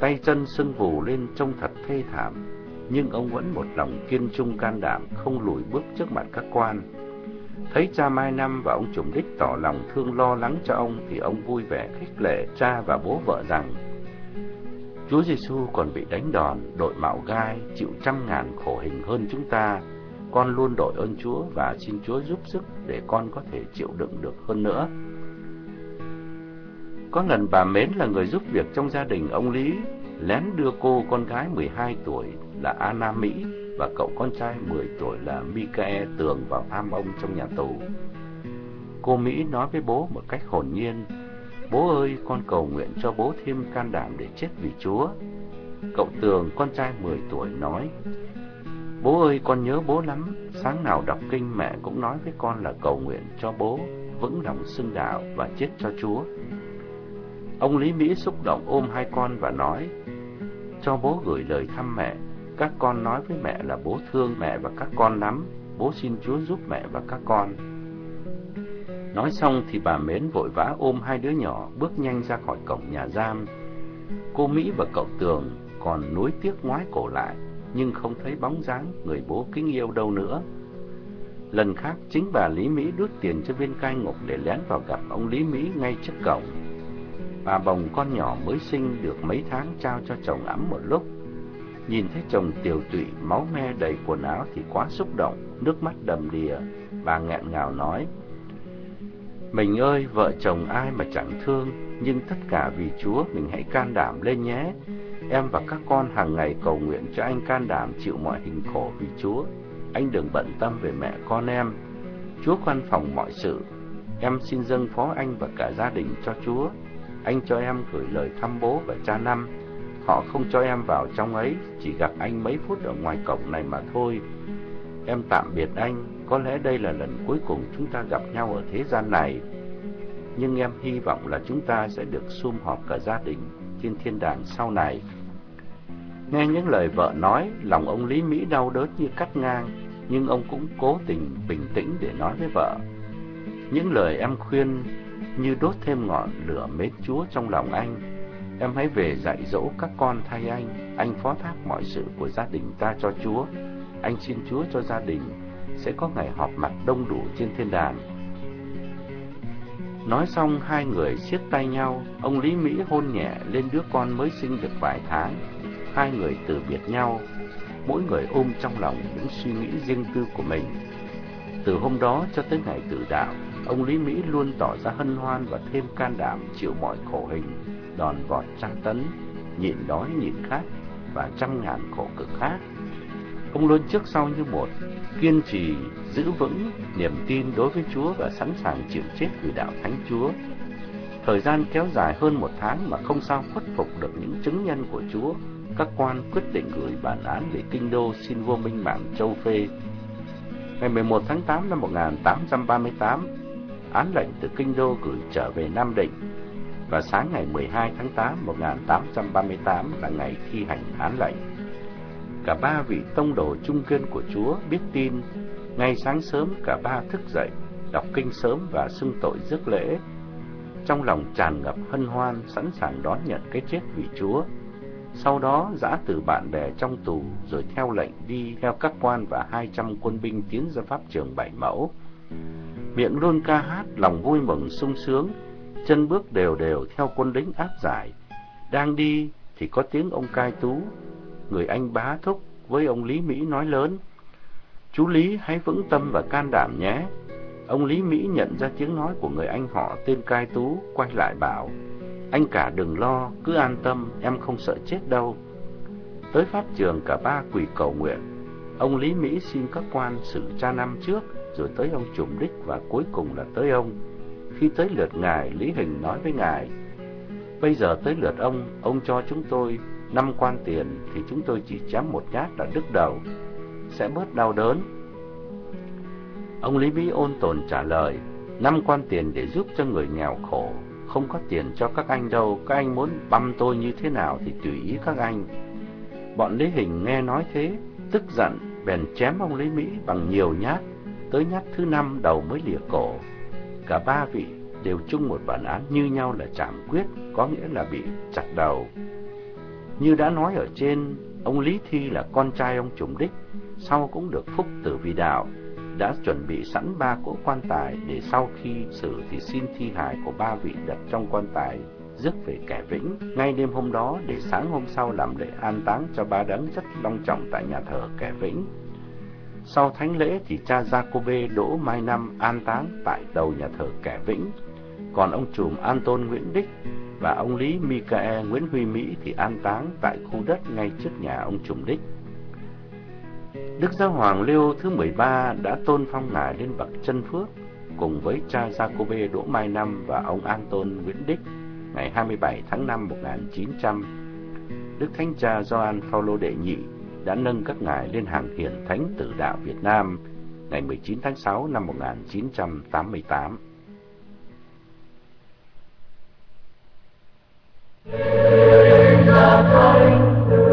Tay chân sưng vù lên trông thật thê thảm, nhưng ông vẫn một lòng kiên trung can đảm, không lùi bước trước mặt các quan. Thấy cha Mai Năm và ông Trùng Đích tỏ lòng thương lo lắng cho ông thì ông vui vẻ khích lệ cha và bố vợ rằng Chúa Giêsu còn bị đánh đòn, đội mạo gai, chịu trăm ngàn khổ hình hơn chúng ta. Con luôn đội ơn Chúa và xin Chúa giúp sức để con có thể chịu đựng được hơn nữa. Có lần bà Mến là người giúp việc trong gia đình ông Lý, lén đưa cô con gái 12 tuổi là Anna Mỹ và cậu con trai 10 tuổi là Mikae Tường vào thăm ông trong nhà tù. Cô Mỹ nói với bố một cách hồn nhiên, Bố ơi, con cầu nguyện cho bố thêm can đảm để chết vì Chúa. Cậu Tường, con trai 10 tuổi, nói, Bố ơi, con nhớ bố lắm, sáng nào đọc kinh mẹ cũng nói với con là cầu nguyện cho bố vững lòng xưng đạo và chết cho Chúa. Ông Lý Mỹ xúc động ôm hai con và nói, cho bố gửi lời thăm mẹ. Các con nói với mẹ là bố thương mẹ và các con lắm. Bố xin Chúa giúp mẹ và các con. Nói xong thì bà Mến vội vã ôm hai đứa nhỏ bước nhanh ra khỏi cổng nhà giam. Cô Mỹ và cậu Tường còn nuối tiếc ngoái cổ lại, nhưng không thấy bóng dáng người bố kính yêu đâu nữa. Lần khác, chính bà Lý Mỹ đút tiền cho viên cai ngục để lén vào gặp ông Lý Mỹ ngay trước cổng. Bà bồng con nhỏ mới sinh được mấy tháng trao cho chồng ấm một lúc. Nhìn thấy chồng tiều tụy, máu me đầy quần áo thì quá xúc động, nước mắt đầm đìa. Bà nghẹn ngào nói, Mình ơi, vợ chồng ai mà chẳng thương, nhưng tất cả vì Chúa mình hãy can đảm lên nhé. Em và các con hàng ngày cầu nguyện cho anh can đảm chịu mọi hình khổ vì Chúa. Anh đừng bận tâm về mẹ con em. Chúa quan phòng mọi sự. Em xin dâng phó anh và cả gia đình cho Chúa. Anh cho em gửi lời thăm bố và cha năm. Họ không cho em vào trong ấy, chỉ gặp anh mấy phút ở ngoài cổng này mà thôi. Em tạm biệt anh, có lẽ đây là lần cuối cùng chúng ta gặp nhau ở thế gian này. Nhưng em hy vọng là chúng ta sẽ được sum họp cả gia đình trên thiên đàng sau này. Nghe những lời vợ nói, lòng ông Lý Mỹ đau đớn như cắt ngang, nhưng ông cũng cố tình bình tĩnh để nói với vợ. Những lời em khuyên như đốt thêm ngọn lửa mến Chúa trong lòng anh. Em hãy về dạy dỗ các con thay anh, anh phó thác mọi sự của gia đình ta cho Chúa. Anh xin Chúa cho gia đình sẽ có ngày họp mặt đông đủ trên thiên đàng. Nói xong hai người siết tay nhau, ông Lý Mỹ hôn nhẹ lên đứa con mới sinh được vài tháng. Hai người từ biệt nhau, mỗi người ôm trong lòng những suy nghĩ riêng tư của mình. Từ hôm đó cho tới ngày tử đạo, ông Lý Mỹ luôn tỏ ra hân hoan và thêm can đảm chịu mọi khổ hình, đòn vọt tra tấn, nhịn đói nhịn khát và trăm ngàn khổ cực khác. Ông luôn trước sau như một, kiên trì, giữ vững niềm tin đối với Chúa và sẵn sàng chịu chết vì đạo Thánh Chúa. Thời gian kéo dài hơn một tháng mà không sao khuất phục được những chứng nhân của Chúa, các quan quyết định gửi bản án về kinh đô xin vua minh mạng châu Phê. Ngày 11 tháng 8 năm 1838, án lệnh từ kinh đô gửi trở về Nam Định và sáng ngày 12 tháng 8 1838 là ngày thi hành án lệnh. Cả ba vị tông đồ trung kiên của Chúa biết tin, ngay sáng sớm cả ba thức dậy, đọc kinh sớm và xưng tội rước lễ. Trong lòng tràn ngập hân hoan, sẵn sàng đón nhận cái chết vì Chúa. Sau đó giã từ bạn bè trong tù rồi theo lệnh đi theo các quan và 200 quân binh tiến ra pháp trường Bảy Mẫu. Miệng luôn ca hát, lòng vui mừng sung sướng, chân bước đều đều theo quân lính áp giải. Đang đi thì có tiếng ông cai tú người anh bá thúc với ông Lý Mỹ nói lớn. Chú Lý hãy vững tâm và can đảm nhé. Ông Lý Mỹ nhận ra tiếng nói của người anh họ tên Cai Tú, quay lại bảo, anh cả đừng lo, cứ an tâm, em không sợ chết đâu. Tới pháp trường cả ba quỳ cầu nguyện. Ông Lý Mỹ xin các quan xử cha năm trước, rồi tới ông Trùm Đích và cuối cùng là tới ông. Khi tới lượt ngài, Lý Hình nói với ngài, Bây giờ tới lượt ông, ông cho chúng tôi năm quan tiền thì chúng tôi chỉ chém một nhát là đứt đầu, sẽ bớt đau đớn. Ông Lý Bí ôn tồn trả lời, năm quan tiền để giúp cho người nghèo khổ, không có tiền cho các anh đâu, các anh muốn băm tôi như thế nào thì tùy ý các anh. Bọn Lý Hình nghe nói thế, tức giận, bèn chém ông Lý Mỹ bằng nhiều nhát, tới nhát thứ năm đầu mới lìa cổ. Cả ba vị đều chung một bản án như nhau là chạm quyết, có nghĩa là bị chặt đầu. Như đã nói ở trên, ông Lý Thi là con trai ông Trùng Đích, sau cũng được phúc tử vì đạo, đã chuẩn bị sẵn ba cỗ quan tài để sau khi xử thì xin thi hài của ba vị đặt trong quan tài rước về kẻ vĩnh ngay đêm hôm đó để sáng hôm sau làm lễ an táng cho ba đấng rất long trọng tại nhà thờ kẻ vĩnh. Sau thánh lễ thì cha Jacobe Đỗ Mai Năm an táng tại đầu nhà thờ kẻ vĩnh, còn ông trùm Anton Nguyễn Đích và ông Lý Michael Nguyễn Huy Mỹ thì an táng tại khu đất ngay trước nhà ông trùm Đích. Đức Giáo Hoàng Leo thứ 13 đã tôn phong ngài lên bậc chân phước cùng với cha Jacobe Đỗ Mai Năm và ông Anton Nguyễn Đích ngày 27 tháng 5 1900. Đức Thánh cha Gioan Phaolô đệ nhị đã nâng các ngài lên hàng hiền thánh tử đạo Việt Nam ngày 19 tháng 6 năm 1988. In the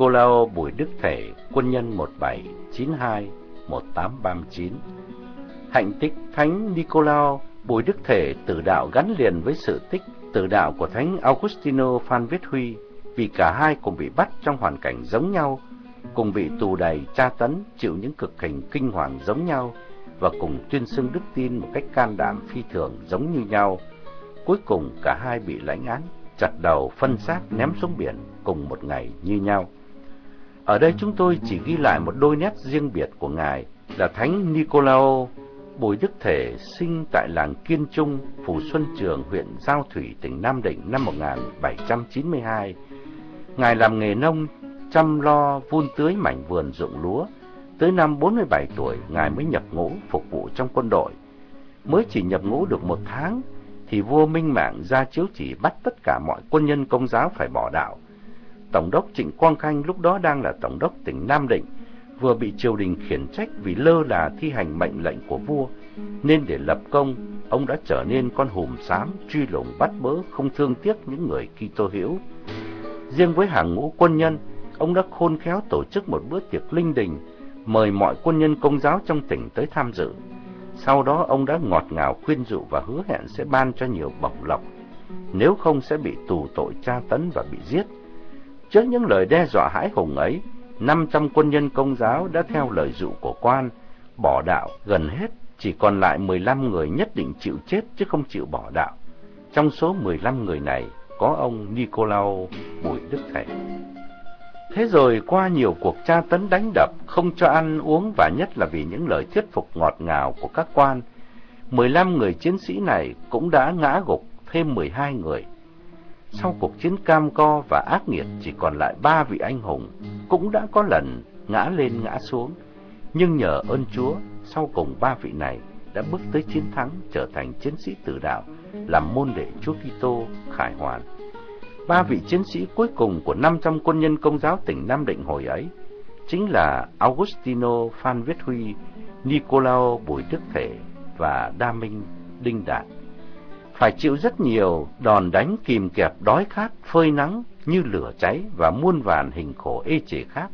Nicolao Bùi Đức Thể, quân nhân 1792-1839 Hạnh tích Thánh Nicolao Bùi Đức Thể tử đạo gắn liền với sự tích tử đạo của Thánh Augustino Phan Viết Huy vì cả hai cùng bị bắt trong hoàn cảnh giống nhau, cùng bị tù đầy tra tấn, chịu những cực hình kinh hoàng giống nhau và cùng tuyên xưng đức tin một cách can đảm phi thường giống như nhau. Cuối cùng cả hai bị lãnh án, chặt đầu, phân xác, ném xuống biển cùng một ngày như nhau. Ở đây chúng tôi chỉ ghi lại một đôi nét riêng biệt của Ngài là Thánh Nicolao Bùi Đức Thể sinh tại làng Kiên Trung, Phủ Xuân Trường, huyện Giao Thủy, tỉnh Nam Định năm 1792. Ngài làm nghề nông, chăm lo vun tưới mảnh vườn ruộng lúa. Tới năm 47 tuổi, Ngài mới nhập ngũ phục vụ trong quân đội. Mới chỉ nhập ngũ được một tháng, thì vua Minh Mạng ra chiếu chỉ bắt tất cả mọi quân nhân công giáo phải bỏ đạo. Tổng đốc Trịnh Quang Khanh lúc đó đang là tổng đốc tỉnh Nam Định, vừa bị triều đình khiển trách vì lơ là thi hành mệnh lệnh của vua, nên để lập công, ông đã trở nên con hùm xám truy lùng bắt bớ không thương tiếc những người Kitô hữu. Riêng với hàng ngũ quân nhân, ông đã khôn khéo tổ chức một bữa tiệc linh đình, mời mọi quân nhân công giáo trong tỉnh tới tham dự. Sau đó ông đã ngọt ngào khuyên dụ và hứa hẹn sẽ ban cho nhiều bổng lộc, nếu không sẽ bị tù tội tra tấn và bị giết. Trước những lời đe dọa hãi hùng ấy, 500 quân nhân công giáo đã theo lời dụ của quan, bỏ đạo gần hết, chỉ còn lại 15 người nhất định chịu chết chứ không chịu bỏ đạo. Trong số 15 người này có ông Nicolau Bùi Đức Thầy Thế rồi qua nhiều cuộc tra tấn đánh đập, không cho ăn uống và nhất là vì những lời thuyết phục ngọt ngào của các quan, 15 người chiến sĩ này cũng đã ngã gục thêm 12 người. Sau cuộc chiến cam co và ác nghiệt chỉ còn lại ba vị anh hùng, cũng đã có lần ngã lên ngã xuống. Nhưng nhờ ơn Chúa, sau cùng ba vị này đã bước tới chiến thắng trở thành chiến sĩ tử đạo, làm môn đệ Chúa Kitô khải hoàn. Ba vị chiến sĩ cuối cùng của 500 quân nhân công giáo tỉnh Nam Định hồi ấy chính là Augustino Phan Viết Huy, Nicolao Bùi Đức Thể và Đa Minh Đinh Đạt phải chịu rất nhiều đòn đánh kìm kẹp đói khát, phơi nắng như lửa cháy và muôn vàn hình khổ ê chề khác.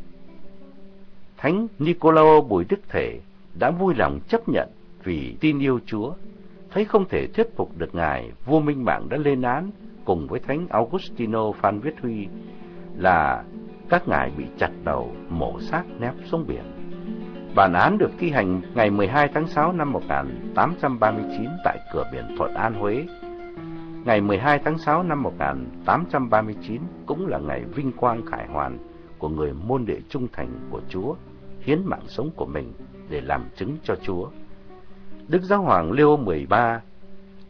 Thánh Nicolao Bùi Đức Thể đã vui lòng chấp nhận vì tin yêu Chúa, thấy không thể thuyết phục được Ngài, vua Minh Mạng đã lên án cùng với Thánh Augustino Phan Viết Huy là các ngài bị chặt đầu, mổ xác ném xuống biển. Bản án được thi hành ngày 12 tháng 6 năm 1839 tại cửa biển Thuận An, Huế. Ngày 12 tháng 6 năm 1839 cũng là ngày vinh quang khải hoàn của người môn đệ trung thành của Chúa, hiến mạng sống của mình để làm chứng cho Chúa. Đức Giáo Hoàng Leo XIII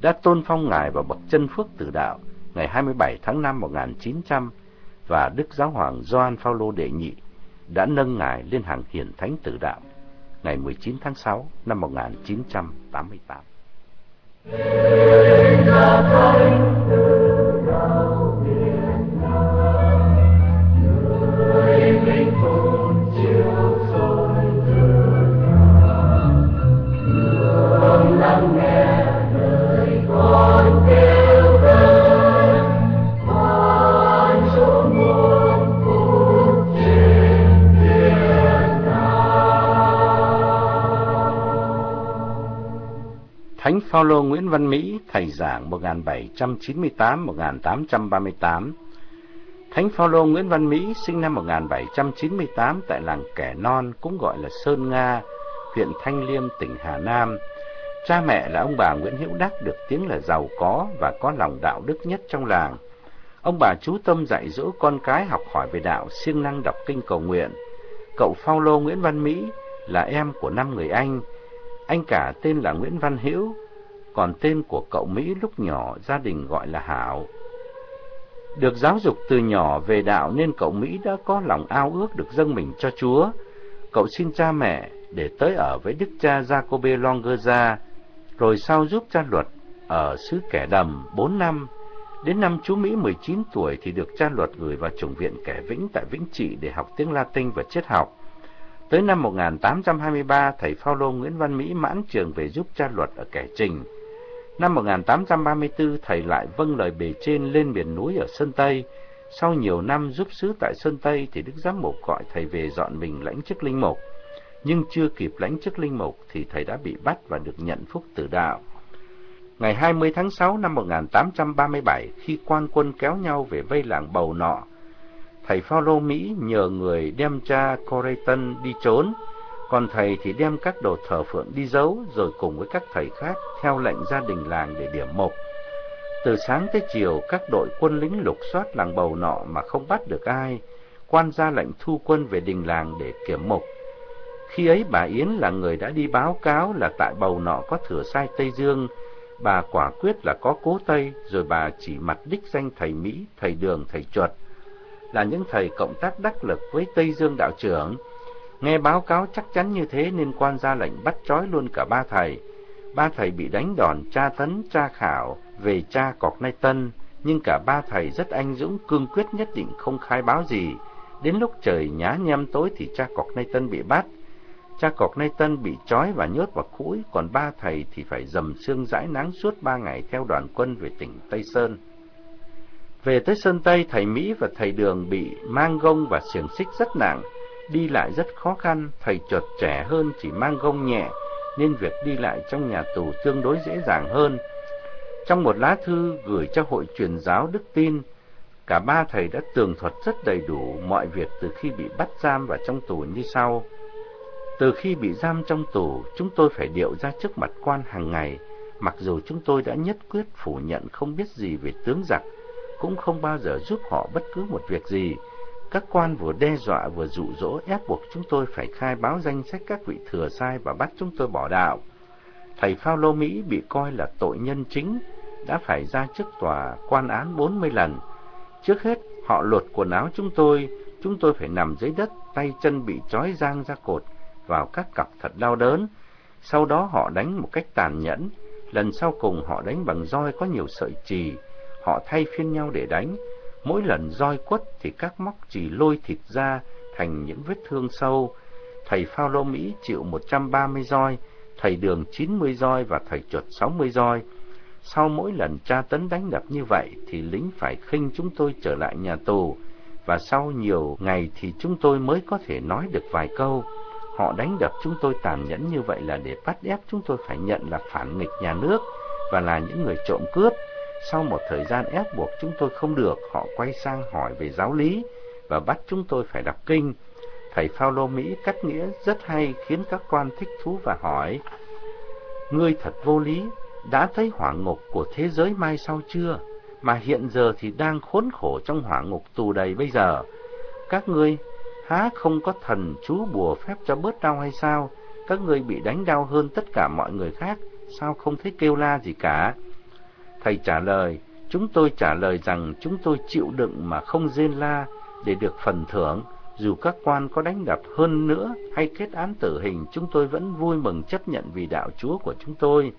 đã tôn phong ngài vào bậc chân phước tử đạo ngày 27 tháng 5 1900 và Đức Giáo Hoàng Gioan Phaolô đệ nhị đã nâng ngài lên hàng hiển thánh tử đạo ngày 19 tháng 6 năm 1988. Phaolô Nguyễn Văn Mỹ, thầy giảng 1798-1838. Thánh Phaolô Nguyễn Văn Mỹ sinh năm 1798 tại làng Kẻ Non, cũng gọi là Sơn Nga, huyện Thanh Liêm, tỉnh Hà Nam. Cha mẹ là ông bà Nguyễn Hữu Đắc được tiếng là giàu có và có lòng đạo đức nhất trong làng. Ông bà chú tâm dạy dỗ con cái học hỏi về đạo, siêng năng đọc kinh cầu nguyện. Cậu Phaolô Nguyễn Văn Mỹ là em của năm người anh, anh cả tên là Nguyễn Văn Hữu, còn tên của cậu Mỹ lúc nhỏ gia đình gọi là Hảo. Được giáo dục từ nhỏ về đạo nên cậu Mỹ đã có lòng ao ước được dâng mình cho Chúa. Cậu xin cha mẹ để tới ở với đức cha Jacobe Longerza, rồi sau giúp cha luật ở xứ Kẻ Đầm 4 năm. Đến năm chú Mỹ 19 tuổi thì được cha luật gửi vào chủng viện Kẻ Vĩnh tại Vĩnh Trị để học tiếng Latin và triết học. Tới năm 1823, thầy Phaolô Nguyễn Văn Mỹ mãn trường về giúp cha luật ở Kẻ Trình. Năm 1834, thầy lại vâng lời bề trên lên miền núi ở Sơn Tây, Sau nhiều năm giúp sứ tại Sơn Tây thì Đức Giám Mục gọi thầy về dọn mình lãnh chức linh mục. Nhưng chưa kịp lãnh chức linh mục thì thầy đã bị bắt và được nhận phúc tử đạo. Ngày 20 tháng 6 năm 1837, khi quan quân kéo nhau về vây làng Bầu Nọ, thầy Phaolô Mỹ nhờ người đem cha Coreyton đi trốn, còn thầy thì đem các đồ thờ phượng đi giấu, rồi cùng với các thầy khác theo lệnh gia đình làng để điểm mộc Từ sáng tới chiều, các đội quân lính lục soát làng bầu nọ mà không bắt được ai. Quan ra lệnh thu quân về đình làng để kiểm mộc Khi ấy bà Yến là người đã đi báo cáo là tại bầu nọ có thừa sai Tây Dương. Bà quả quyết là có cố Tây, rồi bà chỉ mặt đích danh thầy Mỹ, thầy Đường, thầy Chuột. Là những thầy cộng tác đắc lực với Tây Dương đạo trưởng. Nghe báo cáo chắc chắn như thế nên quan ra lệnh bắt trói luôn cả ba thầy. Ba thầy bị đánh đòn tra tấn, tra khảo, về cha Cọc Nay Tân, nhưng cả ba thầy rất anh dũng cương quyết nhất định không khai báo gì. Đến lúc trời nhá nhem tối thì cha Cọc Nay Tân bị bắt. Cha Cọc Nay Tân bị trói và nhốt vào cũi, còn ba thầy thì phải dầm xương rãi nắng suốt ba ngày theo đoàn quân về tỉnh Tây Sơn. Về tới Sơn Tây, thầy Mỹ và thầy Đường bị mang gông và xiềng xích rất nặng, đi lại rất khó khăn, thầy chuột trẻ hơn chỉ mang gông nhẹ, nên việc đi lại trong nhà tù tương đối dễ dàng hơn. Trong một lá thư gửi cho hội truyền giáo Đức Tin, cả ba thầy đã tường thuật rất đầy đủ mọi việc từ khi bị bắt giam và trong tù như sau. Từ khi bị giam trong tù, chúng tôi phải điệu ra trước mặt quan hàng ngày, mặc dù chúng tôi đã nhất quyết phủ nhận không biết gì về tướng giặc, cũng không bao giờ giúp họ bất cứ một việc gì. Các quan vừa đe dọa vừa dụ dỗ ép buộc chúng tôi phải khai báo danh sách các vị thừa sai và bắt chúng tôi bỏ đạo. Thầy Phaolô Mỹ bị coi là tội nhân chính đã phải ra trước tòa quan án 40 lần. Trước hết, họ lột quần áo chúng tôi, chúng tôi phải nằm dưới đất, tay chân bị trói giang ra cột vào các cặp thật đau đớn. Sau đó họ đánh một cách tàn nhẫn, lần sau cùng họ đánh bằng roi có nhiều sợi chì, họ thay phiên nhau để đánh. Mỗi lần roi quất thì các móc chỉ lôi thịt ra thành những vết thương sâu. Thầy Phaolô Mỹ chịu 130 roi, thầy Đường 90 roi và thầy Chuột 60 roi. Sau mỗi lần tra tấn đánh đập như vậy thì lính phải khinh chúng tôi trở lại nhà tù và sau nhiều ngày thì chúng tôi mới có thể nói được vài câu. Họ đánh đập chúng tôi tàn nhẫn như vậy là để bắt ép chúng tôi phải nhận là phản nghịch nhà nước và là những người trộm cướp. Sau một thời gian ép buộc chúng tôi không được, họ quay sang hỏi về giáo lý và bắt chúng tôi phải đọc kinh. Thầy Phaolô Mỹ cắt nghĩa rất hay khiến các quan thích thú và hỏi: "Ngươi thật vô lý, đã thấy hỏa ngục của thế giới mai sau chưa? Mà hiện giờ thì đang khốn khổ trong hỏa ngục tù đầy bây giờ. Các ngươi há không có thần chú bùa phép cho bớt đau hay sao? Các ngươi bị đánh đau hơn tất cả mọi người khác, sao không thấy kêu la gì cả? Thầy trả lời, chúng tôi trả lời rằng chúng tôi chịu đựng mà không rên la để được phần thưởng, dù các quan có đánh đập hơn nữa hay kết án tử hình, chúng tôi vẫn vui mừng chấp nhận vì đạo Chúa của chúng tôi.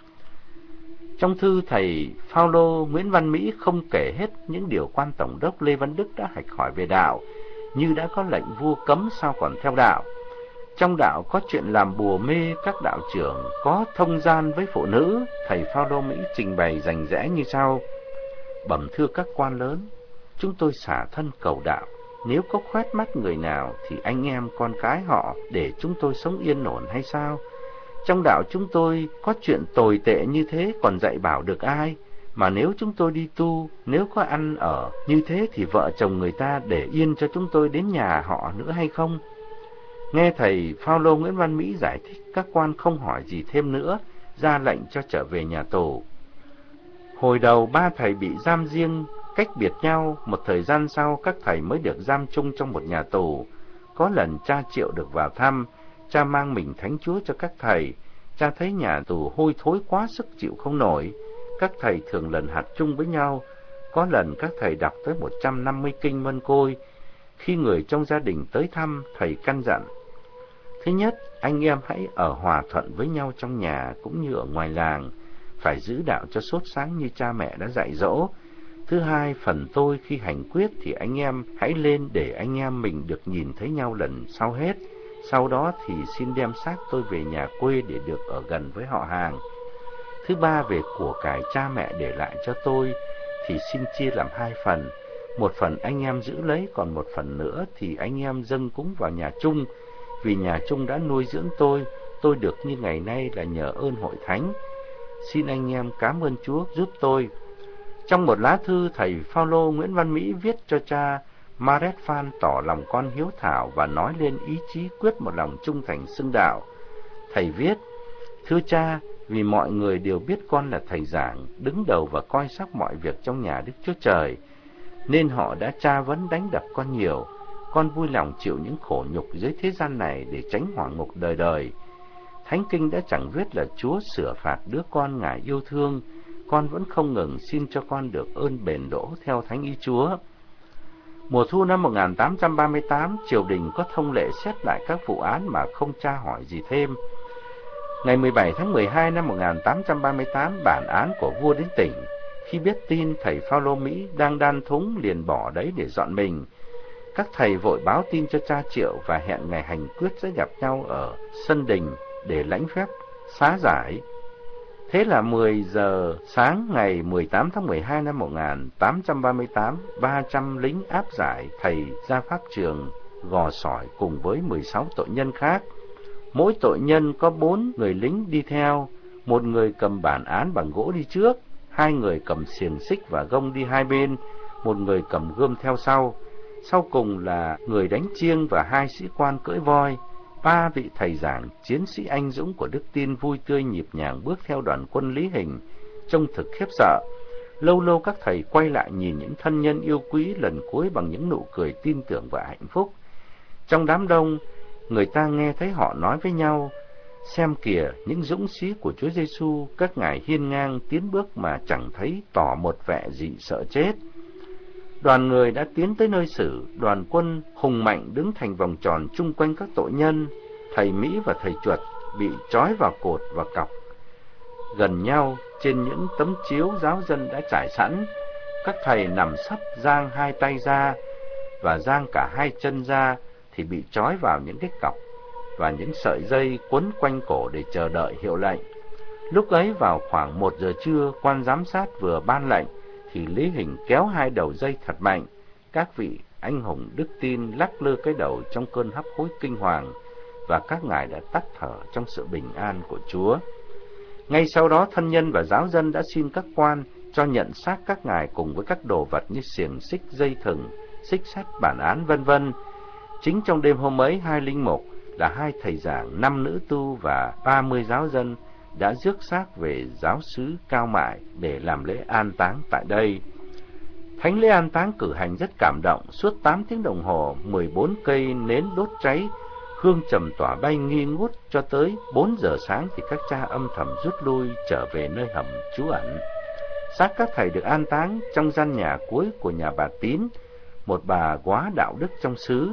Trong thư thầy Phaolô Nguyễn Văn Mỹ không kể hết những điều quan tổng đốc Lê Văn Đức đã hạch hỏi về đạo, như đã có lệnh vua cấm sao còn theo đạo. Trong đạo có chuyện làm bùa mê các đạo trưởng, có thông gian với phụ nữ, thầy Phao Đô Mỹ trình bày rành rẽ như sau: Bẩm thưa các quan lớn, chúng tôi xả thân cầu đạo, nếu có khoét mắt người nào thì anh em con cái họ để chúng tôi sống yên ổn hay sao? Trong đạo chúng tôi có chuyện tồi tệ như thế còn dạy bảo được ai? Mà nếu chúng tôi đi tu, nếu có ăn ở như thế thì vợ chồng người ta để yên cho chúng tôi đến nhà họ nữa hay không? Nghe thầy Phaolô Nguyễn Văn Mỹ giải thích, các quan không hỏi gì thêm nữa, ra lệnh cho trở về nhà tù. Hồi đầu ba thầy bị giam riêng, cách biệt nhau, một thời gian sau các thầy mới được giam chung trong một nhà tù. Có lần cha Triệu được vào thăm, cha mang mình thánh chúa cho các thầy. Cha thấy nhà tù hôi thối quá sức chịu không nổi. Các thầy thường lần hạt chung với nhau. Có lần các thầy đọc tới 150 kinh mân côi. Khi người trong gia đình tới thăm, thầy căn dặn. Thứ nhất, anh em hãy ở hòa thuận với nhau trong nhà cũng như ở ngoài làng. Phải giữ đạo cho sốt sáng như cha mẹ đã dạy dỗ. Thứ hai, phần tôi khi hành quyết thì anh em hãy lên để anh em mình được nhìn thấy nhau lần sau hết. Sau đó thì xin đem xác tôi về nhà quê để được ở gần với họ hàng. Thứ ba về của cải cha mẹ để lại cho tôi thì xin chia làm hai phần. Một phần anh em giữ lấy, còn một phần nữa thì anh em dâng cúng vào nhà chung, vì nhà chung đã nuôi dưỡng tôi, tôi được như ngày nay là nhờ ơn hội thánh. Xin anh em cảm ơn Chúa giúp tôi. Trong một lá thư, thầy Phaolô Nguyễn Văn Mỹ viết cho cha Maret Phan tỏ lòng con hiếu thảo và nói lên ý chí quyết một lòng trung thành xưng đạo. Thầy viết, Thưa cha, vì mọi người đều biết con là thầy giảng, đứng đầu và coi sóc mọi việc trong nhà Đức Chúa Trời, nên họ đã tra vấn đánh đập con nhiều. Con vui lòng chịu những khổ nhục dưới thế gian này để tránh hỏa ngục đời đời. Thánh Kinh đã chẳng viết là Chúa sửa phạt đứa con Ngài yêu thương, con vẫn không ngừng xin cho con được ơn bền đỗ theo Thánh ý Chúa. Mùa thu năm 1838, triều đình có thông lệ xét lại các vụ án mà không tra hỏi gì thêm. Ngày 17 tháng 12 năm 1838, bản án của vua đến tỉnh. Khi biết tin thầy Phaolô Mỹ đang đan thúng liền bỏ đấy để dọn mình. Các thầy vội báo tin cho cha Triệu và hẹn ngày hành quyết sẽ gặp nhau ở sân đình để lãnh phép xá giải. Thế là 10 giờ sáng ngày 18 tháng 12 năm 1838, 300 lính áp giải thầy ra pháp trường gò sỏi cùng với 16 tội nhân khác. Mỗi tội nhân có 4 người lính đi theo, một người cầm bản án bằng gỗ đi trước, hai người cầm xiềng xích và gông đi hai bên, một người cầm gươm theo sau. Sau cùng là người đánh chiêng và hai sĩ quan cưỡi voi. Ba vị thầy giảng, chiến sĩ anh dũng của Đức Tin vui tươi nhịp nhàng bước theo đoàn quân Lý Hình, trông thực khiếp sợ. Lâu lâu các thầy quay lại nhìn những thân nhân yêu quý lần cuối bằng những nụ cười tin tưởng và hạnh phúc. Trong đám đông, người ta nghe thấy họ nói với nhau, xem kìa những dũng sĩ của Chúa Giêsu, các ngài hiên ngang tiến bước mà chẳng thấy tỏ một vẻ gì sợ chết. Đoàn người đã tiến tới nơi xử, đoàn quân hùng mạnh đứng thành vòng tròn chung quanh các tội nhân, thầy Mỹ và thầy chuột bị trói vào cột và cọc. Gần nhau, trên những tấm chiếu giáo dân đã trải sẵn, các thầy nằm sấp giang hai tay ra và giang cả hai chân ra thì bị trói vào những cái cọc và những sợi dây quấn quanh cổ để chờ đợi hiệu lệnh. Lúc ấy vào khoảng một giờ trưa, quan giám sát vừa ban lệnh thì Lý Hình kéo hai đầu dây thật mạnh. Các vị anh hùng đức tin lắc lư cái đầu trong cơn hấp hối kinh hoàng và các ngài đã tắt thở trong sự bình an của Chúa. Ngay sau đó thân nhân và giáo dân đã xin các quan cho nhận xác các ngài cùng với các đồ vật như xiềng xích, dây thừng, xích sắt, bản án vân vân. Chính trong đêm hôm ấy, hai linh mục là hai thầy giảng, năm nữ tu và ba mươi giáo dân đã rước xác về giáo xứ Cao Mại để làm lễ an táng tại đây. Thánh lễ an táng cử hành rất cảm động, suốt 8 tiếng đồng hồ, 14 cây nến đốt cháy, hương trầm tỏa bay nghi ngút cho tới 4 giờ sáng thì các cha âm thầm rút lui trở về nơi hầm trú ẩn. Xác các thầy được an táng trong gian nhà cuối của nhà bà Tín, một bà quá đạo đức trong xứ,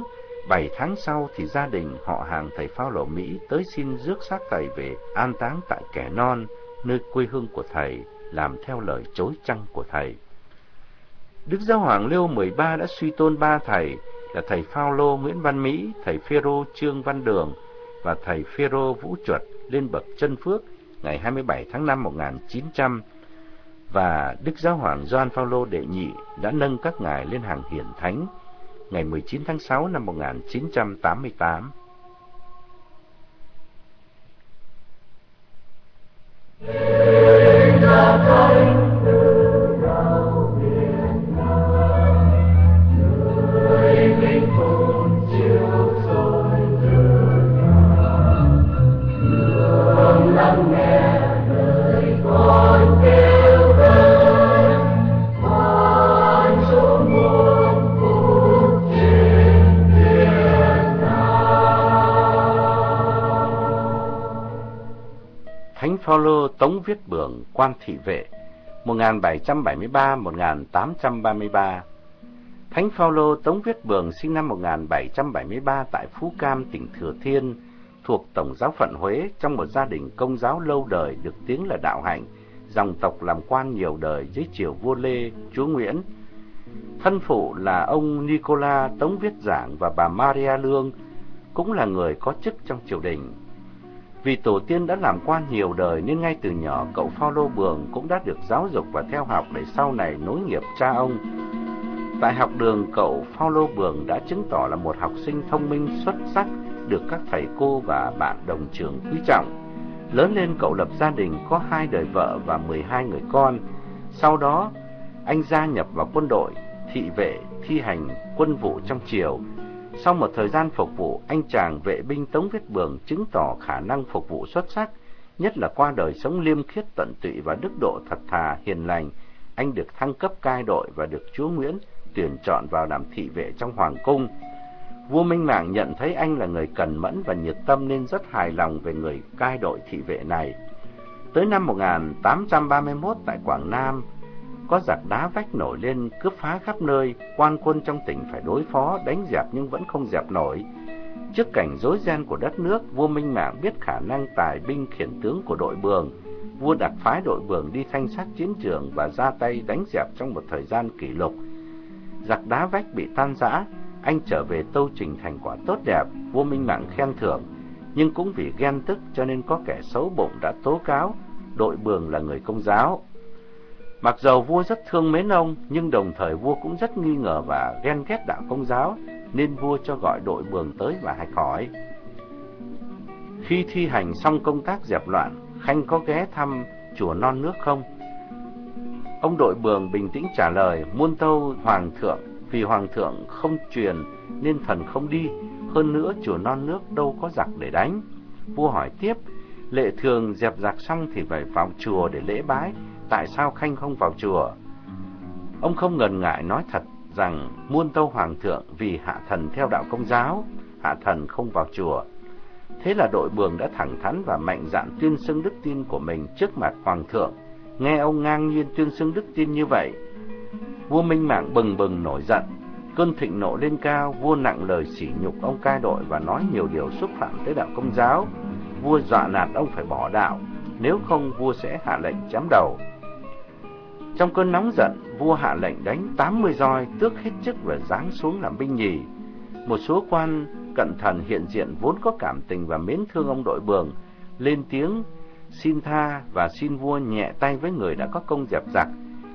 Bảy tháng sau thì gia đình họ hàng thầy Phao Lộ Mỹ tới xin rước xác thầy về an táng tại Kẻ Non, nơi quê hương của thầy, làm theo lời chối chăng của thầy. Đức Giáo Hoàng Leo 13 đã suy tôn ba thầy là thầy Phaolô Nguyễn Văn Mỹ, thầy Phêrô Trương Văn Đường và thầy Phêrô Vũ Chuột lên bậc chân phước ngày 27 tháng 5 1900 và Đức Giáo Hoàng Gioan Phaolô đệ nhị đã nâng các ngài lên hàng hiển thánh ngày 19 tháng 6 năm 1988. Hãy subscribe Phaolô Tống Viết Bường Quan Thị Vệ 1773-1833 Thánh Phaolô Tống Viết Bường sinh năm 1773 tại Phú Cam, tỉnh Thừa Thiên, thuộc Tổng giáo phận Huế trong một gia đình công giáo lâu đời được tiếng là đạo hạnh, dòng tộc làm quan nhiều đời dưới triều vua Lê, chúa Nguyễn. Thân phụ là ông Nicola Tống Viết Giảng và bà Maria Lương, cũng là người có chức trong triều đình. Vì tổ tiên đã làm quan nhiều đời nên ngay từ nhỏ cậu Phaolô Bường cũng đã được giáo dục và theo học để sau này nối nghiệp cha ông. Tại học đường, cậu Paulo Bường đã chứng tỏ là một học sinh thông minh xuất sắc, được các thầy cô và bạn đồng trường quý trọng. Lớn lên cậu lập gia đình có hai đời vợ và 12 người con. Sau đó, anh gia nhập vào quân đội, thị vệ, thi hành quân vụ trong triều. Sau một thời gian phục vụ, anh chàng vệ binh Tống Viết Bường chứng tỏ khả năng phục vụ xuất sắc, nhất là qua đời sống liêm khiết tận tụy và đức độ thật thà hiền lành. Anh được thăng cấp cai đội và được chúa Nguyễn tuyển chọn vào làm thị vệ trong hoàng cung. Vua Minh Mạng nhận thấy anh là người cần mẫn và nhiệt tâm nên rất hài lòng về người cai đội thị vệ này. Tới năm 1831 tại Quảng Nam, có giặc đá vách nổi lên cướp phá khắp nơi, quan quân trong tỉnh phải đối phó, đánh dẹp nhưng vẫn không dẹp nổi. Trước cảnh rối ren của đất nước, vua Minh Mạng biết khả năng tài binh khiển tướng của đội Bường. Vua đặt phái đội Bường đi thanh sát chiến trường và ra tay đánh dẹp trong một thời gian kỷ lục. Giặc đá vách bị tan rã, anh trở về tâu trình thành quả tốt đẹp, vua Minh Mạng khen thưởng, nhưng cũng vì ghen tức cho nên có kẻ xấu bụng đã tố cáo đội Bường là người công giáo. Mặc dầu vua rất thương mến ông, nhưng đồng thời vua cũng rất nghi ngờ và ghen ghét đạo công giáo, nên vua cho gọi đội bường tới và hạch hỏi. Khi thi hành xong công tác dẹp loạn, Khanh có ghé thăm chùa non nước không? Ông đội bường bình tĩnh trả lời, muôn tâu hoàng thượng, vì hoàng thượng không truyền nên thần không đi, hơn nữa chùa non nước đâu có giặc để đánh. Vua hỏi tiếp, lệ thường dẹp giặc xong thì phải vào chùa để lễ bái, tại sao Khanh không vào chùa? Ông không ngần ngại nói thật rằng muôn tâu hoàng thượng vì hạ thần theo đạo công giáo, hạ thần không vào chùa. Thế là đội bường đã thẳng thắn và mạnh dạn tuyên xưng đức tin của mình trước mặt hoàng thượng. Nghe ông ngang nhiên tuyên xưng đức tin như vậy, vua Minh Mạng bừng bừng nổi giận. Cơn thịnh nộ lên cao, vua nặng lời sỉ nhục ông cai đội và nói nhiều điều xúc phạm tới đạo công giáo. Vua dọa nạt ông phải bỏ đạo, nếu không vua sẽ hạ lệnh chém đầu. Trong cơn nóng giận, vua hạ lệnh đánh 80 roi, tước hết chức và giáng xuống làm binh nhì. Một số quan cận thần hiện diện vốn có cảm tình và mến thương ông đội bường, lên tiếng xin tha và xin vua nhẹ tay với người đã có công dẹp giặc,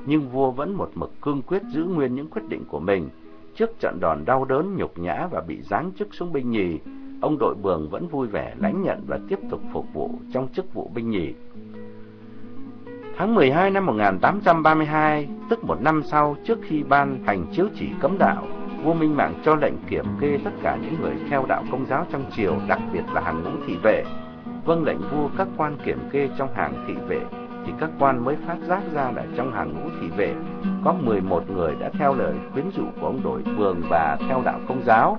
nhưng vua vẫn một mực cương quyết giữ nguyên những quyết định của mình. Trước trận đòn đau đớn, nhục nhã và bị giáng chức xuống binh nhì, ông đội bường vẫn vui vẻ lãnh nhận và tiếp tục phục vụ trong chức vụ binh nhì. Tháng 12 năm 1832, tức một năm sau trước khi ban hành chiếu chỉ cấm đạo, vua Minh Mạng cho lệnh kiểm kê tất cả những người theo đạo công giáo trong triều, đặc biệt là hàng ngũ thị vệ. Vâng lệnh vua các quan kiểm kê trong hàng thị vệ, thì các quan mới phát giác ra là trong hàng ngũ thị vệ có 11 người đã theo lời khuyến dụ của ông đội vương và theo đạo công giáo.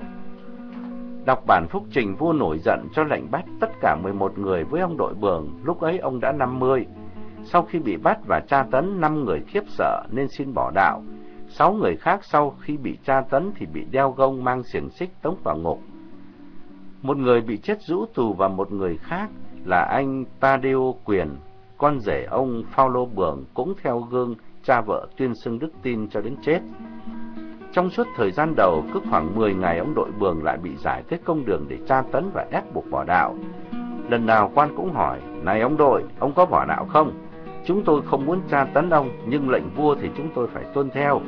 Đọc bản phúc trình vua nổi giận cho lệnh bắt tất cả 11 người với ông đội bường, lúc ấy ông đã 50 sau khi bị bắt và tra tấn, năm người khiếp sợ nên xin bỏ đạo. Sáu người khác sau khi bị tra tấn thì bị đeo gông mang xiềng xích tống vào ngục. Một người bị chết rũ tù và một người khác là anh Tadeo Quyền, con rể ông Paulo Bường cũng theo gương cha vợ tuyên xưng đức tin cho đến chết. Trong suốt thời gian đầu, cứ khoảng 10 ngày ông đội Bường lại bị giải tới công đường để tra tấn và ép buộc bỏ đạo. Lần nào quan cũng hỏi, này ông đội, ông có bỏ đạo không? Chúng tôi không muốn tra tấn ông, nhưng lệnh vua thì chúng tôi phải tuân theo.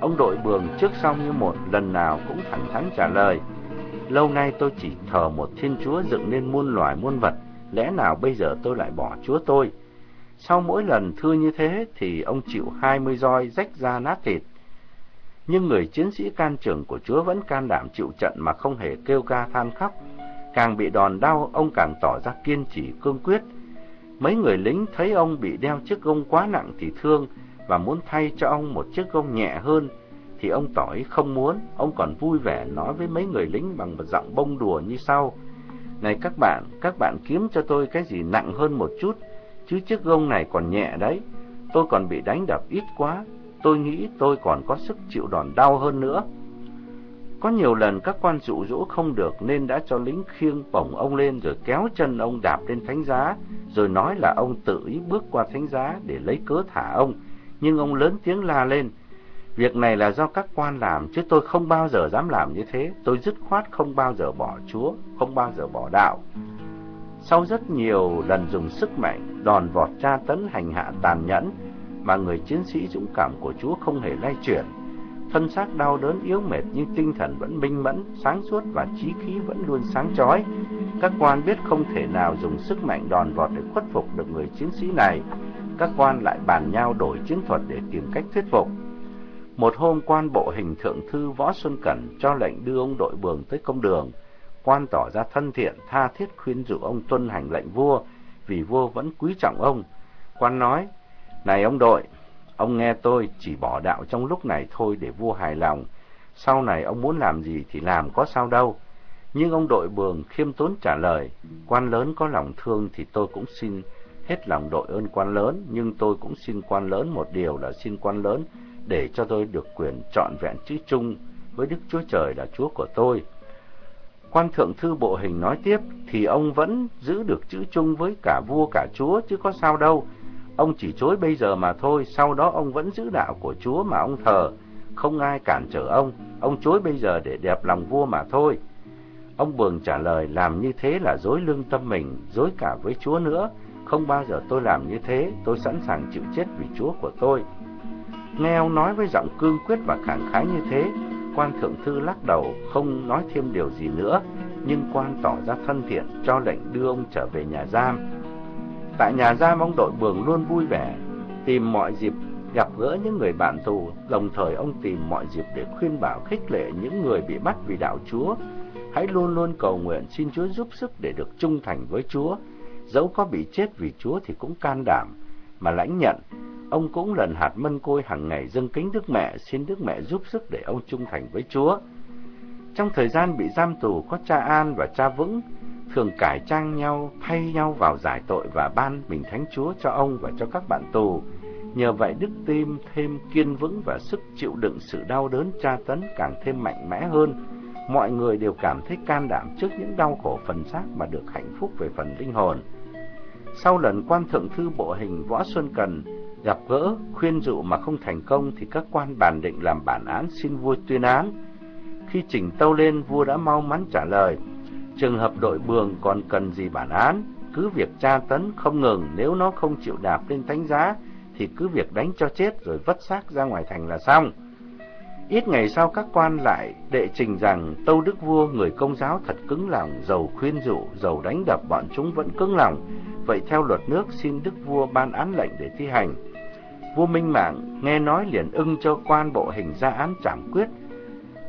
Ông đội bường trước sau như một, lần nào cũng thẳng thắn trả lời. Lâu nay tôi chỉ thờ một thiên chúa dựng nên muôn loài muôn vật, lẽ nào bây giờ tôi lại bỏ chúa tôi? Sau mỗi lần thưa như thế thì ông chịu hai mươi roi rách ra nát thịt. Nhưng người chiến sĩ can trưởng của chúa vẫn can đảm chịu trận mà không hề kêu ca than khóc. Càng bị đòn đau, ông càng tỏ ra kiên trì cương quyết, Mấy người lính thấy ông bị đeo chiếc gông quá nặng thì thương và muốn thay cho ông một chiếc gông nhẹ hơn thì ông tỏ ý không muốn, ông còn vui vẻ nói với mấy người lính bằng một giọng bông đùa như sau: "Này các bạn, các bạn kiếm cho tôi cái gì nặng hơn một chút, chứ chiếc gông này còn nhẹ đấy. Tôi còn bị đánh đập ít quá, tôi nghĩ tôi còn có sức chịu đòn đau hơn nữa." Có nhiều lần các quan dụ dỗ không được nên đã cho lính khiêng bổng ông lên rồi kéo chân ông đạp lên thánh giá, rồi nói là ông tự ý bước qua thánh giá để lấy cớ thả ông. Nhưng ông lớn tiếng la lên, việc này là do các quan làm chứ tôi không bao giờ dám làm như thế, tôi dứt khoát không bao giờ bỏ Chúa, không bao giờ bỏ đạo. Sau rất nhiều lần dùng sức mạnh, đòn vọt tra tấn hành hạ tàn nhẫn, mà người chiến sĩ dũng cảm của Chúa không hề lay chuyển, thân xác đau đớn yếu mệt nhưng tinh thần vẫn minh mẫn, sáng suốt và trí khí vẫn luôn sáng chói. Các quan biết không thể nào dùng sức mạnh đòn vọt để khuất phục được người chiến sĩ này. Các quan lại bàn nhau đổi chiến thuật để tìm cách thuyết phục. Một hôm quan bộ hình thượng thư Võ Xuân Cẩn cho lệnh đưa ông đội bường tới công đường. Quan tỏ ra thân thiện, tha thiết khuyên dụ ông tuân hành lệnh vua, vì vua vẫn quý trọng ông. Quan nói, này ông đội, ông nghe tôi chỉ bỏ đạo trong lúc này thôi để vua hài lòng. Sau này ông muốn làm gì thì làm có sao đâu. Nhưng ông đội bường khiêm tốn trả lời, quan lớn có lòng thương thì tôi cũng xin hết lòng đội ơn quan lớn, nhưng tôi cũng xin quan lớn một điều là xin quan lớn để cho tôi được quyền trọn vẹn chữ chung với Đức Chúa Trời là Chúa của tôi. Quan thượng thư bộ hình nói tiếp, thì ông vẫn giữ được chữ chung với cả vua cả Chúa chứ có sao đâu. Ông chỉ chối bây giờ mà thôi, sau đó ông vẫn giữ đạo của Chúa mà ông thờ. Không ai cản trở ông, ông chối bây giờ để đẹp lòng vua mà thôi. Ông Bường trả lời làm như thế là dối lương tâm mình, dối cả với Chúa nữa. Không bao giờ tôi làm như thế, tôi sẵn sàng chịu chết vì Chúa của tôi. Nghe ông nói với giọng cương quyết và khẳng khái như thế, quan thượng thư lắc đầu, không nói thêm điều gì nữa, nhưng quan tỏ ra thân thiện, cho lệnh đưa ông trở về nhà giam. Tại nhà giam, ông đội bường luôn vui vẻ, tìm mọi dịp gặp gỡ những người bạn tù, đồng thời ông tìm mọi dịp để khuyên bảo khích lệ những người bị bắt vì đạo Chúa. Hãy luôn luôn cầu nguyện xin Chúa giúp sức để được trung thành với Chúa, dẫu có bị chết vì Chúa thì cũng can đảm mà lãnh nhận Ông cũng lần hạt mân côi hàng ngày dâng kính Đức Mẹ, xin Đức Mẹ giúp sức để ông trung thành với Chúa. Trong thời gian bị giam tù, có cha An và cha Vững thường cải trang nhau, thay nhau vào giải tội và ban bình thánh Chúa cho ông và cho các bạn tù. Nhờ vậy đức tim thêm kiên vững và sức chịu đựng sự đau đớn tra tấn càng thêm mạnh mẽ hơn. Mọi người đều cảm thấy can đảm trước những đau khổ phần xác mà được hạnh phúc về phần linh hồn. Sau lần quan thượng thư bộ hình Võ Xuân Cần Gặp gỡ, khuyên dụ mà không thành công thì các quan bàn định làm bản án xin vua tuyên án. Khi chỉnh tâu lên, vua đã mau mắn trả lời, trường hợp đội bường còn cần gì bản án, cứ việc tra tấn không ngừng, nếu nó không chịu đạp lên thánh giá, thì cứ việc đánh cho chết rồi vất xác ra ngoài thành là xong. Ít ngày sau các quan lại đệ trình rằng Tâu Đức Vua người công giáo thật cứng lòng, giàu khuyên dụ, giàu đánh đập bọn chúng vẫn cứng lòng. Vậy theo luật nước xin Đức Vua ban án lệnh để thi hành. Vua Minh Mạng nghe nói liền ưng cho quan bộ hình ra án trảm quyết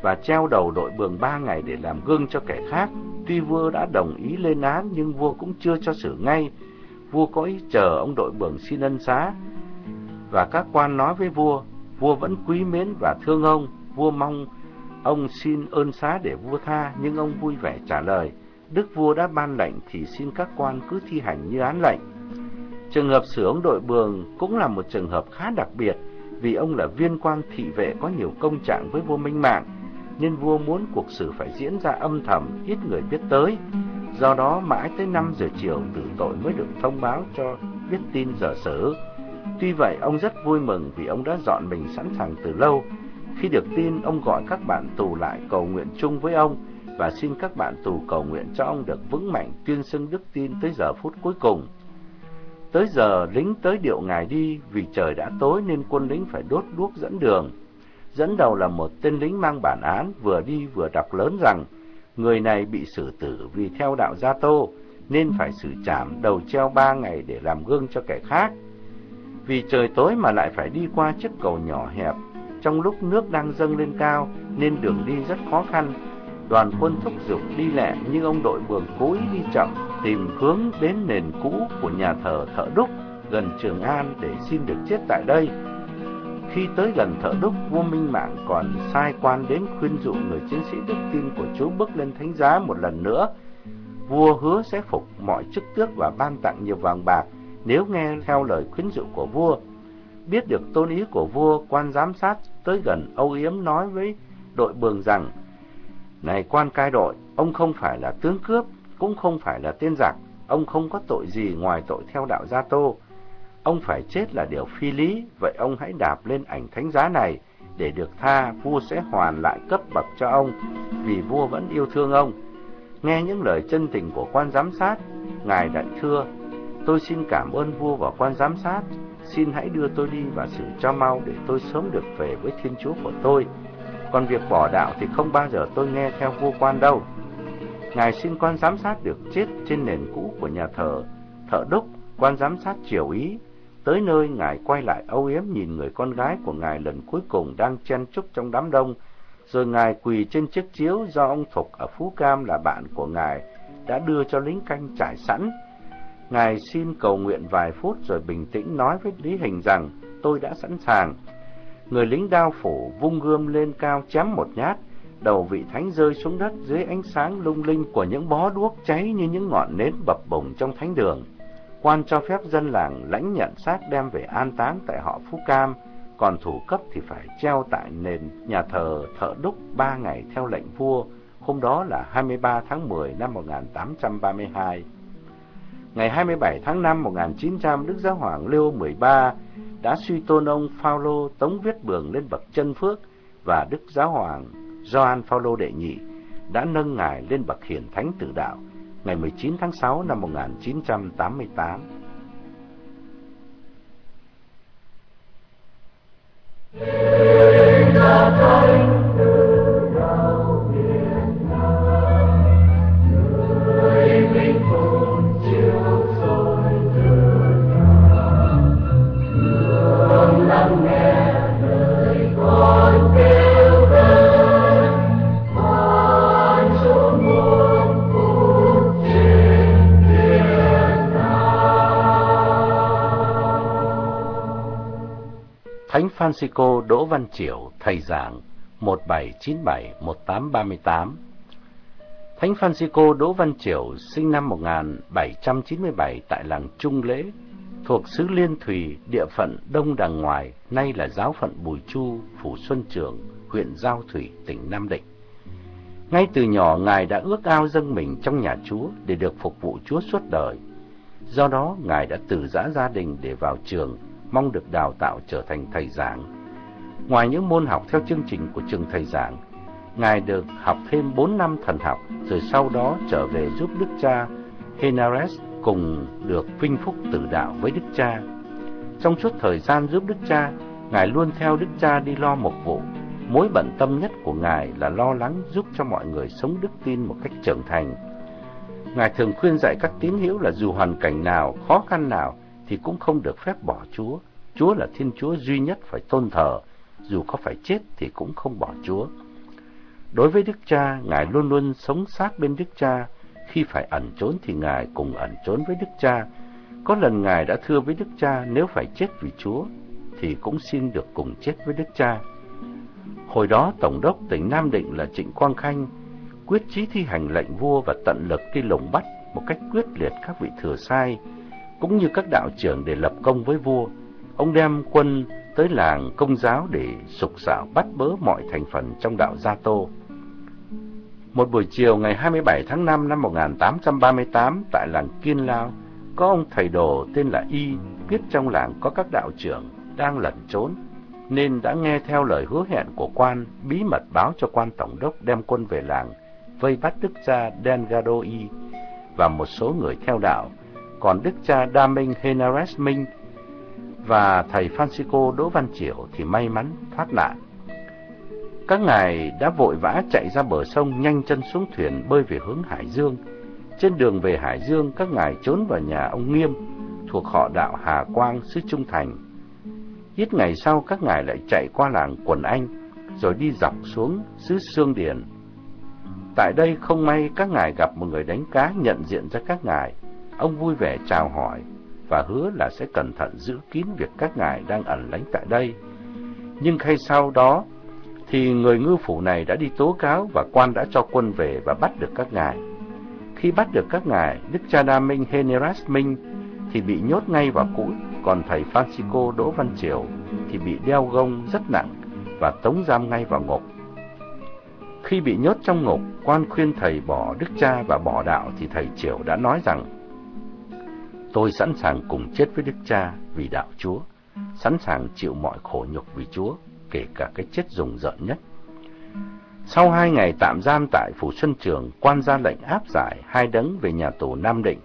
và treo đầu đội bường ba ngày để làm gương cho kẻ khác. Tuy vua đã đồng ý lên án nhưng vua cũng chưa cho xử ngay. Vua có ý chờ ông đội bường xin ân xá. Và các quan nói với vua, vua vẫn quý mến và thương ông. Vua mong ông xin ơn xá để vua tha, nhưng ông vui vẻ trả lời, Đức vua đã ban lệnh thì xin các quan cứ thi hành như án lệnh. Trường hợp xử ông đội bường cũng là một trường hợp khá đặc biệt vì ông là viên quan thị vệ có nhiều công trạng với vua Minh Mạng, nên vua muốn cuộc xử phải diễn ra âm thầm, ít người biết tới. Do đó mãi tới 5 giờ chiều tử tội mới được thông báo cho biết tin giờ xử. Tuy vậy ông rất vui mừng vì ông đã dọn mình sẵn sàng từ lâu. Khi được tin, ông gọi các bạn tù lại cầu nguyện chung với ông và xin các bạn tù cầu nguyện cho ông được vững mạnh tuyên xưng đức tin tới giờ phút cuối cùng. Tới giờ lính tới điệu ngài đi vì trời đã tối nên quân lính phải đốt đuốc dẫn đường. Dẫn đầu là một tên lính mang bản án vừa đi vừa đọc lớn rằng người này bị xử tử vì theo đạo Gia Tô nên phải xử trảm đầu treo ba ngày để làm gương cho kẻ khác. Vì trời tối mà lại phải đi qua chiếc cầu nhỏ hẹp, trong lúc nước đang dâng lên cao nên đường đi rất khó khăn. Đoàn quân thúc giục đi lẹ nhưng ông đội bường cố ý đi chậm tìm hướng đến nền cũ của nhà thờ Thợ Đúc gần Trường An để xin được chết tại đây. Khi tới gần Thợ Đúc, vua Minh Mạng còn sai quan đến khuyên dụ người chiến sĩ đức tin của Chúa bước lên thánh giá một lần nữa. Vua hứa sẽ phục mọi chức tước và ban tặng nhiều vàng bạc nếu nghe theo lời khuyến dụ của vua. Biết được tôn ý của vua, quan giám sát tới gần âu yếm nói với đội bường rằng Này quan cai đội, ông không phải là tướng cướp, cũng không phải là tên giặc, ông không có tội gì ngoài tội theo đạo Gia Tô. Ông phải chết là điều phi lý, vậy ông hãy đạp lên ảnh thánh giá này để được tha, vua sẽ hoàn lại cấp bậc cho ông, vì vua vẫn yêu thương ông. Nghe những lời chân tình của quan giám sát, ngài đại thưa, tôi xin cảm ơn vua và quan giám sát, xin hãy đưa tôi đi và xử cho mau để tôi sớm được về với Thiên Chúa của tôi. Còn việc bỏ đạo thì không bao giờ tôi nghe theo vua quan đâu. Ngài xin quan giám sát được chết trên nền cũ của nhà thờ, thợ đúc, quan giám sát triều ý. Tới nơi Ngài quay lại âu yếm nhìn người con gái của Ngài lần cuối cùng đang chen chúc trong đám đông, rồi Ngài quỳ trên chiếc chiếu do ông Thục ở Phú Cam là bạn của Ngài đã đưa cho lính canh trải sẵn. Ngài xin cầu nguyện vài phút rồi bình tĩnh nói với Lý Hình rằng tôi đã sẵn sàng. Người lính đao phủ vung gươm lên cao chém một nhát, đầu vị thánh rơi xuống đất dưới ánh sáng lung linh của những bó đuốc cháy như những ngọn nến bập bùng trong thánh đường. Quan cho phép dân làng lãnh nhận xác đem về an táng tại họ Phú Cam, còn thủ cấp thì phải treo tại nền nhà thờ thợ đúc ba ngày theo lệnh vua, hôm đó là 23 tháng 10 năm 1832. Ngày 27 tháng 5 1900, Đức Giáo hoàng Leo 13 đã suy tôn ông Phaolô Tống Viết Bường lên bậc chân phước và Đức Giáo hoàng Gioan Phaolô đệ nhị đã nâng ngài lên bậc hiển thánh tử đạo ngày 19 tháng 6 năm 1988. Thánh Francisco Đỗ Văn Triểu, thầy giảng 1797-1838 Thánh Francisco Đỗ Văn Triểu sinh năm 1797 tại làng Trung Lễ, thuộc xứ Liên Thủy, địa phận Đông Đằng Ngoài, nay là giáo phận Bùi Chu, Phủ Xuân Trường, huyện Giao Thủy, tỉnh Nam Định. Ngay từ nhỏ, Ngài đã ước ao dâng mình trong nhà Chúa để được phục vụ Chúa suốt đời. Do đó, Ngài đã từ giã gia đình để vào trường mong được đào tạo trở thành thầy giảng. Ngoài những môn học theo chương trình của trường thầy giảng, Ngài được học thêm 4 năm thần học, rồi sau đó trở về giúp Đức cha Henares cùng được vinh phúc tử đạo với Đức cha. Trong suốt thời gian giúp Đức cha, Ngài luôn theo Đức cha đi lo một vụ. Mối bận tâm nhất của Ngài là lo lắng giúp cho mọi người sống đức tin một cách trưởng thành. Ngài thường khuyên dạy các tín hữu là dù hoàn cảnh nào, khó khăn nào, thì cũng không được phép bỏ Chúa. Chúa là Thiên Chúa duy nhất phải tôn thờ, dù có phải chết thì cũng không bỏ Chúa. Đối với Đức Cha, Ngài luôn luôn sống sát bên Đức Cha, khi phải ẩn trốn thì Ngài cùng ẩn trốn với Đức Cha. Có lần Ngài đã thưa với Đức Cha nếu phải chết vì Chúa, thì cũng xin được cùng chết với Đức Cha. Hồi đó, Tổng đốc tỉnh Nam Định là Trịnh Quang Khanh, quyết chí thi hành lệnh vua và tận lực đi lùng bắt một cách quyết liệt các vị thừa sai, cũng như các đạo trưởng để lập công với vua. Ông đem quân tới làng công giáo để sục sạo bắt bớ mọi thành phần trong đạo Gia Tô. Một buổi chiều ngày 27 tháng 5 năm 1838 tại làng Kiên Lao, có ông thầy đồ tên là Y biết trong làng có các đạo trưởng đang lẩn trốn, nên đã nghe theo lời hứa hẹn của quan, bí mật báo cho quan tổng đốc đem quân về làng, vây bắt đức cha Delgado Y và một số người theo đạo còn đức cha Đa Minh Henares Minh và thầy Francisco Đỗ Văn Triểu thì may mắn thoát nạn. Các ngài đã vội vã chạy ra bờ sông nhanh chân xuống thuyền bơi về hướng Hải Dương. Trên đường về Hải Dương, các ngài trốn vào nhà ông Nghiêm, thuộc họ đạo Hà Quang, xứ Trung Thành. Ít ngày sau, các ngài lại chạy qua làng Quần Anh, rồi đi dọc xuống xứ Sương Điền. Tại đây không may các ngài gặp một người đánh cá nhận diện ra các ngài. Ông vui vẻ chào hỏi và hứa là sẽ cẩn thận giữ kín việc các ngài đang ẩn lánh tại đây. Nhưng khay sau đó thì người ngư phủ này đã đi tố cáo và quan đã cho quân về và bắt được các ngài. Khi bắt được các ngài, Đức cha Đa Minh Heneras Minh thì bị nhốt ngay vào cũi, còn thầy Francisco Đỗ Văn Triều thì bị đeo gông rất nặng và tống giam ngay vào ngục. Khi bị nhốt trong ngục, quan khuyên thầy bỏ Đức cha và bỏ đạo thì thầy Triều đã nói rằng Tôi sẵn sàng cùng chết với Đức Cha vì đạo Chúa, sẵn sàng chịu mọi khổ nhục vì Chúa, kể cả cái chết rùng rợn nhất. Sau hai ngày tạm giam tại Phủ Xuân Trường, quan ra lệnh áp giải hai đấng về nhà tù Nam Định.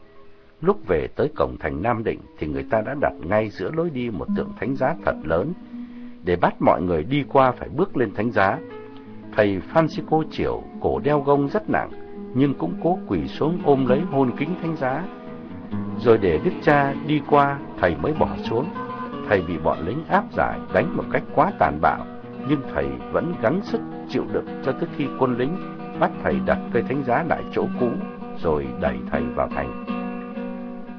Lúc về tới cổng thành Nam Định thì người ta đã đặt ngay giữa lối đi một tượng thánh giá thật lớn, để bắt mọi người đi qua phải bước lên thánh giá. thầy Francisco Triều cổ đeo gông rất nặng, nhưng cũng cố quỳ xuống ôm lấy hôn kính thánh giá. Rồi để đức cha đi qua, thầy mới bỏ xuống. Thầy bị bọn lính áp giải, đánh một cách quá tàn bạo, nhưng thầy vẫn gắng sức chịu đựng cho tới khi quân lính bắt thầy đặt cây thánh giá lại chỗ cũ, rồi đẩy thầy vào thành.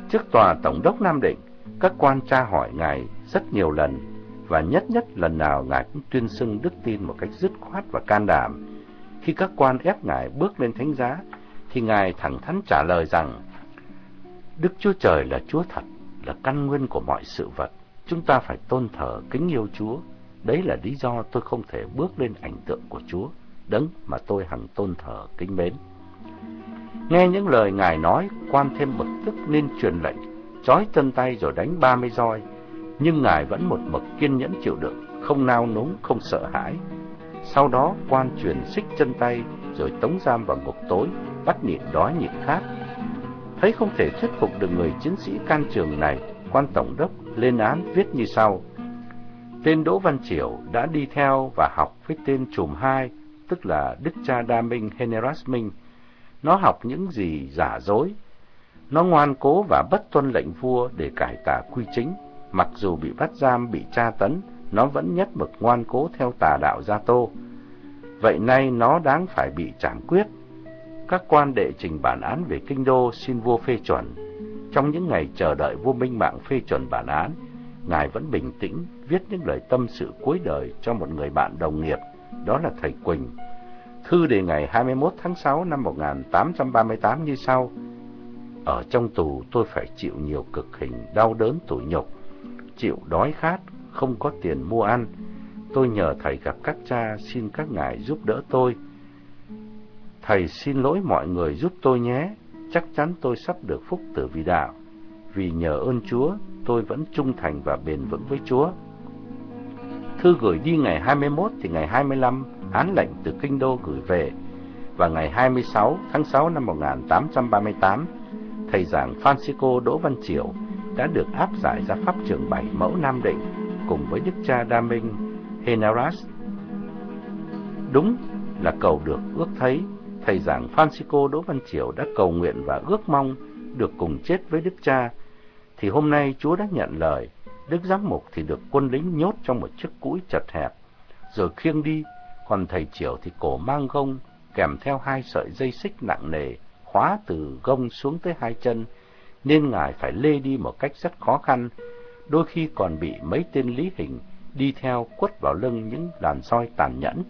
Trước tòa Tổng đốc Nam Định, các quan tra hỏi ngài rất nhiều lần, và nhất nhất lần nào ngài cũng tuyên xưng đức tin một cách dứt khoát và can đảm. Khi các quan ép ngài bước lên thánh giá, thì ngài thẳng thắn trả lời rằng, Đức Chúa Trời là Chúa thật, là căn nguyên của mọi sự vật. Chúng ta phải tôn thờ, kính yêu Chúa. Đấy là lý do tôi không thể bước lên ảnh tượng của Chúa, đấng mà tôi hằng tôn thờ, kính mến. Nghe những lời Ngài nói, quan thêm bực tức nên truyền lệnh, trói chân tay rồi đánh ba mươi roi. Nhưng Ngài vẫn một mực kiên nhẫn chịu đựng, không nao núng, không sợ hãi. Sau đó quan truyền xích chân tay, rồi tống giam vào ngục tối, bắt nhịn đói nhịn khát. Thấy không thể thuyết phục được người chiến sĩ can trường này, quan tổng đốc lên án viết như sau. Tên Đỗ Văn Triều đã đi theo và học với tên trùm hai, tức là Đức cha Đa Minh Heneras Minh, nó học những gì giả dối. Nó ngoan cố và bất tuân lệnh vua để cải tà quy chính. Mặc dù bị bắt giam, bị tra tấn, nó vẫn nhất mực ngoan cố theo tà đạo Gia Tô. Vậy nay nó đáng phải bị trảm quyết. Các quan đệ trình bản án về kinh đô xin vua phê chuẩn. Trong những ngày chờ đợi vua Minh Mạng phê chuẩn bản án, Ngài vẫn bình tĩnh viết những lời tâm sự cuối đời cho một người bạn đồng nghiệp, đó là thầy Quỳnh. Thư đề ngày 21 tháng 6 năm 1838 như sau. Ở trong tù tôi phải chịu nhiều cực hình, đau đớn tủi nhục, chịu đói khát, không có tiền mua ăn. Tôi nhờ thầy gặp các cha xin các ngài giúp đỡ tôi. Thầy xin lỗi mọi người giúp tôi nhé, chắc chắn tôi sắp được phúc tử vì đạo. Vì nhờ ơn Chúa, tôi vẫn trung thành và bền vững với Chúa. Thư gửi đi ngày 21 thì ngày 25 án lệnh từ kinh đô gửi về và ngày 26 tháng 6 năm 1838, thầy giảng Francisco Đỗ Văn Triều đã được áp giải ra pháp trường bảy mẫu Nam Định cùng với đức cha Đa Minh Henaras. Đúng là cầu được ước thấy, thầy giảng Francisco Đỗ Văn Triều đã cầu nguyện và ước mong được cùng chết với đức cha, thì hôm nay Chúa đã nhận lời, đức giám mục thì được quân lính nhốt trong một chiếc cũi chật hẹp, rồi khiêng đi còn thầy Triều thì cổ mang gông, kèm theo hai sợi dây xích nặng nề, khóa từ gông xuống tới hai chân, nên ngài phải lê đi một cách rất khó khăn, đôi khi còn bị mấy tên lý hình đi theo quất vào lưng những đàn soi tàn nhẫn.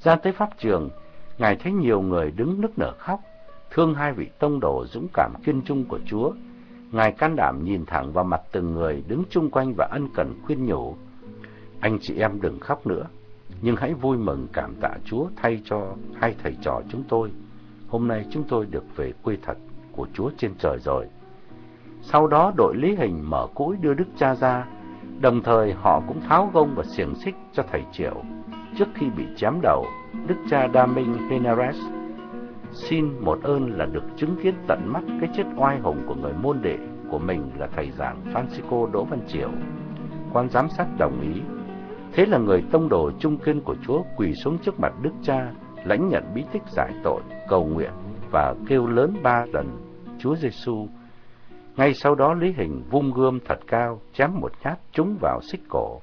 Ra tới pháp trường, ngài thấy nhiều người đứng nức nở khóc, thương hai vị tông đồ dũng cảm kiên trung của Chúa. Ngài can đảm nhìn thẳng vào mặt từng người đứng chung quanh và ân cần khuyên nhủ. Anh chị em đừng khóc nữa, nhưng hãy vui mừng cảm tạ Chúa thay cho hai thầy trò chúng tôi. Hôm nay chúng tôi được về quê thật của Chúa trên trời rồi. Sau đó đội lý hình mở cũi đưa Đức Cha ra, đồng thời họ cũng tháo gông và xiềng xích cho thầy Triệu. Trước khi bị chém đầu, Đức Cha Đa Minh Henares xin một ơn là được chứng kiến tận mắt cái chết oai hùng của người môn đệ của mình là thầy giảng Francisco Đỗ Văn Triều. Quan giám sát đồng ý Thế là người tông đồ trung kiên của Chúa quỳ xuống trước mặt Đức Cha, lãnh nhận bí tích giải tội, cầu nguyện và kêu lớn ba lần Chúa Giêsu. Ngay sau đó Lý Hình vung gươm thật cao, chém một nhát trúng vào xích cổ.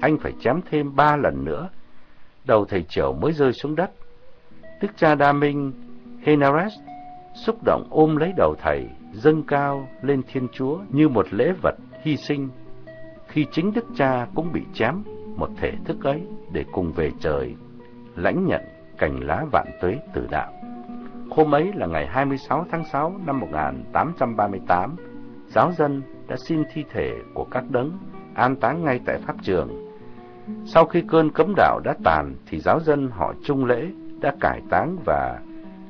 Anh phải chém thêm ba lần nữa, đầu thầy triều mới rơi xuống đất. Đức cha Đa Minh, Henares, xúc động ôm lấy đầu thầy, dâng cao lên Thiên Chúa như một lễ vật hy sinh. Khi chính Đức cha cũng bị chém một thể thức ấy để cùng về trời, lãnh nhận cành lá vạn tuế tử đạo. Hôm ấy là ngày 26 tháng 6 năm 1838, giáo dân đã xin thi thể của các đấng an táng ngay tại pháp trường. Sau khi cơn cấm đạo đã tàn thì giáo dân họ Trung Lễ đã cải táng và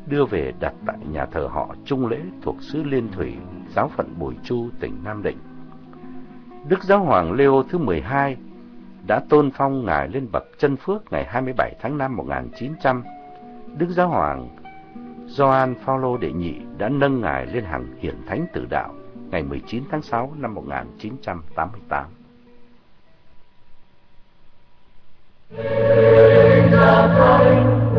đưa về đặt tại nhà thờ họ Trung Lễ thuộc xứ Liên Thủy, giáo phận Bùi Chu, tỉnh Nam Định. Đức Giáo Hoàng Leo thứ 12 đã tôn phong ngài lên bậc chân phước ngày 27 tháng 5 1900. Đức Giáo Hoàng Gioan Phaolô đệ nhị đã nâng ngài lên hàng hiển thánh tử đạo ngày 19 tháng 6 năm 1988. Birds are.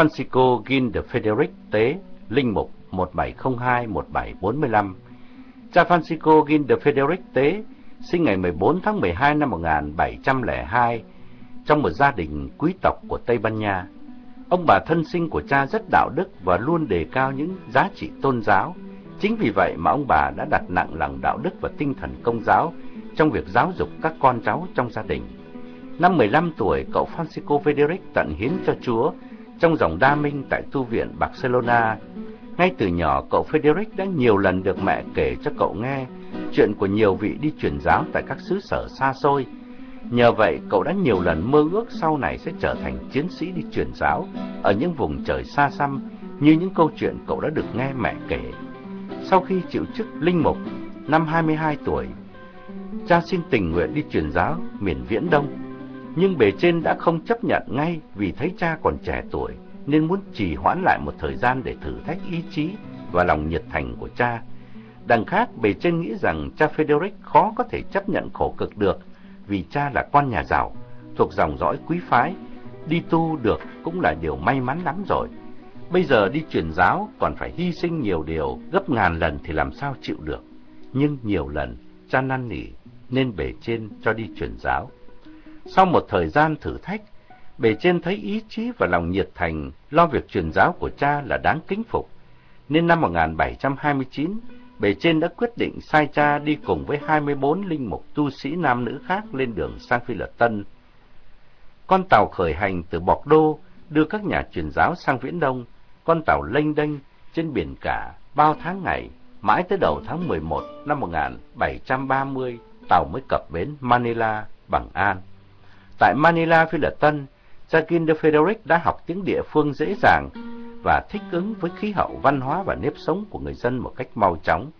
Francisco Gin de Frederic Tế, Linh Mục 1702-1745. Cha Francisco Gin de Frederic Tế sinh ngày 14 tháng 12 năm 1702 trong một gia đình quý tộc của Tây Ban Nha. Ông bà thân sinh của cha rất đạo đức và luôn đề cao những giá trị tôn giáo. Chính vì vậy mà ông bà đã đặt nặng lòng đạo đức và tinh thần công giáo trong việc giáo dục các con cháu trong gia đình. Năm 15 tuổi, cậu Francisco Federic tận hiến cho Chúa trong dòng đa minh tại tu viện Barcelona. Ngay từ nhỏ, cậu Frederick đã nhiều lần được mẹ kể cho cậu nghe chuyện của nhiều vị đi truyền giáo tại các xứ sở xa xôi. Nhờ vậy, cậu đã nhiều lần mơ ước sau này sẽ trở thành chiến sĩ đi truyền giáo ở những vùng trời xa xăm như những câu chuyện cậu đã được nghe mẹ kể. Sau khi chịu chức linh mục, năm 22 tuổi, cha xin tình nguyện đi truyền giáo miền Viễn Đông nhưng bề trên đã không chấp nhận ngay vì thấy cha còn trẻ tuổi, nên muốn trì hoãn lại một thời gian để thử thách ý chí và lòng nhiệt thành của cha. Đằng khác, bề trên nghĩ rằng cha Frederick khó có thể chấp nhận khổ cực được vì cha là con nhà giàu, thuộc dòng dõi quý phái, đi tu được cũng là điều may mắn lắm rồi. Bây giờ đi truyền giáo còn phải hy sinh nhiều điều, gấp ngàn lần thì làm sao chịu được. Nhưng nhiều lần, cha năn nỉ nên bề trên cho đi truyền giáo. Sau một thời gian thử thách, bề trên thấy ý chí và lòng nhiệt thành lo việc truyền giáo của cha là đáng kính phục. Nên năm 1729, bề trên đã quyết định sai cha đi cùng với 24 linh mục tu sĩ nam nữ khác lên đường sang Phi Lật Tân. Con tàu khởi hành từ Bọc Đô đưa các nhà truyền giáo sang Viễn Đông, con tàu lênh đênh trên biển cả bao tháng ngày, mãi tới đầu tháng 11 năm 1730, tàu mới cập bến Manila bằng an. Tại Manila, Phi Lật Tân, Jacquin de Frederic đã học tiếng địa phương dễ dàng và thích ứng với khí hậu văn hóa và nếp sống của người dân một cách mau chóng.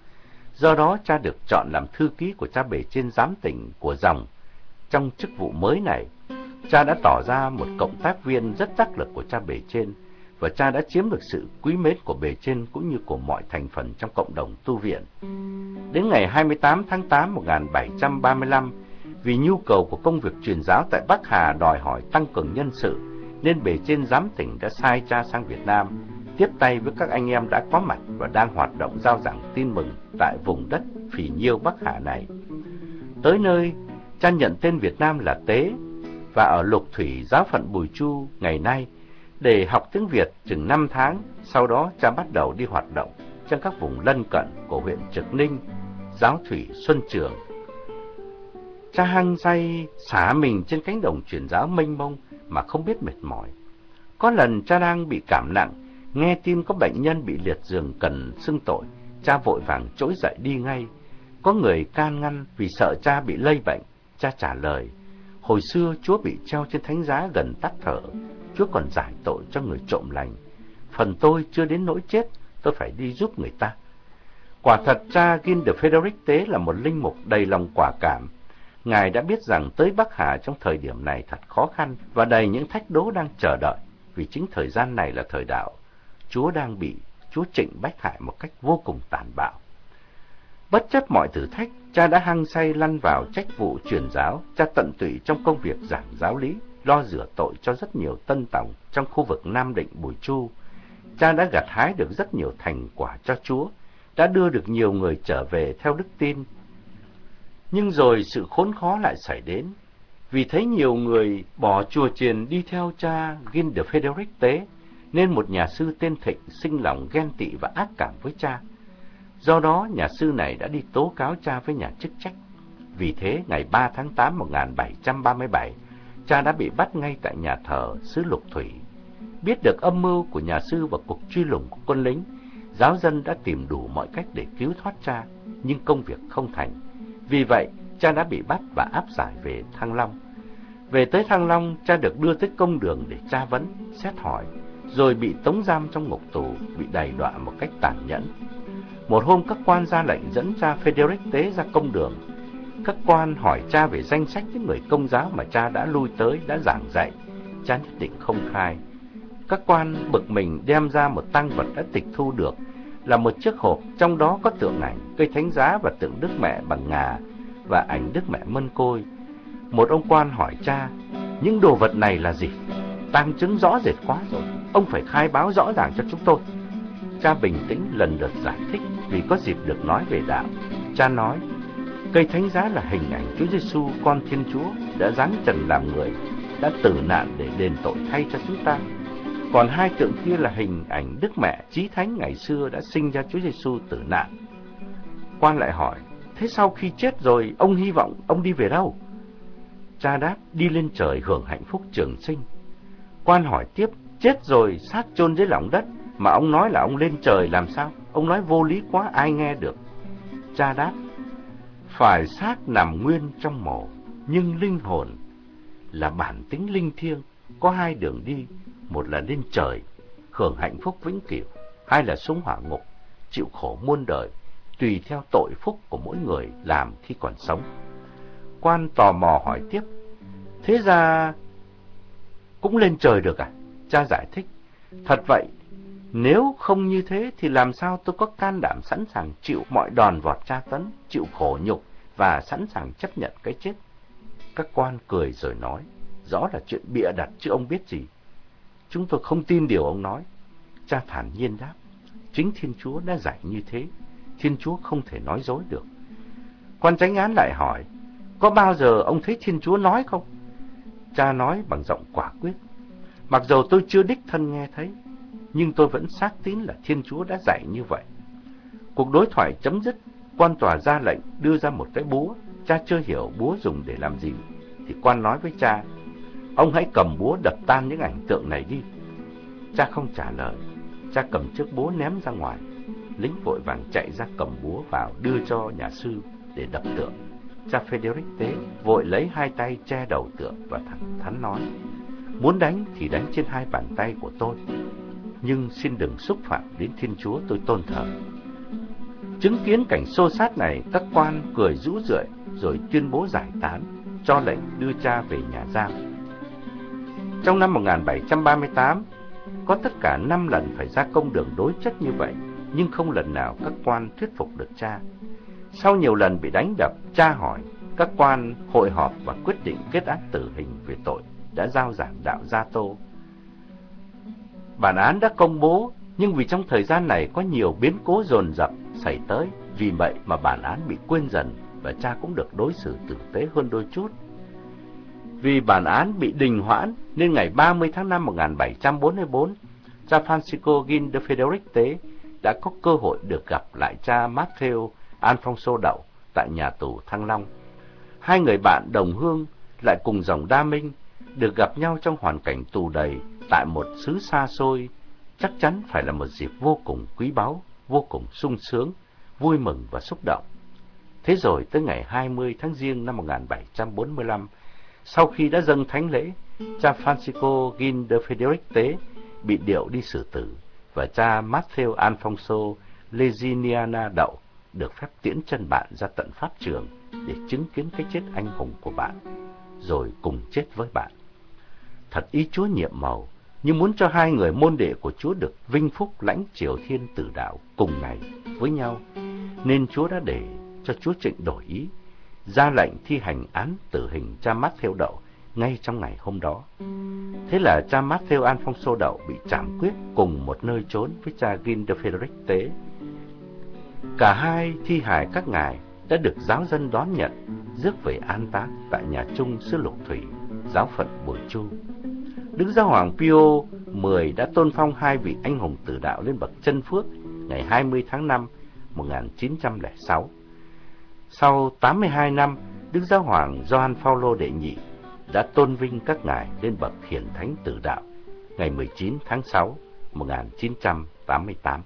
Do đó, cha được chọn làm thư ký của cha bề trên giám tỉnh của dòng. Trong chức vụ mới này, cha đã tỏ ra một cộng tác viên rất đắc lực của cha bề trên, và cha đã chiếm được sự quý mến của bề trên cũng như của mọi thành phần trong cộng đồng tu viện. Đến ngày 28 tháng 8 1735, vì nhu cầu của công việc truyền giáo tại Bắc Hà đòi hỏi tăng cường nhân sự, nên bề trên giám tỉnh đã sai cha sang Việt Nam, tiếp tay với các anh em đã có mặt và đang hoạt động giao giảng tin mừng tại vùng đất phì nhiêu Bắc Hà này. Tới nơi, cha nhận tên Việt Nam là Tế, và ở Lục Thủy giáo phận Bùi Chu ngày nay, để học tiếng Việt chừng 5 tháng, sau đó cha bắt đầu đi hoạt động trong các vùng lân cận của huyện Trực Ninh, giáo thủy Xuân Trường, Cha hăng say xả mình trên cánh đồng truyền giáo mênh mông mà không biết mệt mỏi. Có lần cha đang bị cảm nặng, nghe tin có bệnh nhân bị liệt giường cần xưng tội, cha vội vàng trỗi dậy đi ngay. Có người can ngăn vì sợ cha bị lây bệnh, cha trả lời, hồi xưa Chúa bị treo trên thánh giá gần tắt thở, Chúa còn giải tội cho người trộm lành. Phần tôi chưa đến nỗi chết, tôi phải đi giúp người ta. Quả thật cha Gin de Frederic Tế là một linh mục đầy lòng quả cảm, Ngài đã biết rằng tới Bắc Hà trong thời điểm này thật khó khăn và đầy những thách đố đang chờ đợi, vì chính thời gian này là thời đạo. Chúa đang bị Chúa Trịnh bách hại một cách vô cùng tàn bạo. Bất chấp mọi thử thách, cha đã hăng say lăn vào trách vụ truyền giáo, cha tận tụy trong công việc giảng giáo lý, lo rửa tội cho rất nhiều tân tòng trong khu vực Nam Định Bùi Chu. Cha đã gặt hái được rất nhiều thành quả cho Chúa, đã đưa được nhiều người trở về theo đức tin nhưng rồi sự khốn khó lại xảy đến, vì thấy nhiều người bỏ chùa chiền đi theo cha Gin de Frederic Tế, nên một nhà sư tên Thịnh sinh lòng ghen tị và ác cảm với cha. Do đó, nhà sư này đã đi tố cáo cha với nhà chức trách. Vì thế, ngày 3 tháng 8 1737, cha đã bị bắt ngay tại nhà thờ xứ Lục Thủy. Biết được âm mưu của nhà sư và cuộc truy lùng của quân lính, giáo dân đã tìm đủ mọi cách để cứu thoát cha, nhưng công việc không thành. Vì vậy, cha đã bị bắt và áp giải về Thăng Long. Về tới Thăng Long, cha được đưa tới công đường để tra vấn, xét hỏi. rồi bị tống giam trong ngục tù, bị đày đọa một cách tàn nhẫn. Một hôm các quan ra lệnh dẫn cha Frederick Tế ra công đường. Các quan hỏi cha về danh sách những người công giáo mà cha đã lui tới, đã giảng dạy. Cha nhất định không khai. Các quan bực mình đem ra một tăng vật đã tịch thu được, là một chiếc hộp, trong đó có tượng ảnh, cây thánh giá và tượng Đức Mẹ bằng ngà và ảnh Đức Mẹ Mân Côi. Một ông quan hỏi cha, những đồ vật này là gì? Tăng chứng rõ rệt quá rồi, ông phải khai báo rõ ràng cho chúng tôi. Cha bình tĩnh lần lượt giải thích vì có dịp được nói về đạo. Cha nói, cây thánh giá là hình ảnh Chúa Giêsu con Thiên Chúa đã giáng trần làm người, đã tử nạn để đền tội thay cho chúng ta. Còn hai tượng kia là hình ảnh Đức Mẹ Chí Thánh ngày xưa đã sinh ra Chúa Giêsu tử nạn. Quan lại hỏi, thế sau khi chết rồi, ông hy vọng ông đi về đâu? Cha đáp, đi lên trời hưởng hạnh phúc trường sinh. Quan hỏi tiếp, chết rồi xác chôn dưới lòng đất, mà ông nói là ông lên trời làm sao? Ông nói vô lý quá, ai nghe được? Cha đáp, phải xác nằm nguyên trong mộ, nhưng linh hồn là bản tính linh thiêng, có hai đường đi, một là lên trời, hưởng hạnh phúc vĩnh cửu, hai là xuống hỏa ngục, chịu khổ muôn đời, tùy theo tội phúc của mỗi người làm khi còn sống. Quan tò mò hỏi tiếp, thế ra cũng lên trời được à? Cha giải thích, thật vậy, nếu không như thế thì làm sao tôi có can đảm sẵn sàng chịu mọi đòn vọt tra tấn, chịu khổ nhục và sẵn sàng chấp nhận cái chết. Các quan cười rồi nói, rõ là chuyện bịa đặt chứ ông biết gì. Chúng tôi không tin điều ông nói. Cha thản nhiên đáp, chính Thiên Chúa đã dạy như thế, Thiên Chúa không thể nói dối được. Quan tránh án lại hỏi, có bao giờ ông thấy Thiên Chúa nói không? Cha nói bằng giọng quả quyết, mặc dù tôi chưa đích thân nghe thấy, nhưng tôi vẫn xác tín là Thiên Chúa đã dạy như vậy. Cuộc đối thoại chấm dứt, quan tòa ra lệnh đưa ra một cái búa, cha chưa hiểu búa dùng để làm gì, thì quan nói với cha, ông hãy cầm búa đập tan những ảnh tượng này đi. Cha không trả lời, cha cầm chiếc búa ném ra ngoài, lính vội vàng chạy ra cầm búa vào đưa cho nhà sư để đập tượng. Cha Frederick Tế vội lấy hai tay che đầu tượng và thẳng thắn nói, muốn đánh thì đánh trên hai bàn tay của tôi, nhưng xin đừng xúc phạm đến Thiên Chúa tôi tôn thờ. Chứng kiến cảnh xô sát này, các quan cười rũ rượi rồi tuyên bố giải tán, cho lệnh đưa cha về nhà giam. Trong năm 1738, có tất cả 5 lần phải ra công đường đối chất như vậy, nhưng không lần nào các quan thuyết phục được cha. Sau nhiều lần bị đánh đập, cha hỏi, các quan hội họp và quyết định kết án tử hình về tội đã giao giảng đạo Gia Tô Bản án đã công bố, nhưng vì trong thời gian này có nhiều biến cố dồn dập xảy tới, vì vậy mà bản án bị quên dần và cha cũng được đối xử tử tế hơn đôi chút. Vì bản án bị đình hoãn nên ngày 30 tháng 5 1744, cha Francisco Gin de Federic đã có cơ hội được gặp lại cha Matthew Alfonso Đậu tại nhà tù Thăng Long. Hai người bạn đồng hương lại cùng dòng đa minh, được gặp nhau trong hoàn cảnh tù đầy tại một xứ xa xôi, chắc chắn phải là một dịp vô cùng quý báu, vô cùng sung sướng, vui mừng và xúc động. Thế rồi tới ngày 20 tháng Giêng năm 1745, sau khi đã dâng thánh lễ, cha Francisco Gin de Federic Tế bị điệu đi xử tử và cha Matthew Alfonso Leginiana Đậu được phép tiễn chân bạn ra tận pháp trường để chứng kiến cái chết anh hùng của bạn, rồi cùng chết với bạn. Thật ý Chúa nhiệm màu, nhưng muốn cho hai người môn đệ của Chúa được vinh phúc lãnh triều thiên tử đạo cùng ngày với nhau, nên Chúa đã để cho Chúa Trịnh đổi ý, ra lệnh thi hành án tử hình cha mắt theo đậu ngay trong ngày hôm đó. Thế là cha mắt theo Alfonso đậu bị trảm quyết cùng một nơi trốn với cha Gin Tế. Cả hai thi hài các ngài đã được giáo dân đón nhận, rước về an táng tại nhà chung xứ Lục Thủy, giáo phận Bồi Chu. Đức Giáo Hoàng Pio X đã tôn phong hai vị anh hùng tử đạo lên bậc chân phước ngày 20 tháng 5 1906. Sau 82 năm, Đức Giáo Hoàng Gioan Phaolô đệ nhị đã tôn vinh các ngài lên bậc hiển thánh tử đạo ngày 19 tháng 6 1988.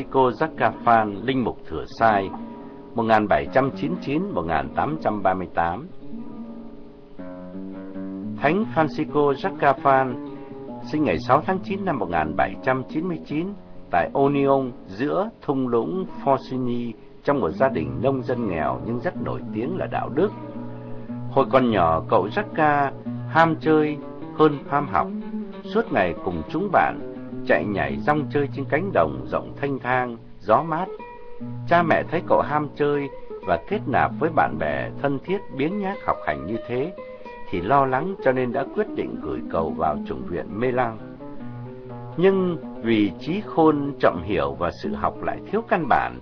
Francisco Zacafan, Linh Mục Thừa Sai, 1799-1838 Thánh Francisco Zacafan sinh ngày 6 tháng 9 năm 1799 tại Onion giữa thung lũng Forsini trong một gia đình nông dân nghèo nhưng rất nổi tiếng là đạo đức. Hồi còn nhỏ, cậu Zacca ham chơi hơn ham học, suốt ngày cùng chúng bạn chạy nhảy rong chơi trên cánh đồng rộng thanh thang, gió mát. Cha mẹ thấy cậu ham chơi và kết nạp với bạn bè thân thiết biến nhác học hành như thế, thì lo lắng cho nên đã quyết định gửi cậu vào chủng viện Mê Lang. Nhưng vì trí khôn chậm hiểu và sự học lại thiếu căn bản,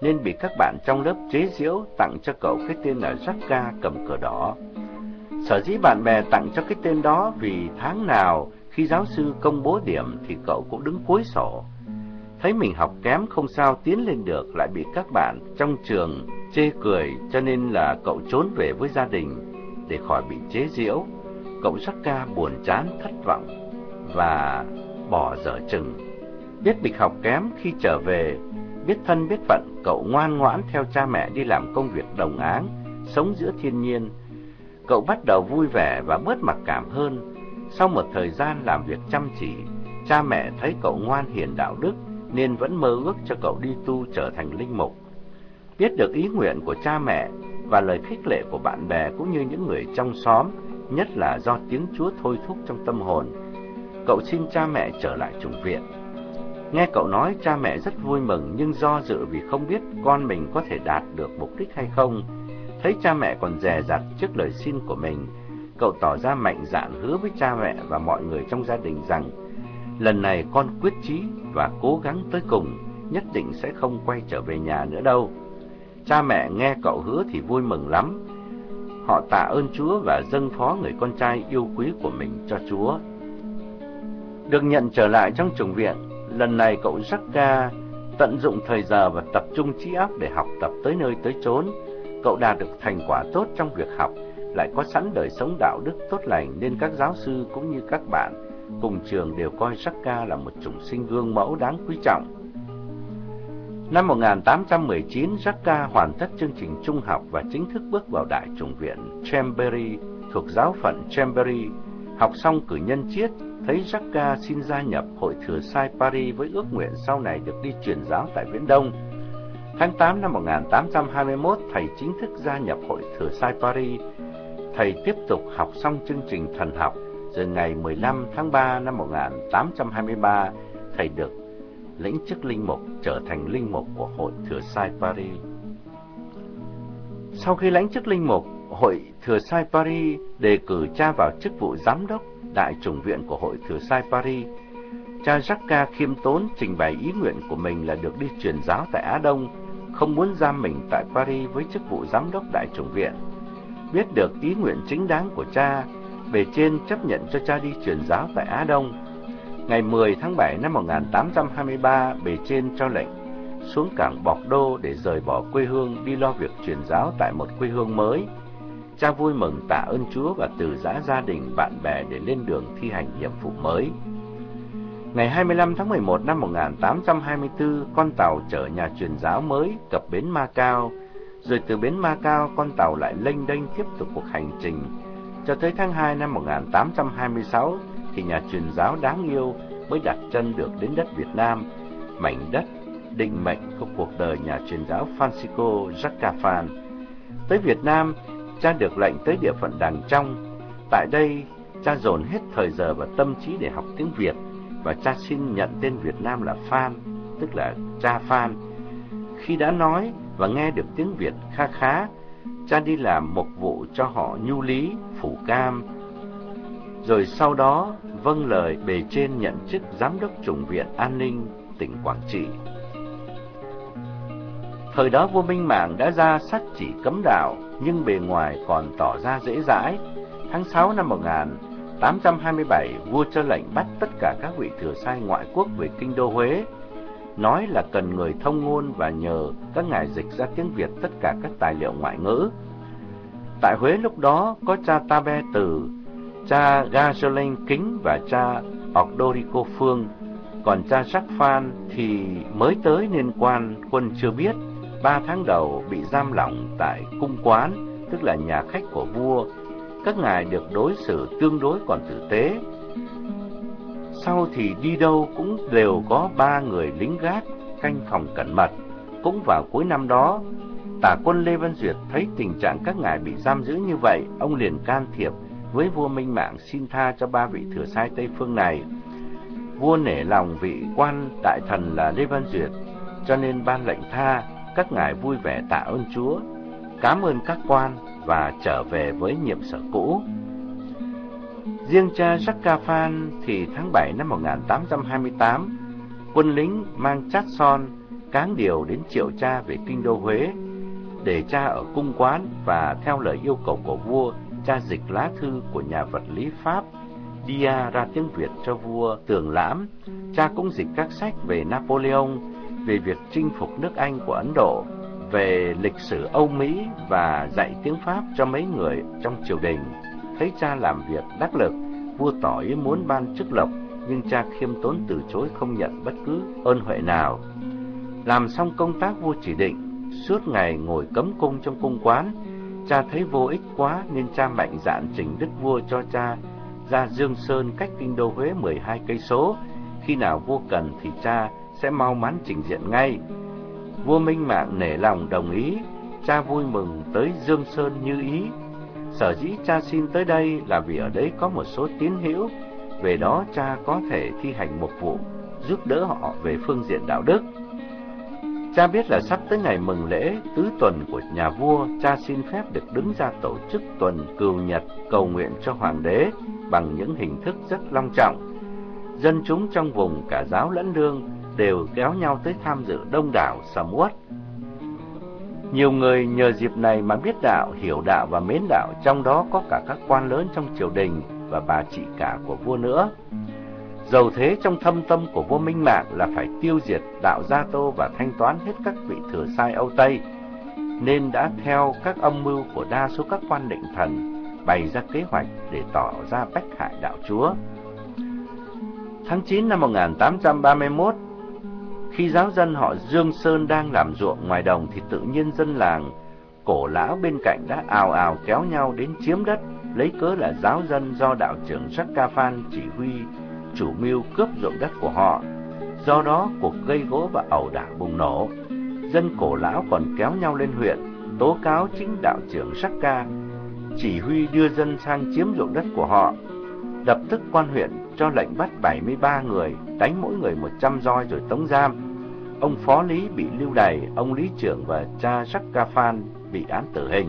nên bị các bạn trong lớp chế giễu tặng cho cậu cái tên là Jacka cầm cờ đỏ. Sở dĩ bạn bè tặng cho cái tên đó vì tháng nào khi giáo sư công bố điểm thì cậu cũng đứng cuối sổ. Thấy mình học kém không sao tiến lên được lại bị các bạn trong trường chê cười cho nên là cậu trốn về với gia đình để khỏi bị chế giễu. Cậu sắc ca buồn chán thất vọng và bỏ dở chừng. Biết mình học kém khi trở về, biết thân biết phận, cậu ngoan ngoãn theo cha mẹ đi làm công việc đồng áng, sống giữa thiên nhiên. Cậu bắt đầu vui vẻ và bớt mặc cảm hơn. Sau một thời gian làm việc chăm chỉ, cha mẹ thấy cậu ngoan hiền đạo đức nên vẫn mơ ước cho cậu đi tu trở thành linh mục. Biết được ý nguyện của cha mẹ và lời khích lệ của bạn bè cũng như những người trong xóm, nhất là do tiếng Chúa thôi thúc trong tâm hồn, cậu xin cha mẹ trở lại chủng viện. Nghe cậu nói cha mẹ rất vui mừng nhưng do dự vì không biết con mình có thể đạt được mục đích hay không. Thấy cha mẹ còn dè dặt trước lời xin của mình, cậu tỏ ra mạnh dạn hứa với cha mẹ và mọi người trong gia đình rằng lần này con quyết chí và cố gắng tới cùng, nhất định sẽ không quay trở về nhà nữa đâu. Cha mẹ nghe cậu hứa thì vui mừng lắm. Họ tạ ơn Chúa và dâng phó người con trai yêu quý của mình cho Chúa. Được nhận trở lại trong chủng viện, lần này cậu Jacka tận dụng thời giờ và tập trung trí óc để học tập tới nơi tới chốn. Cậu đạt được thành quả tốt trong việc học, lại có sẵn đời sống đạo đức tốt lành nên các giáo sư cũng như các bạn cùng trường đều coi Jacka là một chủng sinh gương mẫu đáng quý trọng. Năm 1819, Jacka hoàn tất chương trình trung học và chính thức bước vào đại chủng viện Chambéry thuộc giáo phận Chambéry. Học xong cử nhân triết thấy Jacques xin gia nhập Hội Thừa Sai Paris với ước nguyện sau này được đi truyền giáo tại Viễn Đông. Tháng 8 năm 1821, thầy chính thức gia nhập Hội Thừa Sai Paris. Thầy tiếp tục học xong chương trình thần học, rồi ngày 15 tháng 3 năm 1823, thầy được lĩnh chức linh mục trở thành linh mục của Hội Thừa Sai Paris. Sau khi lãnh chức linh mục, Hội Thừa Sai Paris đề cử cha vào chức vụ giám đốc đại chủng viện của Hội Thừa Sai Paris. Cha Jacques khiêm tốn trình bày ý nguyện của mình là được đi truyền giáo tại Á Đông, không muốn giam mình tại Paris với chức vụ giám đốc đại chủng viện. Biết được ý nguyện chính đáng của cha, bề trên chấp nhận cho cha đi truyền giáo tại Á Đông. Ngày 10 tháng 7 năm 1823, bề trên cho lệnh xuống cảng Bọc Đô để rời bỏ quê hương đi lo việc truyền giáo tại một quê hương mới. Cha vui mừng tạ ơn Chúa và từ giã gia đình, bạn bè để lên đường thi hành nhiệm vụ mới. Ngày 25 tháng 11 năm 1824, con tàu chở nhà truyền giáo mới cập bến Macau, rồi từ bến Macao con tàu lại lênh đênh tiếp tục cuộc hành trình. Cho tới tháng 2 năm 1826 thì nhà truyền giáo đáng yêu mới đặt chân được đến đất Việt Nam, mảnh đất định mệnh của cuộc đời nhà truyền giáo Francisco Jacafan. Tới Việt Nam, cha được lệnh tới địa phận Đàng Trong. Tại đây, cha dồn hết thời giờ và tâm trí để học tiếng Việt và cha xin nhận tên Việt Nam là Phan, tức là cha Phan. Khi đã nói và nghe được tiếng Việt kha khá, cha đi làm một vụ cho họ nhu lý, phủ cam. Rồi sau đó vâng lời bề trên nhận chức giám đốc chủng viện an ninh tỉnh Quảng Trị. Thời đó vua Minh Mạng đã ra sắc chỉ cấm đạo, nhưng bề ngoài còn tỏ ra dễ dãi. Tháng 6 năm 1827, vua cho lệnh bắt tất cả các vị thừa sai ngoại quốc về kinh đô Huế, nói là cần người thông ngôn và nhờ các ngài dịch ra tiếng Việt tất cả các tài liệu ngoại ngữ. Tại Huế lúc đó có cha Tabe Từ, cha Gasolin Kính và cha Ocdorico Phương, còn cha Sắc Phan thì thì mới tới nên quan quân chưa biết, ba tháng đầu bị giam lỏng tại cung quán, tức là nhà khách của vua. Các ngài được đối xử tương đối còn tử tế. Sau thì đi đâu cũng đều có ba người lính gác canh phòng cẩn mật. Cũng vào cuối năm đó, tả quân Lê Văn Duyệt thấy tình trạng các ngài bị giam giữ như vậy, ông liền can thiệp với vua Minh Mạng xin tha cho ba vị thừa sai Tây Phương này. Vua nể lòng vị quan đại thần là Lê Văn Duyệt, cho nên ban lệnh tha, các ngài vui vẻ tạ ơn Chúa, cảm ơn các quan và trở về với nhiệm sở cũ. Riêng cha Jacques Phan thì tháng 7 năm 1828, quân lính mang chát son cáng điều đến triệu cha về kinh đô Huế để cha ở cung quán và theo lời yêu cầu của vua, cha dịch lá thư của nhà vật lý Pháp Dia ra tiếng Việt cho vua Tường Lãm. Cha cũng dịch các sách về Napoleon, về việc chinh phục nước Anh của Ấn Độ, về lịch sử Âu Mỹ và dạy tiếng Pháp cho mấy người trong triều đình. Thấy cha làm việc đắc lực, vua tỏ ý muốn ban chức lộc, nhưng cha khiêm tốn từ chối không nhận bất cứ ơn huệ nào. Làm xong công tác vua chỉ định, suốt ngày ngồi cấm cung trong cung quán, cha thấy vô ích quá nên cha mạnh dạn trình đức vua cho cha ra Dương Sơn cách kinh đô Huế 12 cây số, khi nào vua cần thì cha sẽ mau mắn trình diện ngay. Vua Minh Mạng nể lòng đồng ý, cha vui mừng tới Dương Sơn như ý. Sở dĩ cha xin tới đây là vì ở đấy có một số tín hữu, về đó cha có thể thi hành một vụ, giúp đỡ họ về phương diện đạo đức. Cha biết là sắp tới ngày mừng lễ tứ tuần của nhà vua, cha xin phép được đứng ra tổ chức tuần cừu nhật cầu nguyện cho hoàng đế bằng những hình thức rất long trọng. Dân chúng trong vùng cả giáo lẫn lương đều kéo nhau tới tham dự đông đảo sầm uất. Nhiều người nhờ dịp này mà biết đạo, hiểu đạo và mến đạo, trong đó có cả các quan lớn trong triều đình và bà chị cả của vua nữa. Dầu thế trong thâm tâm của vua Minh Mạng là phải tiêu diệt đạo Gia Tô và thanh toán hết các vị thừa sai Âu Tây, nên đã theo các âm mưu của đa số các quan định thần bày ra kế hoạch để tỏ ra bách hại đạo chúa. Tháng 9 năm 1831, khi giáo dân họ Dương Sơn đang làm ruộng ngoài đồng thì tự nhiên dân làng cổ lão bên cạnh đã ào ào kéo nhau đến chiếm đất, lấy cớ là giáo dân do đạo trưởng Jacques Phan chỉ huy chủ mưu cướp ruộng đất của họ. Do đó, cuộc gây gỗ và ẩu đả bùng nổ. Dân cổ lão còn kéo nhau lên huyện, tố cáo chính đạo trưởng Sakka chỉ huy đưa dân sang chiếm ruộng đất của họ. Lập tức quan huyện cho lệnh bắt 73 người, đánh mỗi người 100 roi rồi tống giam. Ông phó lý bị lưu đày, ông lý trưởng và cha Sakka Phan bị án tử hình.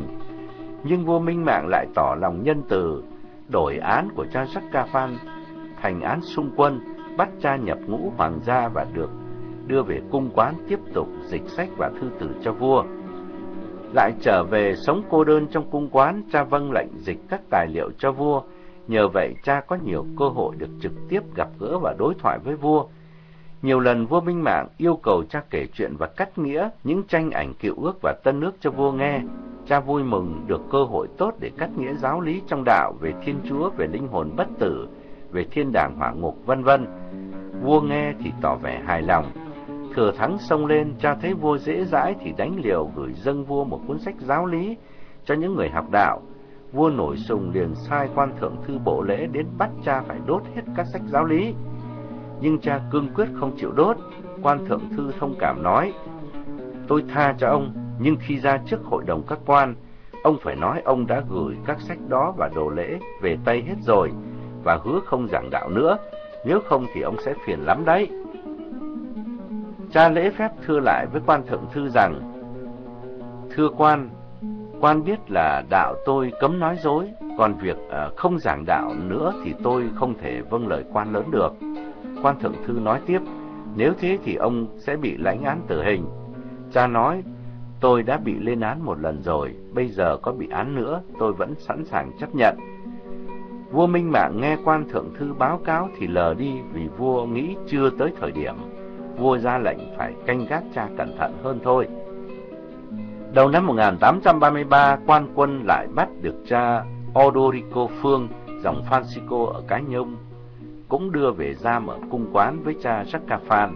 Nhưng vua Minh Mạng lại tỏ lòng nhân từ, đổi án của cha Sakka Phan thành án xung quân, bắt cha nhập ngũ hoàng gia và được đưa về cung quán tiếp tục dịch sách và thư tử cho vua. Lại trở về sống cô đơn trong cung quán, cha vâng lệnh dịch các tài liệu cho vua. Nhờ vậy cha có nhiều cơ hội được trực tiếp gặp gỡ và đối thoại với vua. Nhiều lần vua Minh Mạng yêu cầu cha kể chuyện và cắt nghĩa những tranh ảnh cựu ước và tân ước cho vua nghe. Cha vui mừng được cơ hội tốt để cắt nghĩa giáo lý trong đạo về Thiên Chúa, về linh hồn bất tử, về thiên đàng hỏa ngục vân vân. Vua nghe thì tỏ vẻ hài lòng. Thừa thắng xông lên, cha thấy vua dễ dãi thì đánh liều gửi dâng vua một cuốn sách giáo lý cho những người học đạo. Vua nổi sùng liền sai quan thượng thư bộ lễ đến bắt cha phải đốt hết các sách giáo lý. Nhưng cha cương quyết không chịu đốt, quan thượng thư thông cảm nói, tôi tha cho ông, nhưng khi ra trước hội đồng các quan, ông phải nói ông đã gửi các sách đó và đồ lễ về Tây hết rồi, và hứa không giảng đạo nữa, nếu không thì ông sẽ phiền lắm đấy. Cha lễ phép thưa lại với quan thượng thư rằng, Thưa quan, quan biết là đạo tôi cấm nói dối, còn việc ờ, không giảng đạo nữa thì tôi không thể vâng lời quan lớn được. Quan thượng thư nói tiếp, nếu thế thì ông sẽ bị lãnh án tử hình. Cha nói, tôi đã bị lên án một lần rồi, bây giờ có bị án nữa, tôi vẫn sẵn sàng chấp nhận. Vua Minh Mạng nghe quan thượng thư báo cáo thì lờ đi vì vua nghĩ chưa tới thời điểm. Vua ra lệnh phải canh gác cha cẩn thận hơn thôi. Đầu năm 1833, quan quân lại bắt được cha Odorico Phương, dòng Francisco ở Cái Nhông, cũng đưa về giam ở cung quán với cha Jacques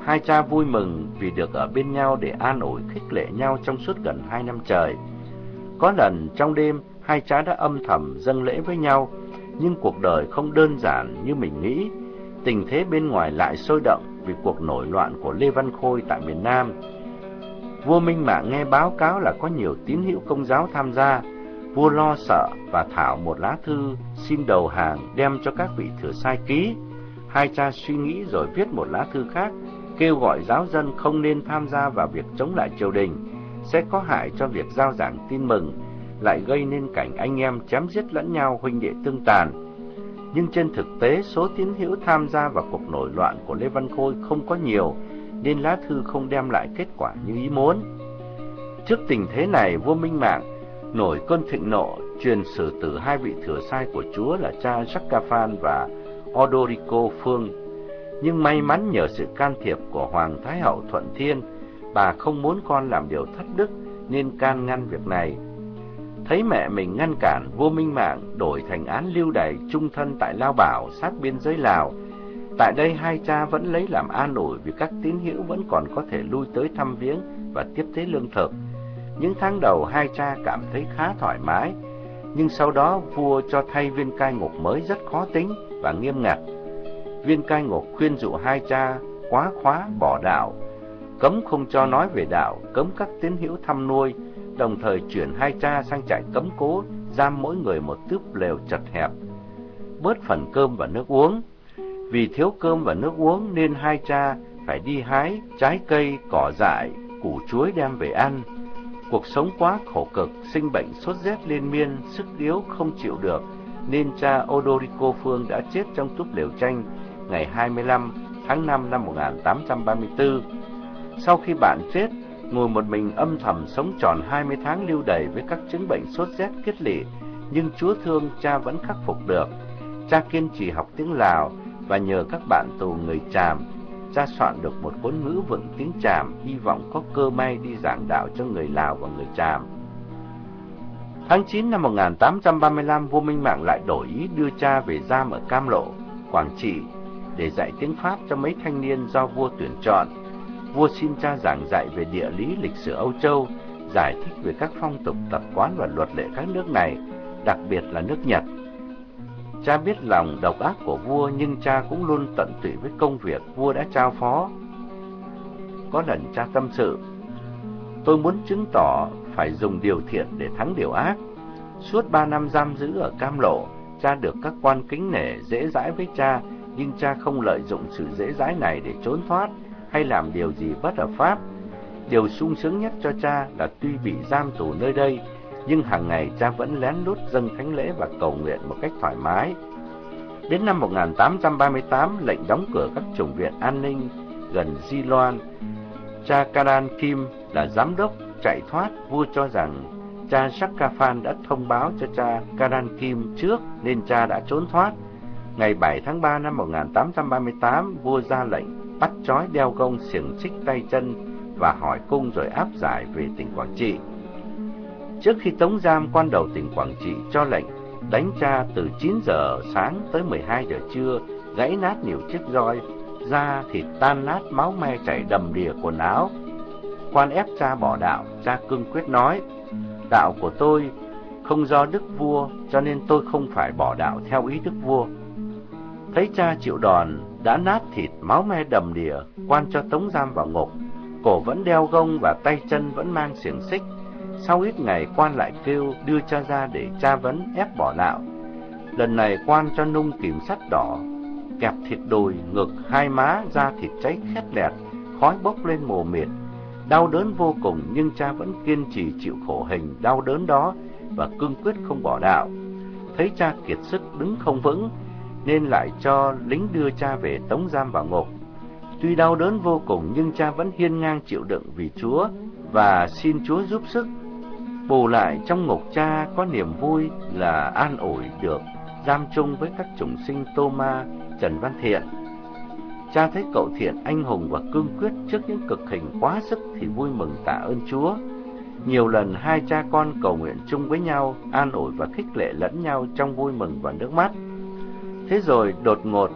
Hai cha vui mừng vì được ở bên nhau để an ủi khích lệ nhau trong suốt gần hai năm trời. Có lần trong đêm, hai cha đã âm thầm dâng lễ với nhau, nhưng cuộc đời không đơn giản như mình nghĩ. Tình thế bên ngoài lại sôi động vì cuộc nổi loạn của Lê Văn Khôi tại miền Nam. Vua Minh Mạng nghe báo cáo là có nhiều tín hữu công giáo tham gia, vua lo sợ và thảo một lá thư xin đầu hàng đem cho các vị thừa sai ký. Hai cha suy nghĩ rồi viết một lá thư khác, kêu gọi giáo dân không nên tham gia vào việc chống lại triều đình, sẽ có hại cho việc giao giảng tin mừng, lại gây nên cảnh anh em chém giết lẫn nhau huynh đệ tương tàn. Nhưng trên thực tế, số tín hữu tham gia vào cuộc nổi loạn của Lê Văn Khôi không có nhiều, nên lá thư không đem lại kết quả như ý muốn. Trước tình thế này, vua Minh Mạng nổi cơn thịnh nộ, truyền xử tử hai vị thừa sai của Chúa là cha Jacaphan và Odorico Phương. Nhưng may mắn nhờ sự can thiệp của Hoàng Thái Hậu Thuận Thiên, bà không muốn con làm điều thất đức nên can ngăn việc này. Thấy mẹ mình ngăn cản, vua Minh Mạng đổi thành án lưu đày trung thân tại Lao Bảo sát biên giới Lào. Tại đây hai cha vẫn lấy làm an ủi vì các tín hữu vẫn còn có thể lui tới thăm viếng và tiếp tế lương thực. Những tháng đầu hai cha cảm thấy khá thoải mái, nhưng sau đó vua cho thay viên cai ngục mới rất khó tính và nghiêm ngặt. Viên cai ngục khuyên dụ hai cha quá khóa bỏ đạo, cấm không cho nói về đạo, cấm các tín hữu thăm nuôi, đồng thời chuyển hai cha sang trại cấm cố, giam mỗi người một túp lều chật hẹp, bớt phần cơm và nước uống. Vì thiếu cơm và nước uống nên hai cha phải đi hái trái cây, cỏ dại, củ chuối đem về ăn. Cuộc sống quá khổ cực, sinh bệnh sốt rét liên miên, sức yếu không chịu được, nên cha Odorico Phương đã chết trong túp lều tranh ngày 25 tháng 5 năm 1834. Sau khi bạn chết, ngồi một mình âm thầm sống tròn 20 tháng lưu đầy với các chứng bệnh sốt rét kết lị, nhưng Chúa thương cha vẫn khắc phục được. Cha kiên trì học tiếng Lào và nhờ các bạn tù người Tràm ra soạn được một cuốn ngữ vựng tiếng Tràm, hy vọng có cơ may đi giảng đạo cho người Lào và người Tràm. Tháng 9 năm 1835, vua Minh Mạng lại đổi ý đưa cha về giam ở Cam Lộ, Quảng Trị để dạy tiếng Pháp cho mấy thanh niên do vua tuyển chọn. Vua xin cha giảng dạy về địa lý lịch sử Âu Châu, giải thích về các phong tục tập quán và luật lệ các nước này, đặc biệt là nước Nhật. Cha biết lòng độc ác của vua nhưng cha cũng luôn tận tụy với công việc vua đã trao phó. Có lần cha tâm sự, tôi muốn chứng tỏ phải dùng điều thiện để thắng điều ác. Suốt ba năm giam giữ ở Cam Lộ, cha được các quan kính nể dễ dãi với cha, nhưng cha không lợi dụng sự dễ dãi này để trốn thoát hay làm điều gì bất hợp pháp. Điều sung sướng nhất cho cha là tuy bị giam tù nơi đây, nhưng hàng ngày cha vẫn lén lút dâng thánh lễ và cầu nguyện một cách thoải mái. Đến năm 1838, lệnh đóng cửa các chủng viện an ninh gần Di Loan, cha Karan Kim là giám đốc chạy thoát, vua cho rằng cha Shakafan đã thông báo cho cha Karan Kim trước nên cha đã trốn thoát. Ngày 7 tháng 3 năm 1838, vua ra lệnh bắt trói đeo gông xiềng xích tay chân và hỏi cung rồi áp giải về tỉnh Quảng Trị. Trước khi tống giam, quan đầu tỉnh Quảng Trị cho lệnh đánh cha từ 9 giờ sáng tới 12 giờ trưa, gãy nát nhiều chiếc roi, da thịt tan nát, máu me chảy đầm đìa quần áo. Quan ép cha bỏ đạo, cha cương quyết nói, đạo của tôi không do đức vua, cho nên tôi không phải bỏ đạo theo ý đức vua. Thấy cha chịu đòn, đã nát thịt, máu me đầm đìa, quan cho tống giam vào ngục, cổ vẫn đeo gông và tay chân vẫn mang xiềng xích, sau ít ngày quan lại kêu đưa cha ra để tra vấn ép bỏ đạo. Lần này quan cho nung kìm sắt đỏ, kẹp thịt đùi, ngực, hai má, da thịt cháy khét lẹt, khói bốc lên mồ mịt. Đau đớn vô cùng nhưng cha vẫn kiên trì chịu khổ hình đau đớn đó và cương quyết không bỏ đạo. Thấy cha kiệt sức đứng không vững nên lại cho lính đưa cha về tống giam vào ngục. Tuy đau đớn vô cùng nhưng cha vẫn hiên ngang chịu đựng vì Chúa và xin Chúa giúp sức Bù lại trong ngục cha có niềm vui là an ủi được giam chung với các chủng sinh Tô Ma, Trần Văn Thiện. Cha thấy cậu Thiện anh hùng và cương quyết trước những cực hình quá sức thì vui mừng tạ ơn Chúa. Nhiều lần hai cha con cầu nguyện chung với nhau, an ủi và khích lệ lẫn nhau trong vui mừng và nước mắt. Thế rồi đột ngột,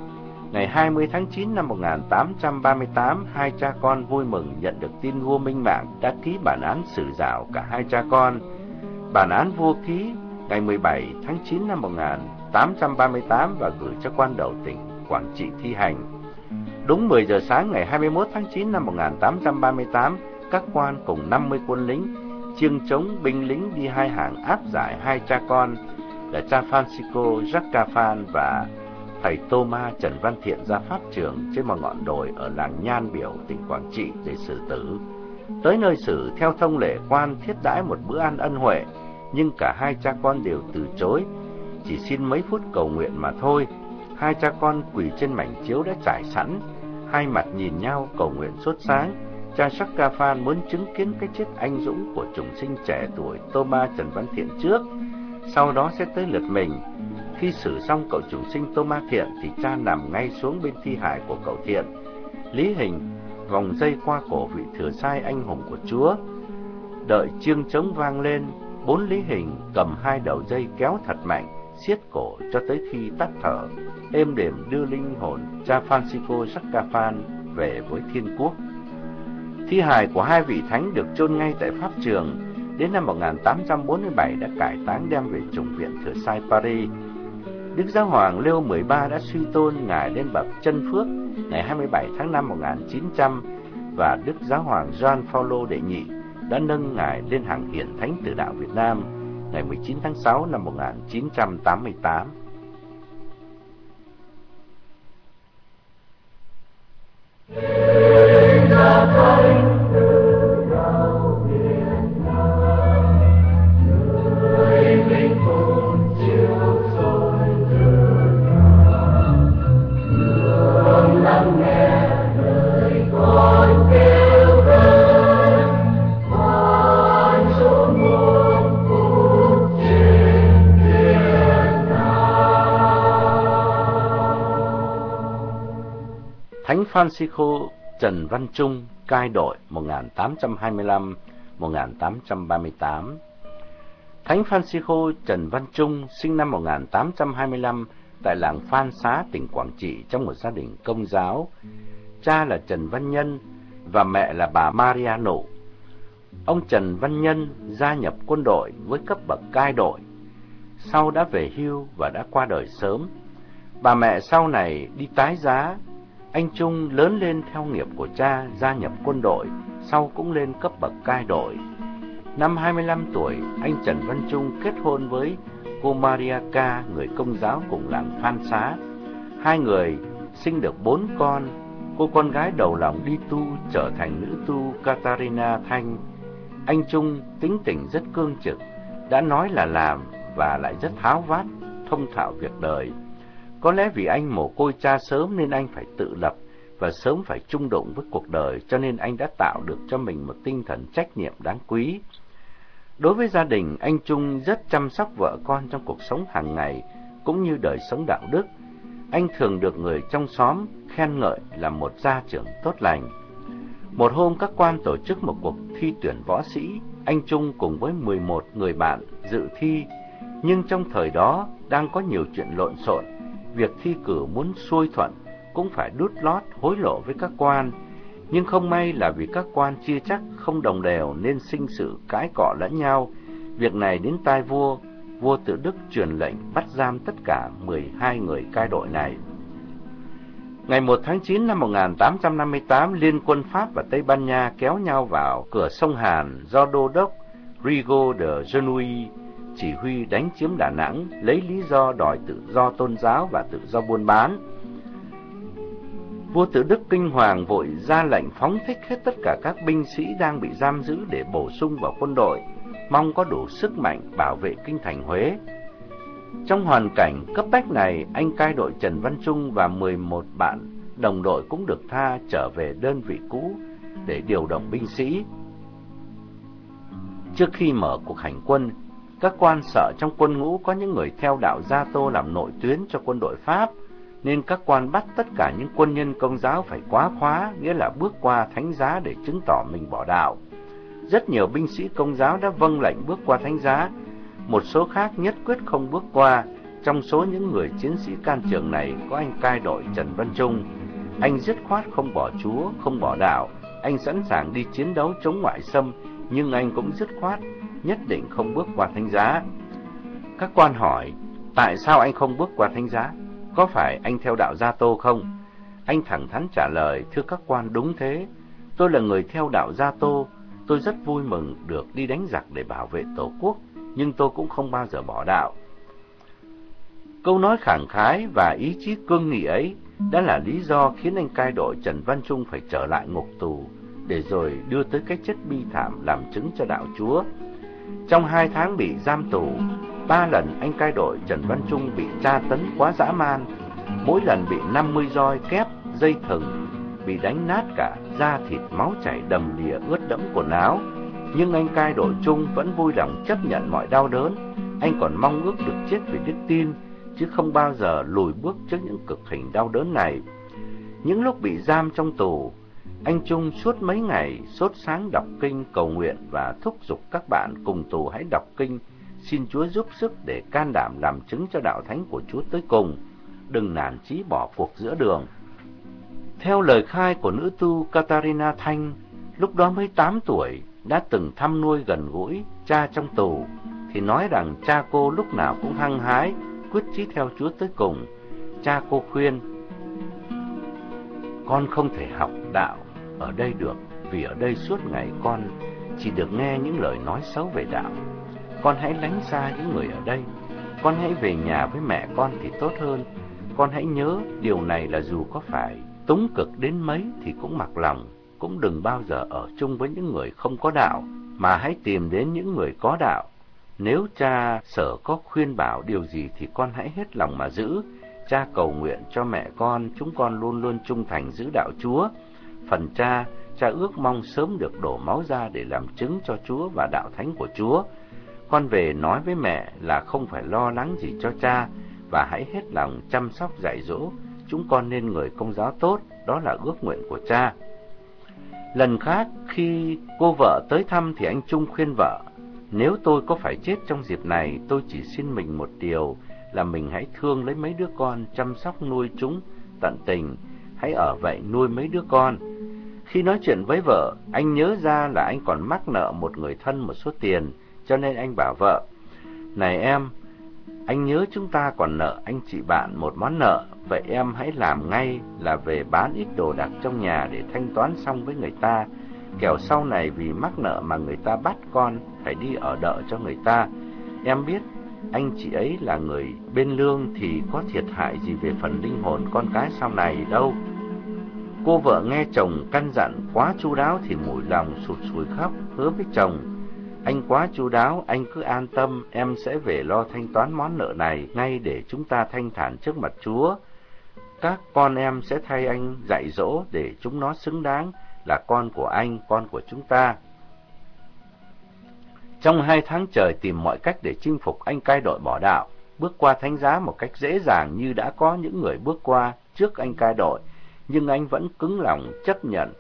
Ngày 20 tháng 9 năm 1838, hai cha con vui mừng nhận được tin vua Minh Mạng đã ký bản án xử giảo cả hai cha con. Bản án vua ký ngày 17 tháng 9 năm 1838 và gửi cho quan đầu tỉnh Quảng Trị thi hành. Đúng 10 giờ sáng ngày 21 tháng 9 năm 1838, các quan cùng 50 quân lính chiêng chống binh lính đi hai hàng áp giải hai cha con là cha Francisco Jacques và thầy Thomas Trần Văn Thiện ra pháp trường trên một ngọn đồi ở làng Nhan Biểu, tỉnh Quảng Trị để xử tử. Tới nơi xử, theo thông lệ quan thiết đãi một bữa ăn ân huệ, nhưng cả hai cha con đều từ chối, chỉ xin mấy phút cầu nguyện mà thôi. Hai cha con quỳ trên mảnh chiếu đã trải sẵn, hai mặt nhìn nhau cầu nguyện suốt sáng. Cha Shaka Phan muốn chứng kiến cái chết anh dũng của chúng sinh trẻ tuổi Thomas Trần Văn Thiện trước, sau đó sẽ tới lượt mình. Khi xử xong cậu chủ sinh Thomas Thiện thì cha nằm ngay xuống bên thi hài của cậu Thiện. Lý Hình vòng dây qua cổ vị thừa sai anh hùng của Chúa. Đợi chiêng trống vang lên, bốn Lý Hình cầm hai đầu dây kéo thật mạnh, siết cổ cho tới khi tắt thở, êm đềm đưa linh hồn cha Francisco Zacafan về với thiên quốc. Thi hài của hai vị thánh được chôn ngay tại pháp trường, đến năm 1847 đã cải táng đem về chủng viện Thừa Sai Paris. Đức Giáo hoàng Leo XIII đã suy tôn ngài lên bậc chân phước ngày 27 tháng 5 1900 và Đức Giáo hoàng John Paul đệ nhị đã nâng ngài lên hàng hiển thánh tử đạo Việt Nam ngày 19 tháng 6 năm 1988. Thánh Francisco Trần Văn Trung, cai đội 1825-1838 Thánh Francisco Trần Văn Trung sinh năm 1825 tại làng Phan Xá, tỉnh Quảng Trị trong một gia đình công giáo. Cha là Trần Văn Nhân và mẹ là bà Maria Nụ. Ông Trần Văn Nhân gia nhập quân đội với cấp bậc cai đội, sau đã về hưu và đã qua đời sớm. Bà mẹ sau này đi tái giá anh Trung lớn lên theo nghiệp của cha, gia nhập quân đội, sau cũng lên cấp bậc cai đội. Năm 25 tuổi, anh Trần Văn Trung kết hôn với cô Maria Ca, người công giáo cùng làng Phan Xá. Hai người sinh được bốn con, cô con gái đầu lòng đi tu trở thành nữ tu Katarina Thanh. Anh Trung tính tình rất cương trực, đã nói là làm và lại rất tháo vát, thông thạo việc đời. Có lẽ vì anh mồ côi cha sớm nên anh phải tự lập và sớm phải chung đụng với cuộc đời cho nên anh đã tạo được cho mình một tinh thần trách nhiệm đáng quý. Đối với gia đình, anh Trung rất chăm sóc vợ con trong cuộc sống hàng ngày cũng như đời sống đạo đức. Anh thường được người trong xóm khen ngợi là một gia trưởng tốt lành. Một hôm các quan tổ chức một cuộc thi tuyển võ sĩ, anh Trung cùng với 11 người bạn dự thi, nhưng trong thời đó đang có nhiều chuyện lộn xộn việc thi cử muốn xuôi thuận cũng phải đút lót hối lộ với các quan, nhưng không may là vì các quan chia chắc không đồng đều nên sinh sự cãi cọ lẫn nhau. Việc này đến tai vua, vua tự Đức truyền lệnh bắt giam tất cả 12 người cai đội này. Ngày 1 tháng 9 năm 1858, liên quân Pháp và Tây Ban Nha kéo nhau vào cửa sông Hàn do đô đốc Rigo de Genui chỉ huy đánh chiếm Đà Nẵng lấy lý do đòi tự do tôn giáo và tự do buôn bán. Vua Tử Đức Kinh Hoàng vội ra lệnh phóng thích hết tất cả các binh sĩ đang bị giam giữ để bổ sung vào quân đội, mong có đủ sức mạnh bảo vệ kinh thành Huế. Trong hoàn cảnh cấp bách này, anh cai đội Trần Văn Trung và 11 bạn đồng đội cũng được tha trở về đơn vị cũ để điều động binh sĩ. Trước khi mở cuộc hành quân, các quan sợ trong quân ngũ có những người theo đạo Gia Tô làm nội tuyến cho quân đội Pháp, nên các quan bắt tất cả những quân nhân công giáo phải quá khóa, nghĩa là bước qua thánh giá để chứng tỏ mình bỏ đạo. Rất nhiều binh sĩ công giáo đã vâng lệnh bước qua thánh giá, một số khác nhất quyết không bước qua, trong số những người chiến sĩ can trường này có anh cai đội Trần Văn Trung. Anh dứt khoát không bỏ Chúa, không bỏ đạo, anh sẵn sàng đi chiến đấu chống ngoại xâm, nhưng anh cũng dứt khoát, nhất định không bước qua thánh giá. Các quan hỏi, tại sao anh không bước qua thánh giá? Có phải anh theo đạo Gia Tô không? Anh thẳng thắn trả lời, thưa các quan đúng thế. Tôi là người theo đạo Gia Tô, tôi rất vui mừng được đi đánh giặc để bảo vệ Tổ quốc, nhưng tôi cũng không bao giờ bỏ đạo. Câu nói khẳng khái và ý chí cương nghị ấy đã là lý do khiến anh cai đội Trần Văn Trung phải trở lại ngục tù, để rồi đưa tới cái chết bi thảm làm chứng cho đạo Chúa. Trong hai tháng bị giam tù, ba lần anh cai đội Trần Văn Trung bị tra tấn quá dã man, mỗi lần bị 50 roi kép, dây thừng, bị đánh nát cả da thịt máu chảy đầm đìa ướt đẫm quần áo. Nhưng anh cai đội Trung vẫn vui lòng chấp nhận mọi đau đớn, anh còn mong ước được chết vì đức tin, chứ không bao giờ lùi bước trước những cực hình đau đớn này. Những lúc bị giam trong tù, anh Trung suốt mấy ngày sốt sáng đọc kinh cầu nguyện và thúc giục các bạn cùng tù hãy đọc kinh, xin Chúa giúp sức để can đảm làm chứng cho đạo thánh của Chúa tới cùng, đừng nản chí bỏ cuộc giữa đường. Theo lời khai của nữ tu Katarina Thanh, lúc đó mới 8 tuổi, đã từng thăm nuôi gần gũi cha trong tù, thì nói rằng cha cô lúc nào cũng hăng hái, quyết chí theo Chúa tới cùng. Cha cô khuyên, con không thể học đạo ở đây được, vì ở đây suốt ngày con chỉ được nghe những lời nói xấu về đạo. Con hãy lánh xa những người ở đây, con hãy về nhà với mẹ con thì tốt hơn. Con hãy nhớ điều này là dù có phải túng cực đến mấy thì cũng mặc lòng, cũng đừng bao giờ ở chung với những người không có đạo, mà hãy tìm đến những người có đạo. Nếu cha sở có khuyên bảo điều gì thì con hãy hết lòng mà giữ. Cha cầu nguyện cho mẹ con, chúng con luôn luôn trung thành giữ đạo Chúa. Phần cha, cha ước mong sớm được đổ máu ra để làm chứng cho Chúa và đạo thánh của Chúa. Con về nói với mẹ là không phải lo lắng gì cho cha và hãy hết lòng chăm sóc dạy dỗ. Chúng con nên người công giáo tốt, đó là ước nguyện của cha. Lần khác khi cô vợ tới thăm thì anh Trung khuyên vợ, nếu tôi có phải chết trong dịp này, tôi chỉ xin mình một điều là mình hãy thương lấy mấy đứa con, chăm sóc nuôi chúng tận tình, hãy ở vậy nuôi mấy đứa con. Khi nói chuyện với vợ, anh nhớ ra là anh còn mắc nợ một người thân một số tiền, cho nên anh bảo vợ, Này em, anh nhớ chúng ta còn nợ anh chị bạn một món nợ, vậy em hãy làm ngay là về bán ít đồ đạc trong nhà để thanh toán xong với người ta, kẻo sau này vì mắc nợ mà người ta bắt con phải đi ở đợi cho người ta. Em biết anh chị ấy là người bên lương thì có thiệt hại gì về phần linh hồn con cái sau này đâu. Cô vợ nghe chồng căn dặn quá chu đáo thì mũi lòng sụt sùi khóc, hứa với chồng. Anh quá chu đáo, anh cứ an tâm, em sẽ về lo thanh toán món nợ này ngay để chúng ta thanh thản trước mặt Chúa. Các con em sẽ thay anh dạy dỗ để chúng nó xứng đáng là con của anh, con của chúng ta. Trong hai tháng trời tìm mọi cách để chinh phục anh cai đội bỏ đạo, bước qua thánh giá một cách dễ dàng như đã có những người bước qua trước anh cai đội, nhưng anh vẫn cứng lòng chấp nhận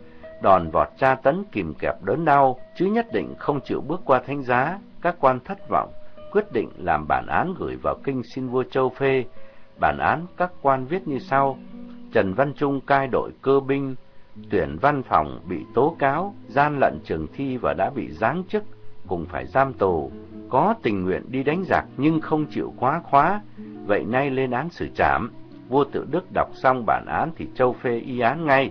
đòn vọt tra tấn kìm kẹp đớn đau, chứ nhất định không chịu bước qua thánh giá. Các quan thất vọng, quyết định làm bản án gửi vào kinh xin vua châu phê. Bản án các quan viết như sau: Trần Văn Trung cai đội cơ binh, tuyển văn phòng bị tố cáo gian lận trường thi và đã bị giáng chức cùng phải giam tù, có tình nguyện đi đánh giặc nhưng không chịu khóa khóa, vậy nay lên án xử trảm. Vua tự Đức đọc xong bản án thì châu phê y án ngay.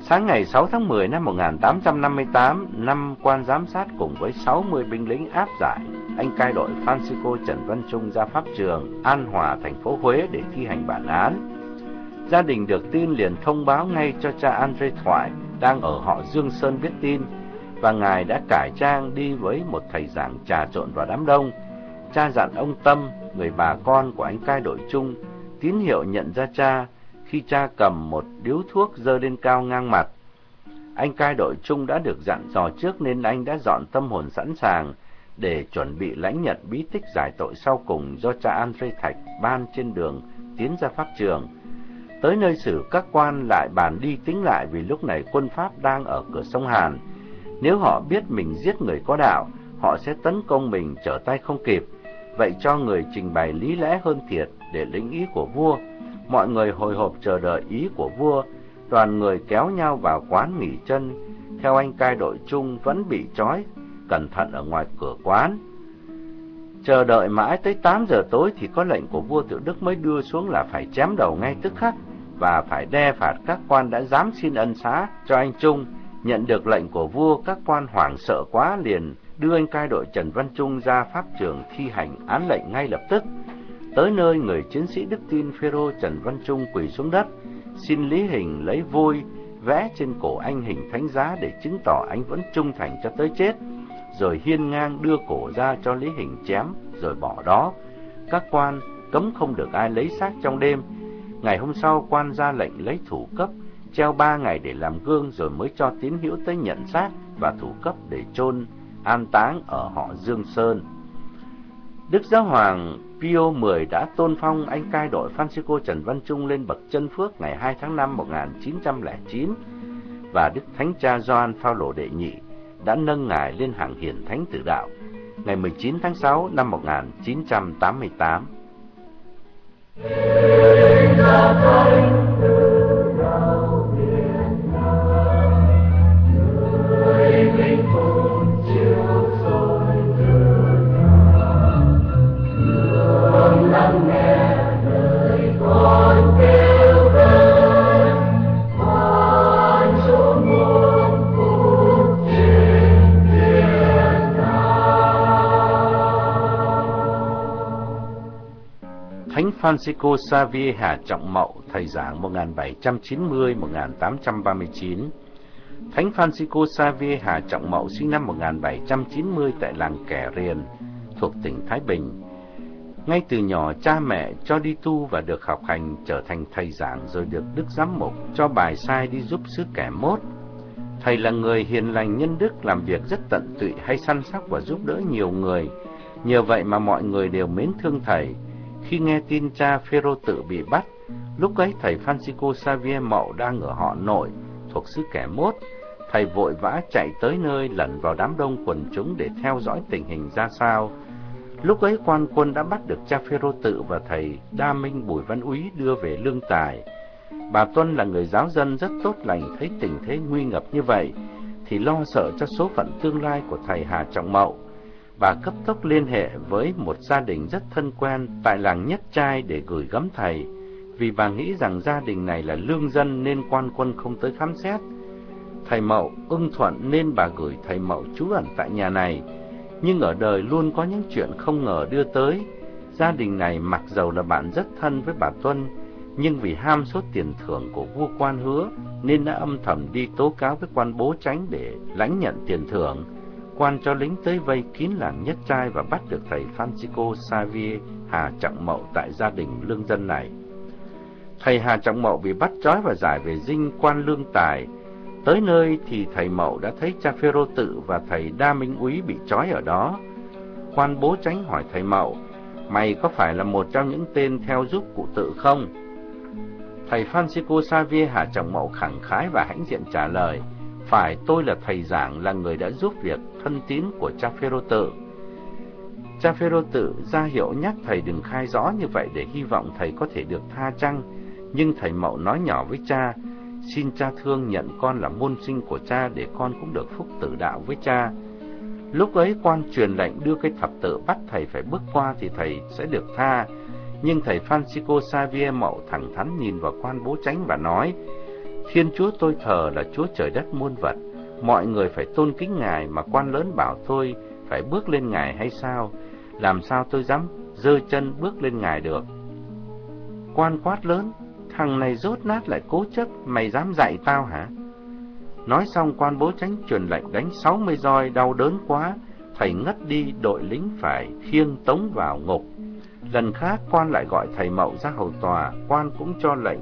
Sáng ngày 6 tháng 10 năm 1858, năm quan giám sát cùng với 60 binh lính áp giải anh cai đội Francisco Trần Văn Trung ra pháp trường An Hòa, thành phố Huế để thi hành bản án. Gia đình được tin liền thông báo ngay cho cha Andre Thoại đang ở họ Dương Sơn biết tin và ngài đã cải trang đi với một thầy giảng trà trộn vào đám đông. Cha dặn ông Tâm, người bà con của anh cai đội chung, tín hiệu nhận ra cha khi cha cầm một điếu thuốc dơ lên cao ngang mặt. Anh cai đội chung đã được dặn dò trước nên anh đã dọn tâm hồn sẵn sàng để chuẩn bị lãnh nhận bí tích giải tội sau cùng do cha Andre Thạch ban trên đường tiến ra pháp trường. Tới nơi xử các quan lại bàn đi tính lại vì lúc này quân Pháp đang ở cửa sông Hàn. Nếu họ biết mình giết người có đạo, họ sẽ tấn công mình trở tay không kịp. vậy cho người trình bày lý lẽ hơn thiệt để lĩnh ý của vua. Mọi người hồi hộp chờ đợi ý của vua, đoàn người kéo nhau vào quán nghỉ chân. Theo anh cai đội chung vẫn bị trói, cẩn thận ở ngoài cửa quán. Chờ đợi mãi tới 8 giờ tối thì có lệnh của vua tự đức mới đưa xuống là phải chém đầu ngay tức khắc và phải đe phạt các quan đã dám xin ân xá cho anh Trung. Nhận được lệnh của vua, các quan hoảng sợ quá liền đưa anh cai đội Trần Văn Trung ra pháp trường thi hành án lệnh ngay lập tức. Tới nơi người chiến sĩ đức tin Phêrô Trần Văn Trung quỳ xuống đất, xin Lý Hình lấy vôi vẽ trên cổ anh hình thánh giá để chứng tỏ anh vẫn trung thành cho tới chết, rồi hiên ngang đưa cổ ra cho Lý Hình chém rồi bỏ đó. Các quan cấm không được ai lấy xác trong đêm. Ngày hôm sau quan ra lệnh lấy thủ cấp, treo ba ngày để làm gương rồi mới cho tín hữu tới nhận xác và thủ cấp để chôn, an táng ở họ Dương Sơn. Đức Giáo Hoàng Pio X đã tôn phong anh cai đội Francisco Trần Văn Trung lên bậc chân phước ngày 2 tháng 5 1909 và Đức Thánh Cha Gioan Phaolô đệ nhị đã nâng ngài lên hàng hiển thánh tử đạo ngày 19 tháng 6 năm 1988. Francisco Xavier Hà Trọng Mậu, thầy giảng 1790-1839. Thánh Francisco Xavier Hà Trọng Mậu sinh năm 1790 tại làng Kẻ Riền, thuộc tỉnh Thái Bình. Ngay từ nhỏ cha mẹ cho đi tu và được học hành trở thành thầy giảng rồi được đức giám mục cho bài sai đi giúp xứ kẻ mốt. Thầy là người hiền lành nhân đức làm việc rất tận tụy hay săn sóc và giúp đỡ nhiều người. Nhờ vậy mà mọi người đều mến thương thầy khi nghe tin cha Phêrô tự bị bắt, lúc ấy thầy Francisco Xavier Mậu đang ở họ nội, thuộc xứ kẻ mốt. Thầy vội vã chạy tới nơi lẩn vào đám đông quần chúng để theo dõi tình hình ra sao. Lúc ấy quan quân đã bắt được cha Phêrô tự và thầy Đa Minh Bùi Văn Úy đưa về lương tài. Bà Tuân là người giáo dân rất tốt lành, thấy tình thế nguy ngập như vậy, thì lo sợ cho số phận tương lai của thầy Hà Trọng Mậu bà cấp tốc liên hệ với một gia đình rất thân quen tại làng Nhất Trai để gửi gắm thầy, vì bà nghĩ rằng gia đình này là lương dân nên quan quân không tới khám xét. Thầy Mậu ưng thuận nên bà gửi thầy Mậu trú ẩn tại nhà này, nhưng ở đời luôn có những chuyện không ngờ đưa tới. Gia đình này mặc dầu là bạn rất thân với bà Tuân, nhưng vì ham số tiền thưởng của vua quan hứa nên đã âm thầm đi tố cáo với quan bố tránh để lãnh nhận tiền thưởng quan cho lính tới vây kín làng nhất trai và bắt được thầy Francisco Xavier Hà Trọng Mậu tại gia đình lương dân này. Thầy Hà Trọng Mậu bị bắt trói và giải về dinh quan lương tài. Tới nơi thì thầy Mậu đã thấy cha Phêrô tự và thầy Đa Minh Úy bị trói ở đó. Quan bố tránh hỏi thầy Mậu, mày có phải là một trong những tên theo giúp cụ tự không? Thầy Francisco Xavier hạ Trọng Mậu khẳng khái và hãnh diện trả lời, phải tôi là thầy giảng là người đã giúp việc thân tín của cha Phêrô tự. Cha Phêrô tự ra hiệu nhắc thầy đừng khai rõ như vậy để hy vọng thầy có thể được tha chăng, nhưng thầy Mậu nói nhỏ với cha, xin cha thương nhận con là môn sinh của cha để con cũng được phúc tử đạo với cha. Lúc ấy quan truyền lệnh đưa cái thập tự bắt thầy phải bước qua thì thầy sẽ được tha. Nhưng thầy Francisco Xavier Mậu thẳng thắn nhìn vào quan bố tránh và nói, Thiên Chúa tôi thờ là Chúa trời đất muôn vật, mọi người phải tôn kính Ngài mà quan lớn bảo tôi phải bước lên Ngài hay sao? Làm sao tôi dám dơ chân bước lên Ngài được? Quan quát lớn, thằng này rốt nát lại cố chấp, mày dám dạy tao hả? Nói xong quan bố tránh truyền lệnh đánh sáu mươi roi đau đớn quá, thầy ngất đi đội lính phải khiêng tống vào ngục. Lần khác quan lại gọi thầy Mậu ra hầu tòa, quan cũng cho lệnh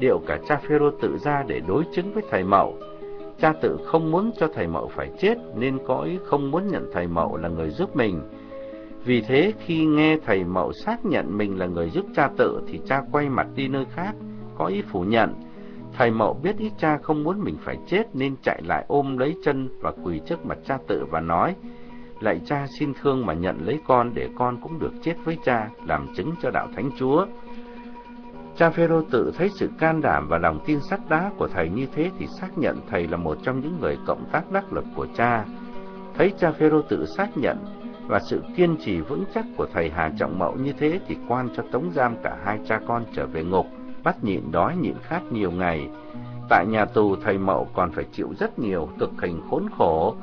điệu cả cha Phêrô tự ra để đối chứng với thầy Mậu. Cha tự không muốn cho thầy Mậu phải chết nên có ý không muốn nhận thầy Mậu là người giúp mình. Vì thế khi nghe thầy Mậu xác nhận mình là người giúp cha tự thì cha quay mặt đi nơi khác, có ý phủ nhận. Thầy Mậu biết ý cha không muốn mình phải chết nên chạy lại ôm lấy chân và quỳ trước mặt cha tự và nói: Lạy cha xin thương mà nhận lấy con để con cũng được chết với cha, làm chứng cho đạo Thánh Chúa. Cha Phêrô tự thấy sự can đảm và lòng tin sắt đá của thầy như thế thì xác nhận thầy là một trong những người cộng tác đắc lực của cha. Thấy cha Phêrô tự xác nhận và sự kiên trì vững chắc của thầy Hà Trọng Mậu như thế thì quan cho tống giam cả hai cha con trở về ngục, bắt nhịn đói nhịn khát nhiều ngày. Tại nhà tù thầy Mậu còn phải chịu rất nhiều cực hình khốn khổ,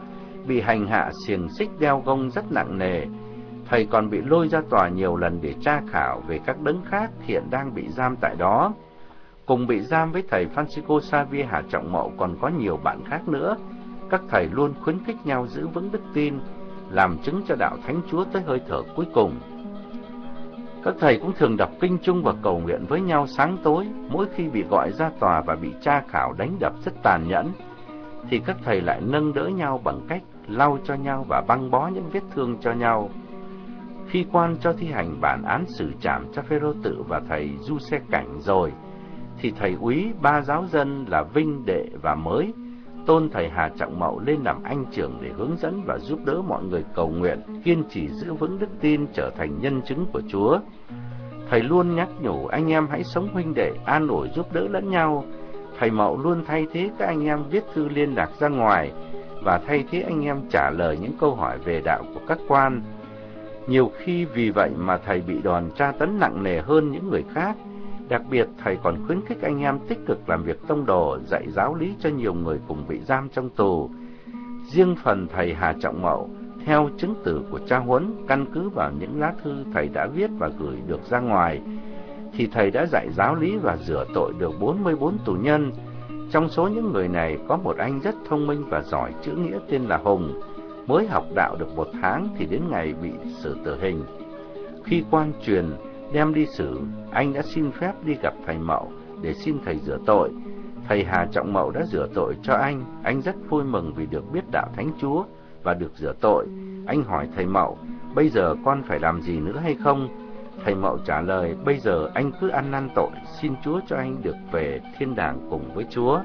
bị hành hạ xiềng xích đeo gông rất nặng nề. Thầy còn bị lôi ra tòa nhiều lần để tra khảo về các đấng khác hiện đang bị giam tại đó. Cùng bị giam với thầy Francisco Xavier Hà Trọng Mậu còn có nhiều bạn khác nữa. Các thầy luôn khuyến khích nhau giữ vững đức tin, làm chứng cho đạo Thánh Chúa tới hơi thở cuối cùng. Các thầy cũng thường đọc kinh chung và cầu nguyện với nhau sáng tối, mỗi khi bị gọi ra tòa và bị tra khảo đánh đập rất tàn nhẫn, thì các thầy lại nâng đỡ nhau bằng cách lau cho nhau và băng bó những vết thương cho nhau. Khi quan cho thi hành bản án xử trảm cho Phêrô tự và thầy Du Xe Cảnh rồi, thì thầy úy ba giáo dân là Vinh Đệ và Mới tôn thầy Hà Trọng Mậu lên làm anh trưởng để hướng dẫn và giúp đỡ mọi người cầu nguyện, kiên trì giữ vững đức tin trở thành nhân chứng của Chúa. Thầy luôn nhắc nhủ anh em hãy sống huynh đệ, an ủi giúp đỡ lẫn nhau. Thầy Mậu luôn thay thế các anh em viết thư liên lạc ra ngoài và thay thế anh em trả lời những câu hỏi về đạo của các quan. Nhiều khi vì vậy mà thầy bị đòn tra tấn nặng nề hơn những người khác. Đặc biệt, thầy còn khuyến khích anh em tích cực làm việc tông đồ, dạy giáo lý cho nhiều người cùng bị giam trong tù. Riêng phần thầy Hà Trọng Mậu, theo chứng tử của cha huấn, căn cứ vào những lá thư thầy đã viết và gửi được ra ngoài, thì thầy đã dạy giáo lý và rửa tội được 44 tù nhân. Trong số những người này có một anh rất thông minh và giỏi chữ nghĩa tên là Hùng, mới học đạo được một tháng thì đến ngày bị xử tử hình. Khi quan truyền đem đi xử, anh đã xin phép đi gặp thầy Mậu để xin thầy rửa tội. Thầy Hà Trọng Mậu đã rửa tội cho anh, anh rất vui mừng vì được biết đạo Thánh Chúa và được rửa tội. Anh hỏi thầy Mậu, bây giờ con phải làm gì nữa hay không? Thầy Mậu trả lời, bây giờ anh cứ ăn năn tội, xin Chúa cho anh được về thiên đàng cùng với Chúa.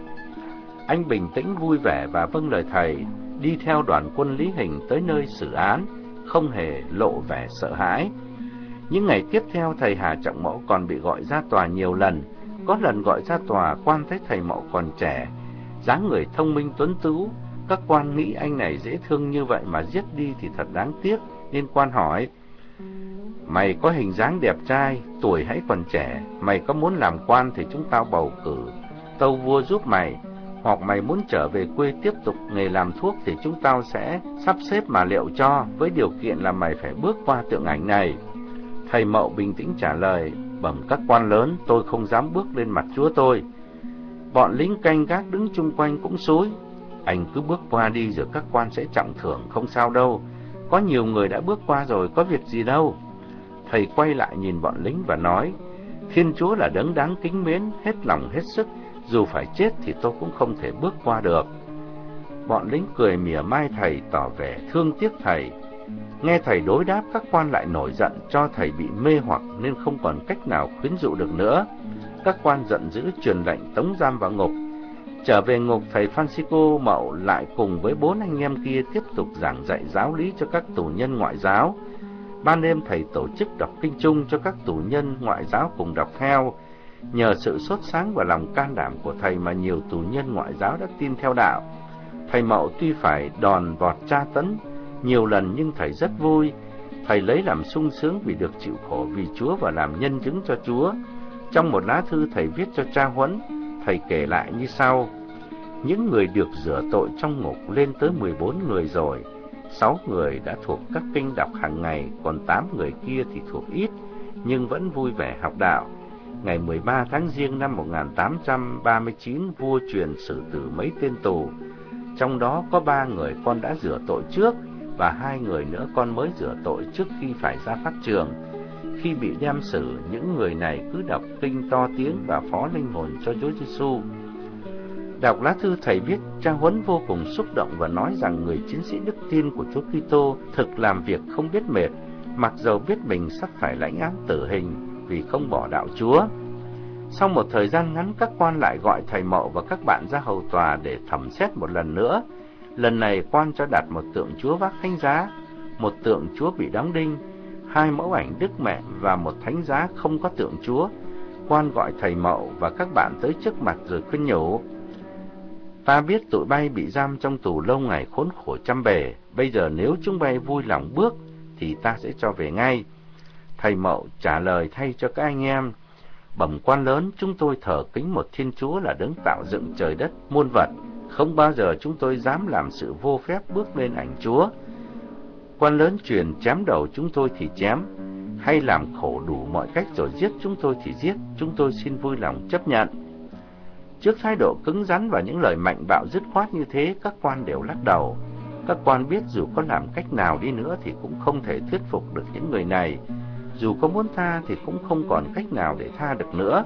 Anh bình tĩnh vui vẻ và vâng lời thầy, đi theo đoàn quân lý hình tới nơi xử án, không hề lộ vẻ sợ hãi. Những ngày tiếp theo thầy Hà Trọng Mẫu còn bị gọi ra tòa nhiều lần. Có lần gọi ra tòa quan thấy thầy Mẫu còn trẻ, dáng người thông minh tuấn tú. Các quan nghĩ anh này dễ thương như vậy mà giết đi thì thật đáng tiếc, nên quan hỏi. Mày có hình dáng đẹp trai, tuổi hãy còn trẻ, mày có muốn làm quan thì chúng tao bầu cử, tâu vua giúp mày, hoặc mày muốn trở về quê tiếp tục nghề làm thuốc thì chúng tao sẽ sắp xếp mà liệu cho, với điều kiện là mày phải bước qua tượng ảnh này. Thầy Mậu bình tĩnh trả lời, bẩm các quan lớn, tôi không dám bước lên mặt chúa tôi. Bọn lính canh gác đứng chung quanh cũng xối. Anh cứ bước qua đi rồi các quan sẽ trọng thưởng, không sao đâu. Có nhiều người đã bước qua rồi, có việc gì đâu. Thầy quay lại nhìn bọn lính và nói, Thiên Chúa là đấng đáng kính mến, hết lòng hết sức, dù phải chết thì tôi cũng không thể bước qua được. Bọn lính cười mỉa mai thầy tỏ vẻ thương tiếc thầy, Nghe thầy đối đáp, các quan lại nổi giận cho thầy bị mê hoặc nên không còn cách nào khuyến dụ được nữa. Các quan giận dữ truyền lệnh tống giam vào ngục. Trở về ngục, thầy Francisco Mậu lại cùng với bốn anh em kia tiếp tục giảng dạy giáo lý cho các tù nhân ngoại giáo. Ban đêm thầy tổ chức đọc kinh chung cho các tù nhân ngoại giáo cùng đọc theo. Nhờ sự sốt sáng và lòng can đảm của thầy mà nhiều tù nhân ngoại giáo đã tin theo đạo. Thầy Mậu tuy phải đòn vọt tra tấn nhiều lần nhưng thầy rất vui. Thầy lấy làm sung sướng vì được chịu khổ vì Chúa và làm nhân chứng cho Chúa. Trong một lá thư thầy viết cho cha huấn, thầy kể lại như sau. Những người được rửa tội trong ngục lên tới 14 người rồi. Sáu người đã thuộc các kinh đọc hàng ngày, còn tám người kia thì thuộc ít, nhưng vẫn vui vẻ học đạo. Ngày 13 tháng Giêng năm 1839, vua truyền xử tử mấy tên tù. Trong đó có ba người con đã rửa tội trước, và hai người nữa con mới rửa tội trước khi phải ra pháp trường. Khi bị đem xử, những người này cứ đọc kinh to tiếng và phó linh hồn cho Chúa Giêsu. Đọc lá thư thầy viết, cha huấn vô cùng xúc động và nói rằng người chiến sĩ đức tin của Chúa Kitô thực làm việc không biết mệt, mặc dầu biết mình sắp phải lãnh án tử hình vì không bỏ đạo Chúa. Sau một thời gian ngắn, các quan lại gọi thầy Mậu và các bạn ra hầu tòa để thẩm xét một lần nữa Lần này quan cho đặt một tượng chúa vác thánh giá, một tượng Chúa bị đóng đinh, hai mẫu ảnh Đức Mẹ và một thánh giá không có tượng Chúa. Quan gọi thầy Mậu và các bạn tới trước mặt rồi khuyên nhủ. Ta biết tụi bay bị giam trong tù lâu ngày khốn khổ trăm bề, bây giờ nếu chúng bay vui lòng bước thì ta sẽ cho về ngay. Thầy Mậu trả lời thay cho các anh em, bẩm quan lớn chúng tôi thờ kính một Thiên Chúa là đấng tạo dựng trời đất, muôn vật, không bao giờ chúng tôi dám làm sự vô phép bước lên ảnh Chúa. Quan lớn truyền chém đầu chúng tôi thì chém, hay làm khổ đủ mọi cách rồi giết chúng tôi thì giết, chúng tôi xin vui lòng chấp nhận. Trước thái độ cứng rắn và những lời mạnh bạo dứt khoát như thế, các quan đều lắc đầu. Các quan biết dù có làm cách nào đi nữa thì cũng không thể thuyết phục được những người này. Dù có muốn tha thì cũng không còn cách nào để tha được nữa.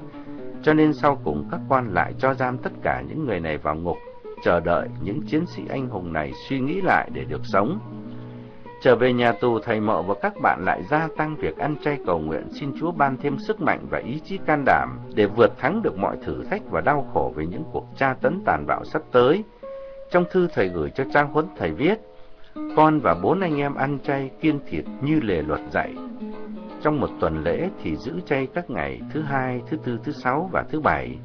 Cho nên sau cùng các quan lại cho giam tất cả những người này vào ngục, chờ đợi những chiến sĩ anh hùng này suy nghĩ lại để được sống. Trở về nhà tù, thầy mộ và các bạn lại gia tăng việc ăn chay cầu nguyện xin Chúa ban thêm sức mạnh và ý chí can đảm để vượt thắng được mọi thử thách và đau khổ về những cuộc tra tấn tàn bạo sắp tới. Trong thư thầy gửi cho Trang Huấn thầy viết, con và bốn anh em ăn chay kiêng thịt như lề luật dạy. Trong một tuần lễ thì giữ chay các ngày thứ hai, thứ tư, thứ sáu và thứ bảy,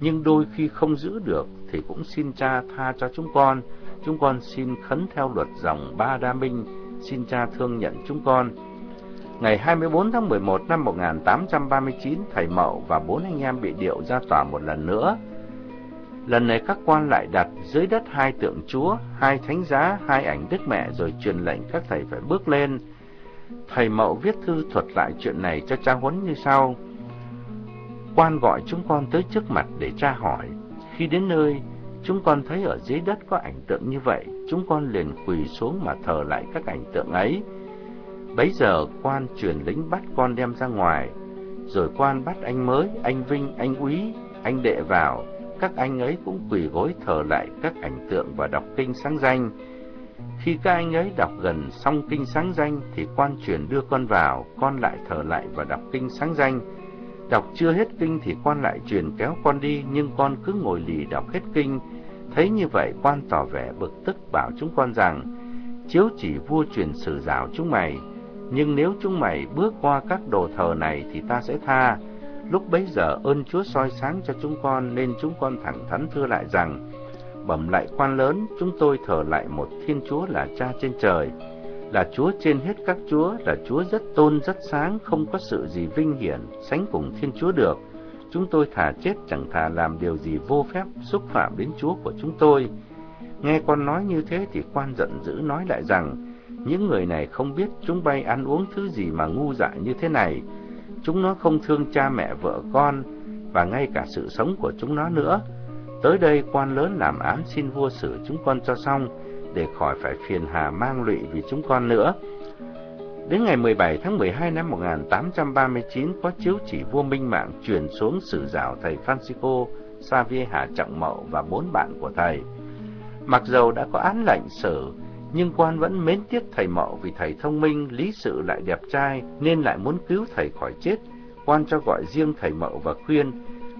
nhưng đôi khi không giữ được thì cũng xin cha tha cho chúng con. Chúng con xin khấn theo luật dòng Ba Đa Minh xin cha thương nhận chúng con. Ngày 24 tháng 11 năm 1839, thầy Mậu và bốn anh em bị điệu ra tòa một lần nữa. Lần này các quan lại đặt dưới đất hai tượng Chúa, hai thánh giá, hai ảnh Đức Mẹ rồi truyền lệnh các thầy phải bước lên. Thầy Mậu viết thư thuật lại chuyện này cho cha Huấn như sau. Quan gọi chúng con tới trước mặt để tra hỏi. Khi đến nơi, Chúng con thấy ở dưới đất có ảnh tượng như vậy, chúng con liền quỳ xuống mà thờ lại các ảnh tượng ấy. Bấy giờ quan truyền lính bắt con đem ra ngoài, rồi quan bắt anh mới, anh Vinh, anh Úy, anh Đệ vào. Các anh ấy cũng quỳ gối thờ lại các ảnh tượng và đọc kinh sáng danh. Khi các anh ấy đọc gần xong kinh sáng danh thì quan truyền đưa con vào, con lại thờ lại và đọc kinh sáng danh. Đọc chưa hết kinh thì quan lại truyền kéo con đi, nhưng con cứ ngồi lì đọc hết kinh. Thấy như vậy, quan tỏ vẻ bực tức bảo chúng con rằng, chiếu chỉ vua truyền sử giáo chúng mày, nhưng nếu chúng mày bước qua các đồ thờ này thì ta sẽ tha. Lúc bấy giờ ơn Chúa soi sáng cho chúng con nên chúng con thẳng thắn thưa lại rằng, bẩm lại quan lớn, chúng tôi thờ lại một Thiên Chúa là Cha trên trời, là Chúa trên hết các Chúa, là Chúa rất tôn rất sáng, không có sự gì vinh hiển sánh cùng Thiên Chúa được. Chúng tôi thà chết chẳng thà làm điều gì vô phép xúc phạm đến Chúa của chúng tôi. Nghe con nói như thế thì quan giận dữ nói lại rằng, những người này không biết chúng bay ăn uống thứ gì mà ngu dại như thế này. Chúng nó không thương cha mẹ vợ con và ngay cả sự sống của chúng nó nữa. Tới đây quan lớn làm án xin vua xử chúng con cho xong để khỏi phải phiền hà mang lụy vì chúng con nữa. Đến ngày 17 tháng 12 năm 1839 có chiếu chỉ vua Minh Mạng truyền xuống sử giáo thầy Francisco Xavier Hà Trọng Mậu và bốn bạn của thầy. Mặc dầu đã có án lệnh xử, nhưng quan vẫn mến tiếc thầy Mậu vì thầy thông minh, lý sự lại đẹp trai nên lại muốn cứu thầy khỏi chết. Quan cho gọi riêng thầy Mậu và khuyên,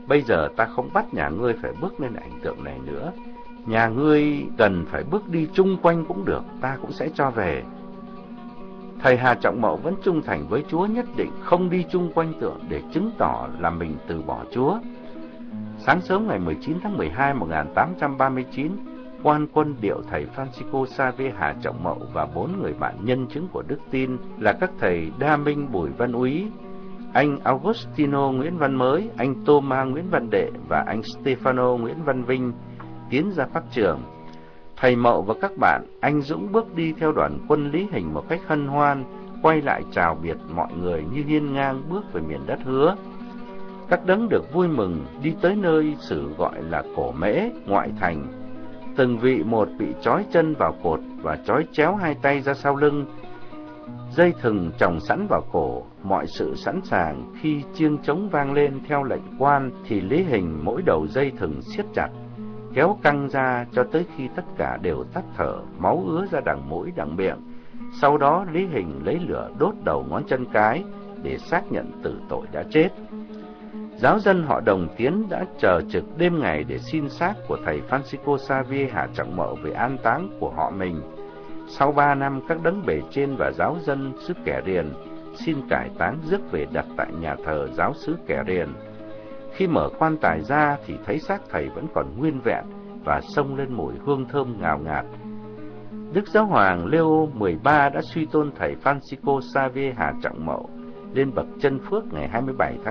bây giờ ta không bắt nhà ngươi phải bước lên ảnh tượng này nữa. Nhà ngươi cần phải bước đi chung quanh cũng được, ta cũng sẽ cho về. Thầy Hà Trọng Mậu vẫn trung thành với Chúa nhất định không đi chung quanh tượng để chứng tỏ là mình từ bỏ Chúa. Sáng sớm ngày 19 tháng 12 1839, quan quân điệu thầy Francisco Xavier Hà Trọng Mậu và bốn người bạn nhân chứng của Đức Tin là các thầy Đa Minh Bùi Văn Úy, anh Augustino Nguyễn Văn Mới, anh Thomas Nguyễn Văn Đệ và anh Stefano Nguyễn Văn Vinh tiến ra pháp trường. Thầy Mậu và các bạn, anh Dũng bước đi theo đoàn quân Lý Hình một cách hân hoan, quay lại chào biệt mọi người như hiên ngang bước về miền đất hứa. Các đấng được vui mừng đi tới nơi sử gọi là cổ mễ, ngoại thành. Từng vị một bị trói chân vào cột và trói chéo hai tay ra sau lưng. Dây thừng trồng sẵn vào cổ, mọi sự sẵn sàng. Khi chiêng trống vang lên theo lệnh quan thì Lý Hình mỗi đầu dây thừng siết chặt kéo căng ra cho tới khi tất cả đều tắt thở, máu ứa ra đằng mũi đằng miệng. Sau đó Lý Hình lấy lửa đốt đầu ngón chân cái để xác nhận tử tội đã chết. Giáo dân họ Đồng Tiến đã chờ trực đêm ngày để xin xác của thầy Francisco Xavier Hà Trọng Mậu về an táng của họ mình. Sau ba năm, các đấng bề trên và giáo dân xứ Kẻ Riền xin cải táng rước về đặt tại nhà thờ giáo xứ Kẻ Riền. Khi mở quan tài ra thì thấy xác thầy vẫn còn nguyên vẹn và xông lên mùi hương thơm ngào ngạt. Đức Giáo Hoàng Leo XIII đã suy tôn thầy Francisco Xavier Hà Trọng Mậu lên bậc chân phước ngày 27 tháng